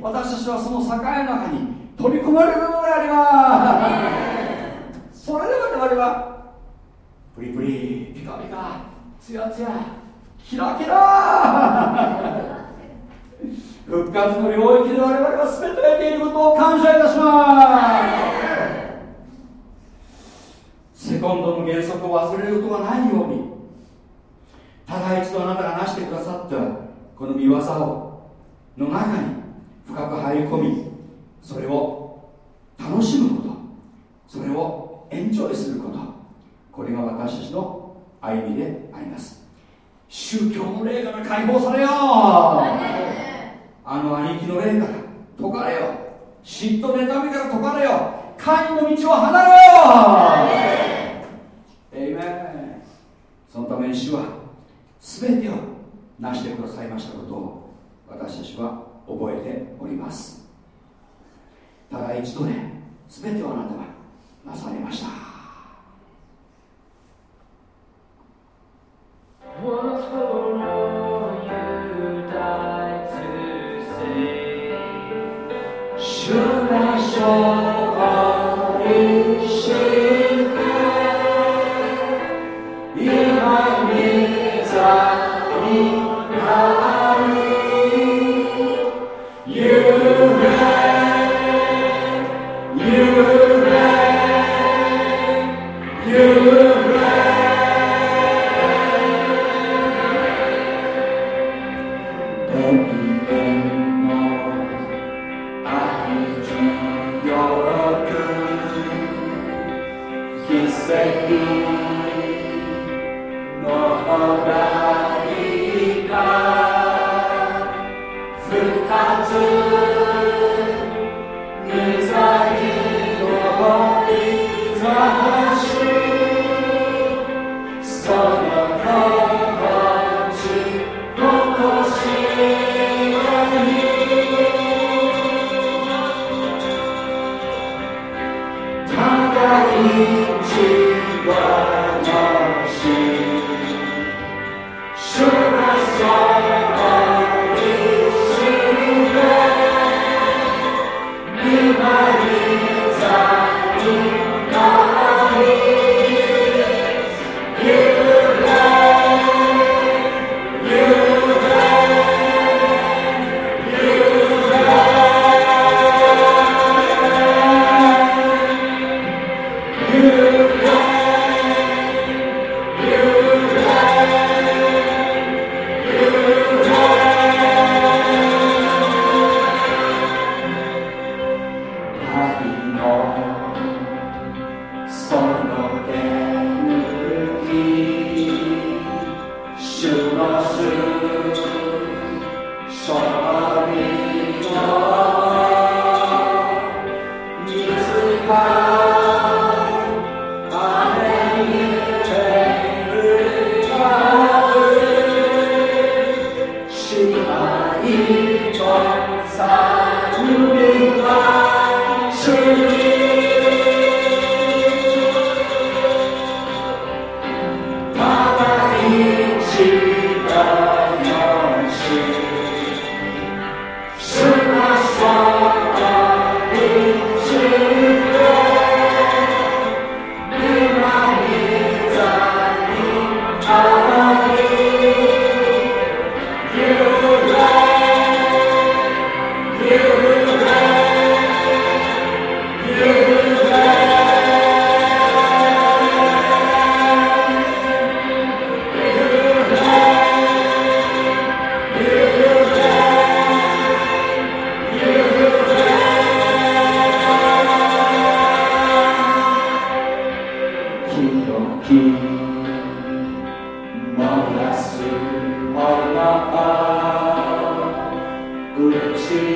私たちはその栄えの中に取り込まれるのであります。それで我々はプリプリピカピカツヤツヤキラキラ。復活の領域で我々は全て得ていることを感謝いたします。セコンドの原則を忘れることがないように。ただ一度あなたが成してくださったこの見業をの中に深く入り込みそれを楽しむことそれをエンジョイすることこれが私たちの歩みであります。宗教の霊から解放されよう。あの兄貴の霊から解かれよ嫉妬妬みから解かれよ神の道を離れよエイメン。そのために主は全てを成してくださいましたことを私たちは覚えておりますただ一度で全てをあなたはなされました What's going on?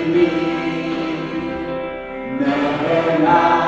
me, Maranatha.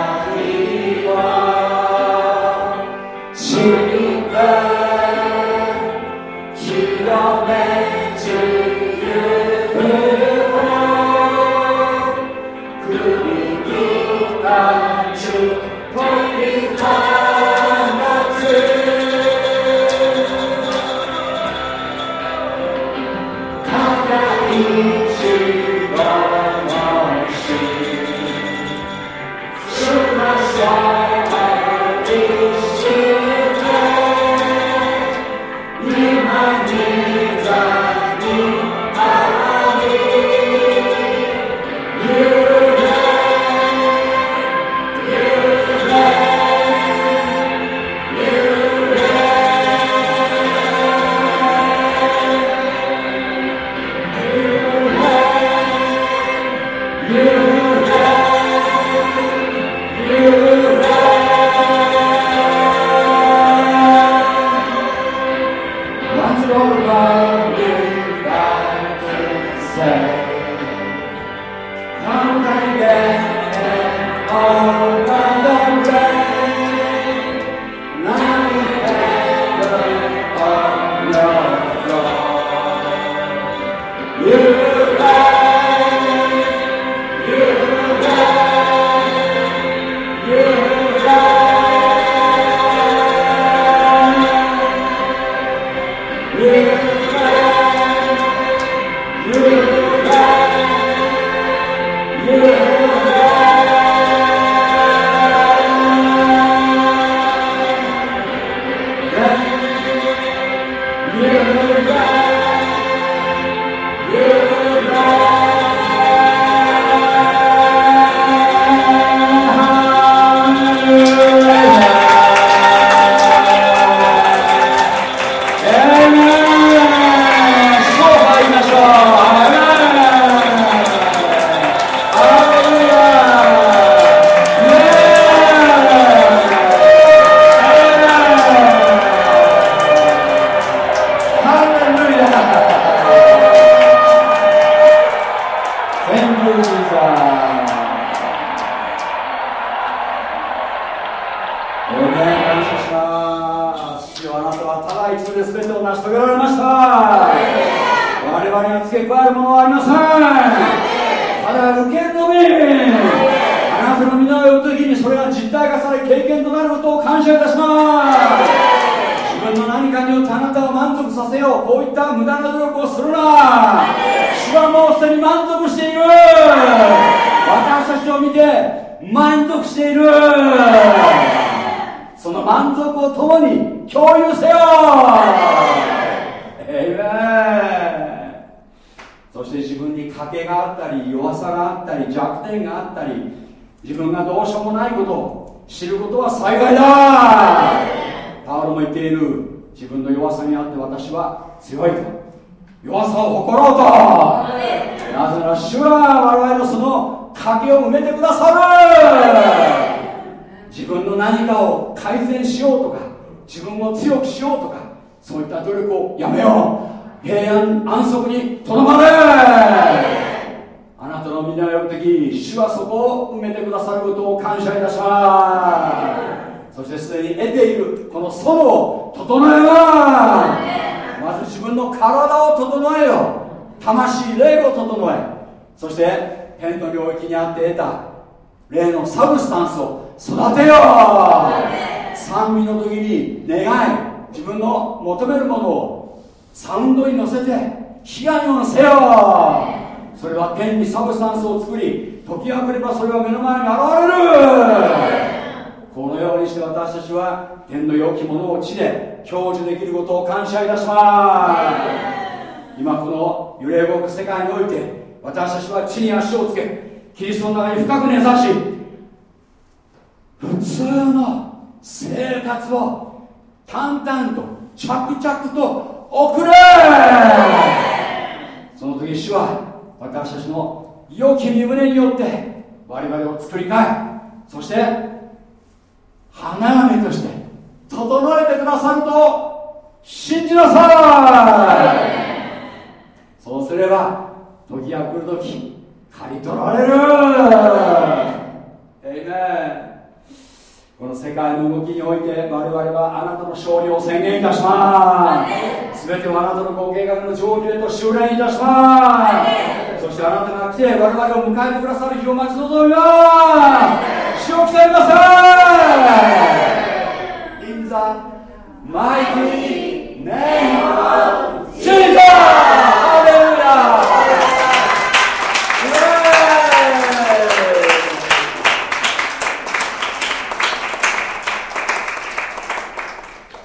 地に足をつけキリストの中に深く根ざし普通の生活を淡々と着々と送れ。その時主は私たちの良き身胸によって我々を作り変えそして花嫁として整えてくださると信じなさい。そうすれば時が来る時刈り取られる。エイメンこの世界の動きにおいて我々はあなたの勝利を宣言いたします。全てをあなたのご計画の上級へと修練いたします。そしてあなたが来て我々を迎えてくださる日を待ち望みます。主を鍛えなさい。In the mighty name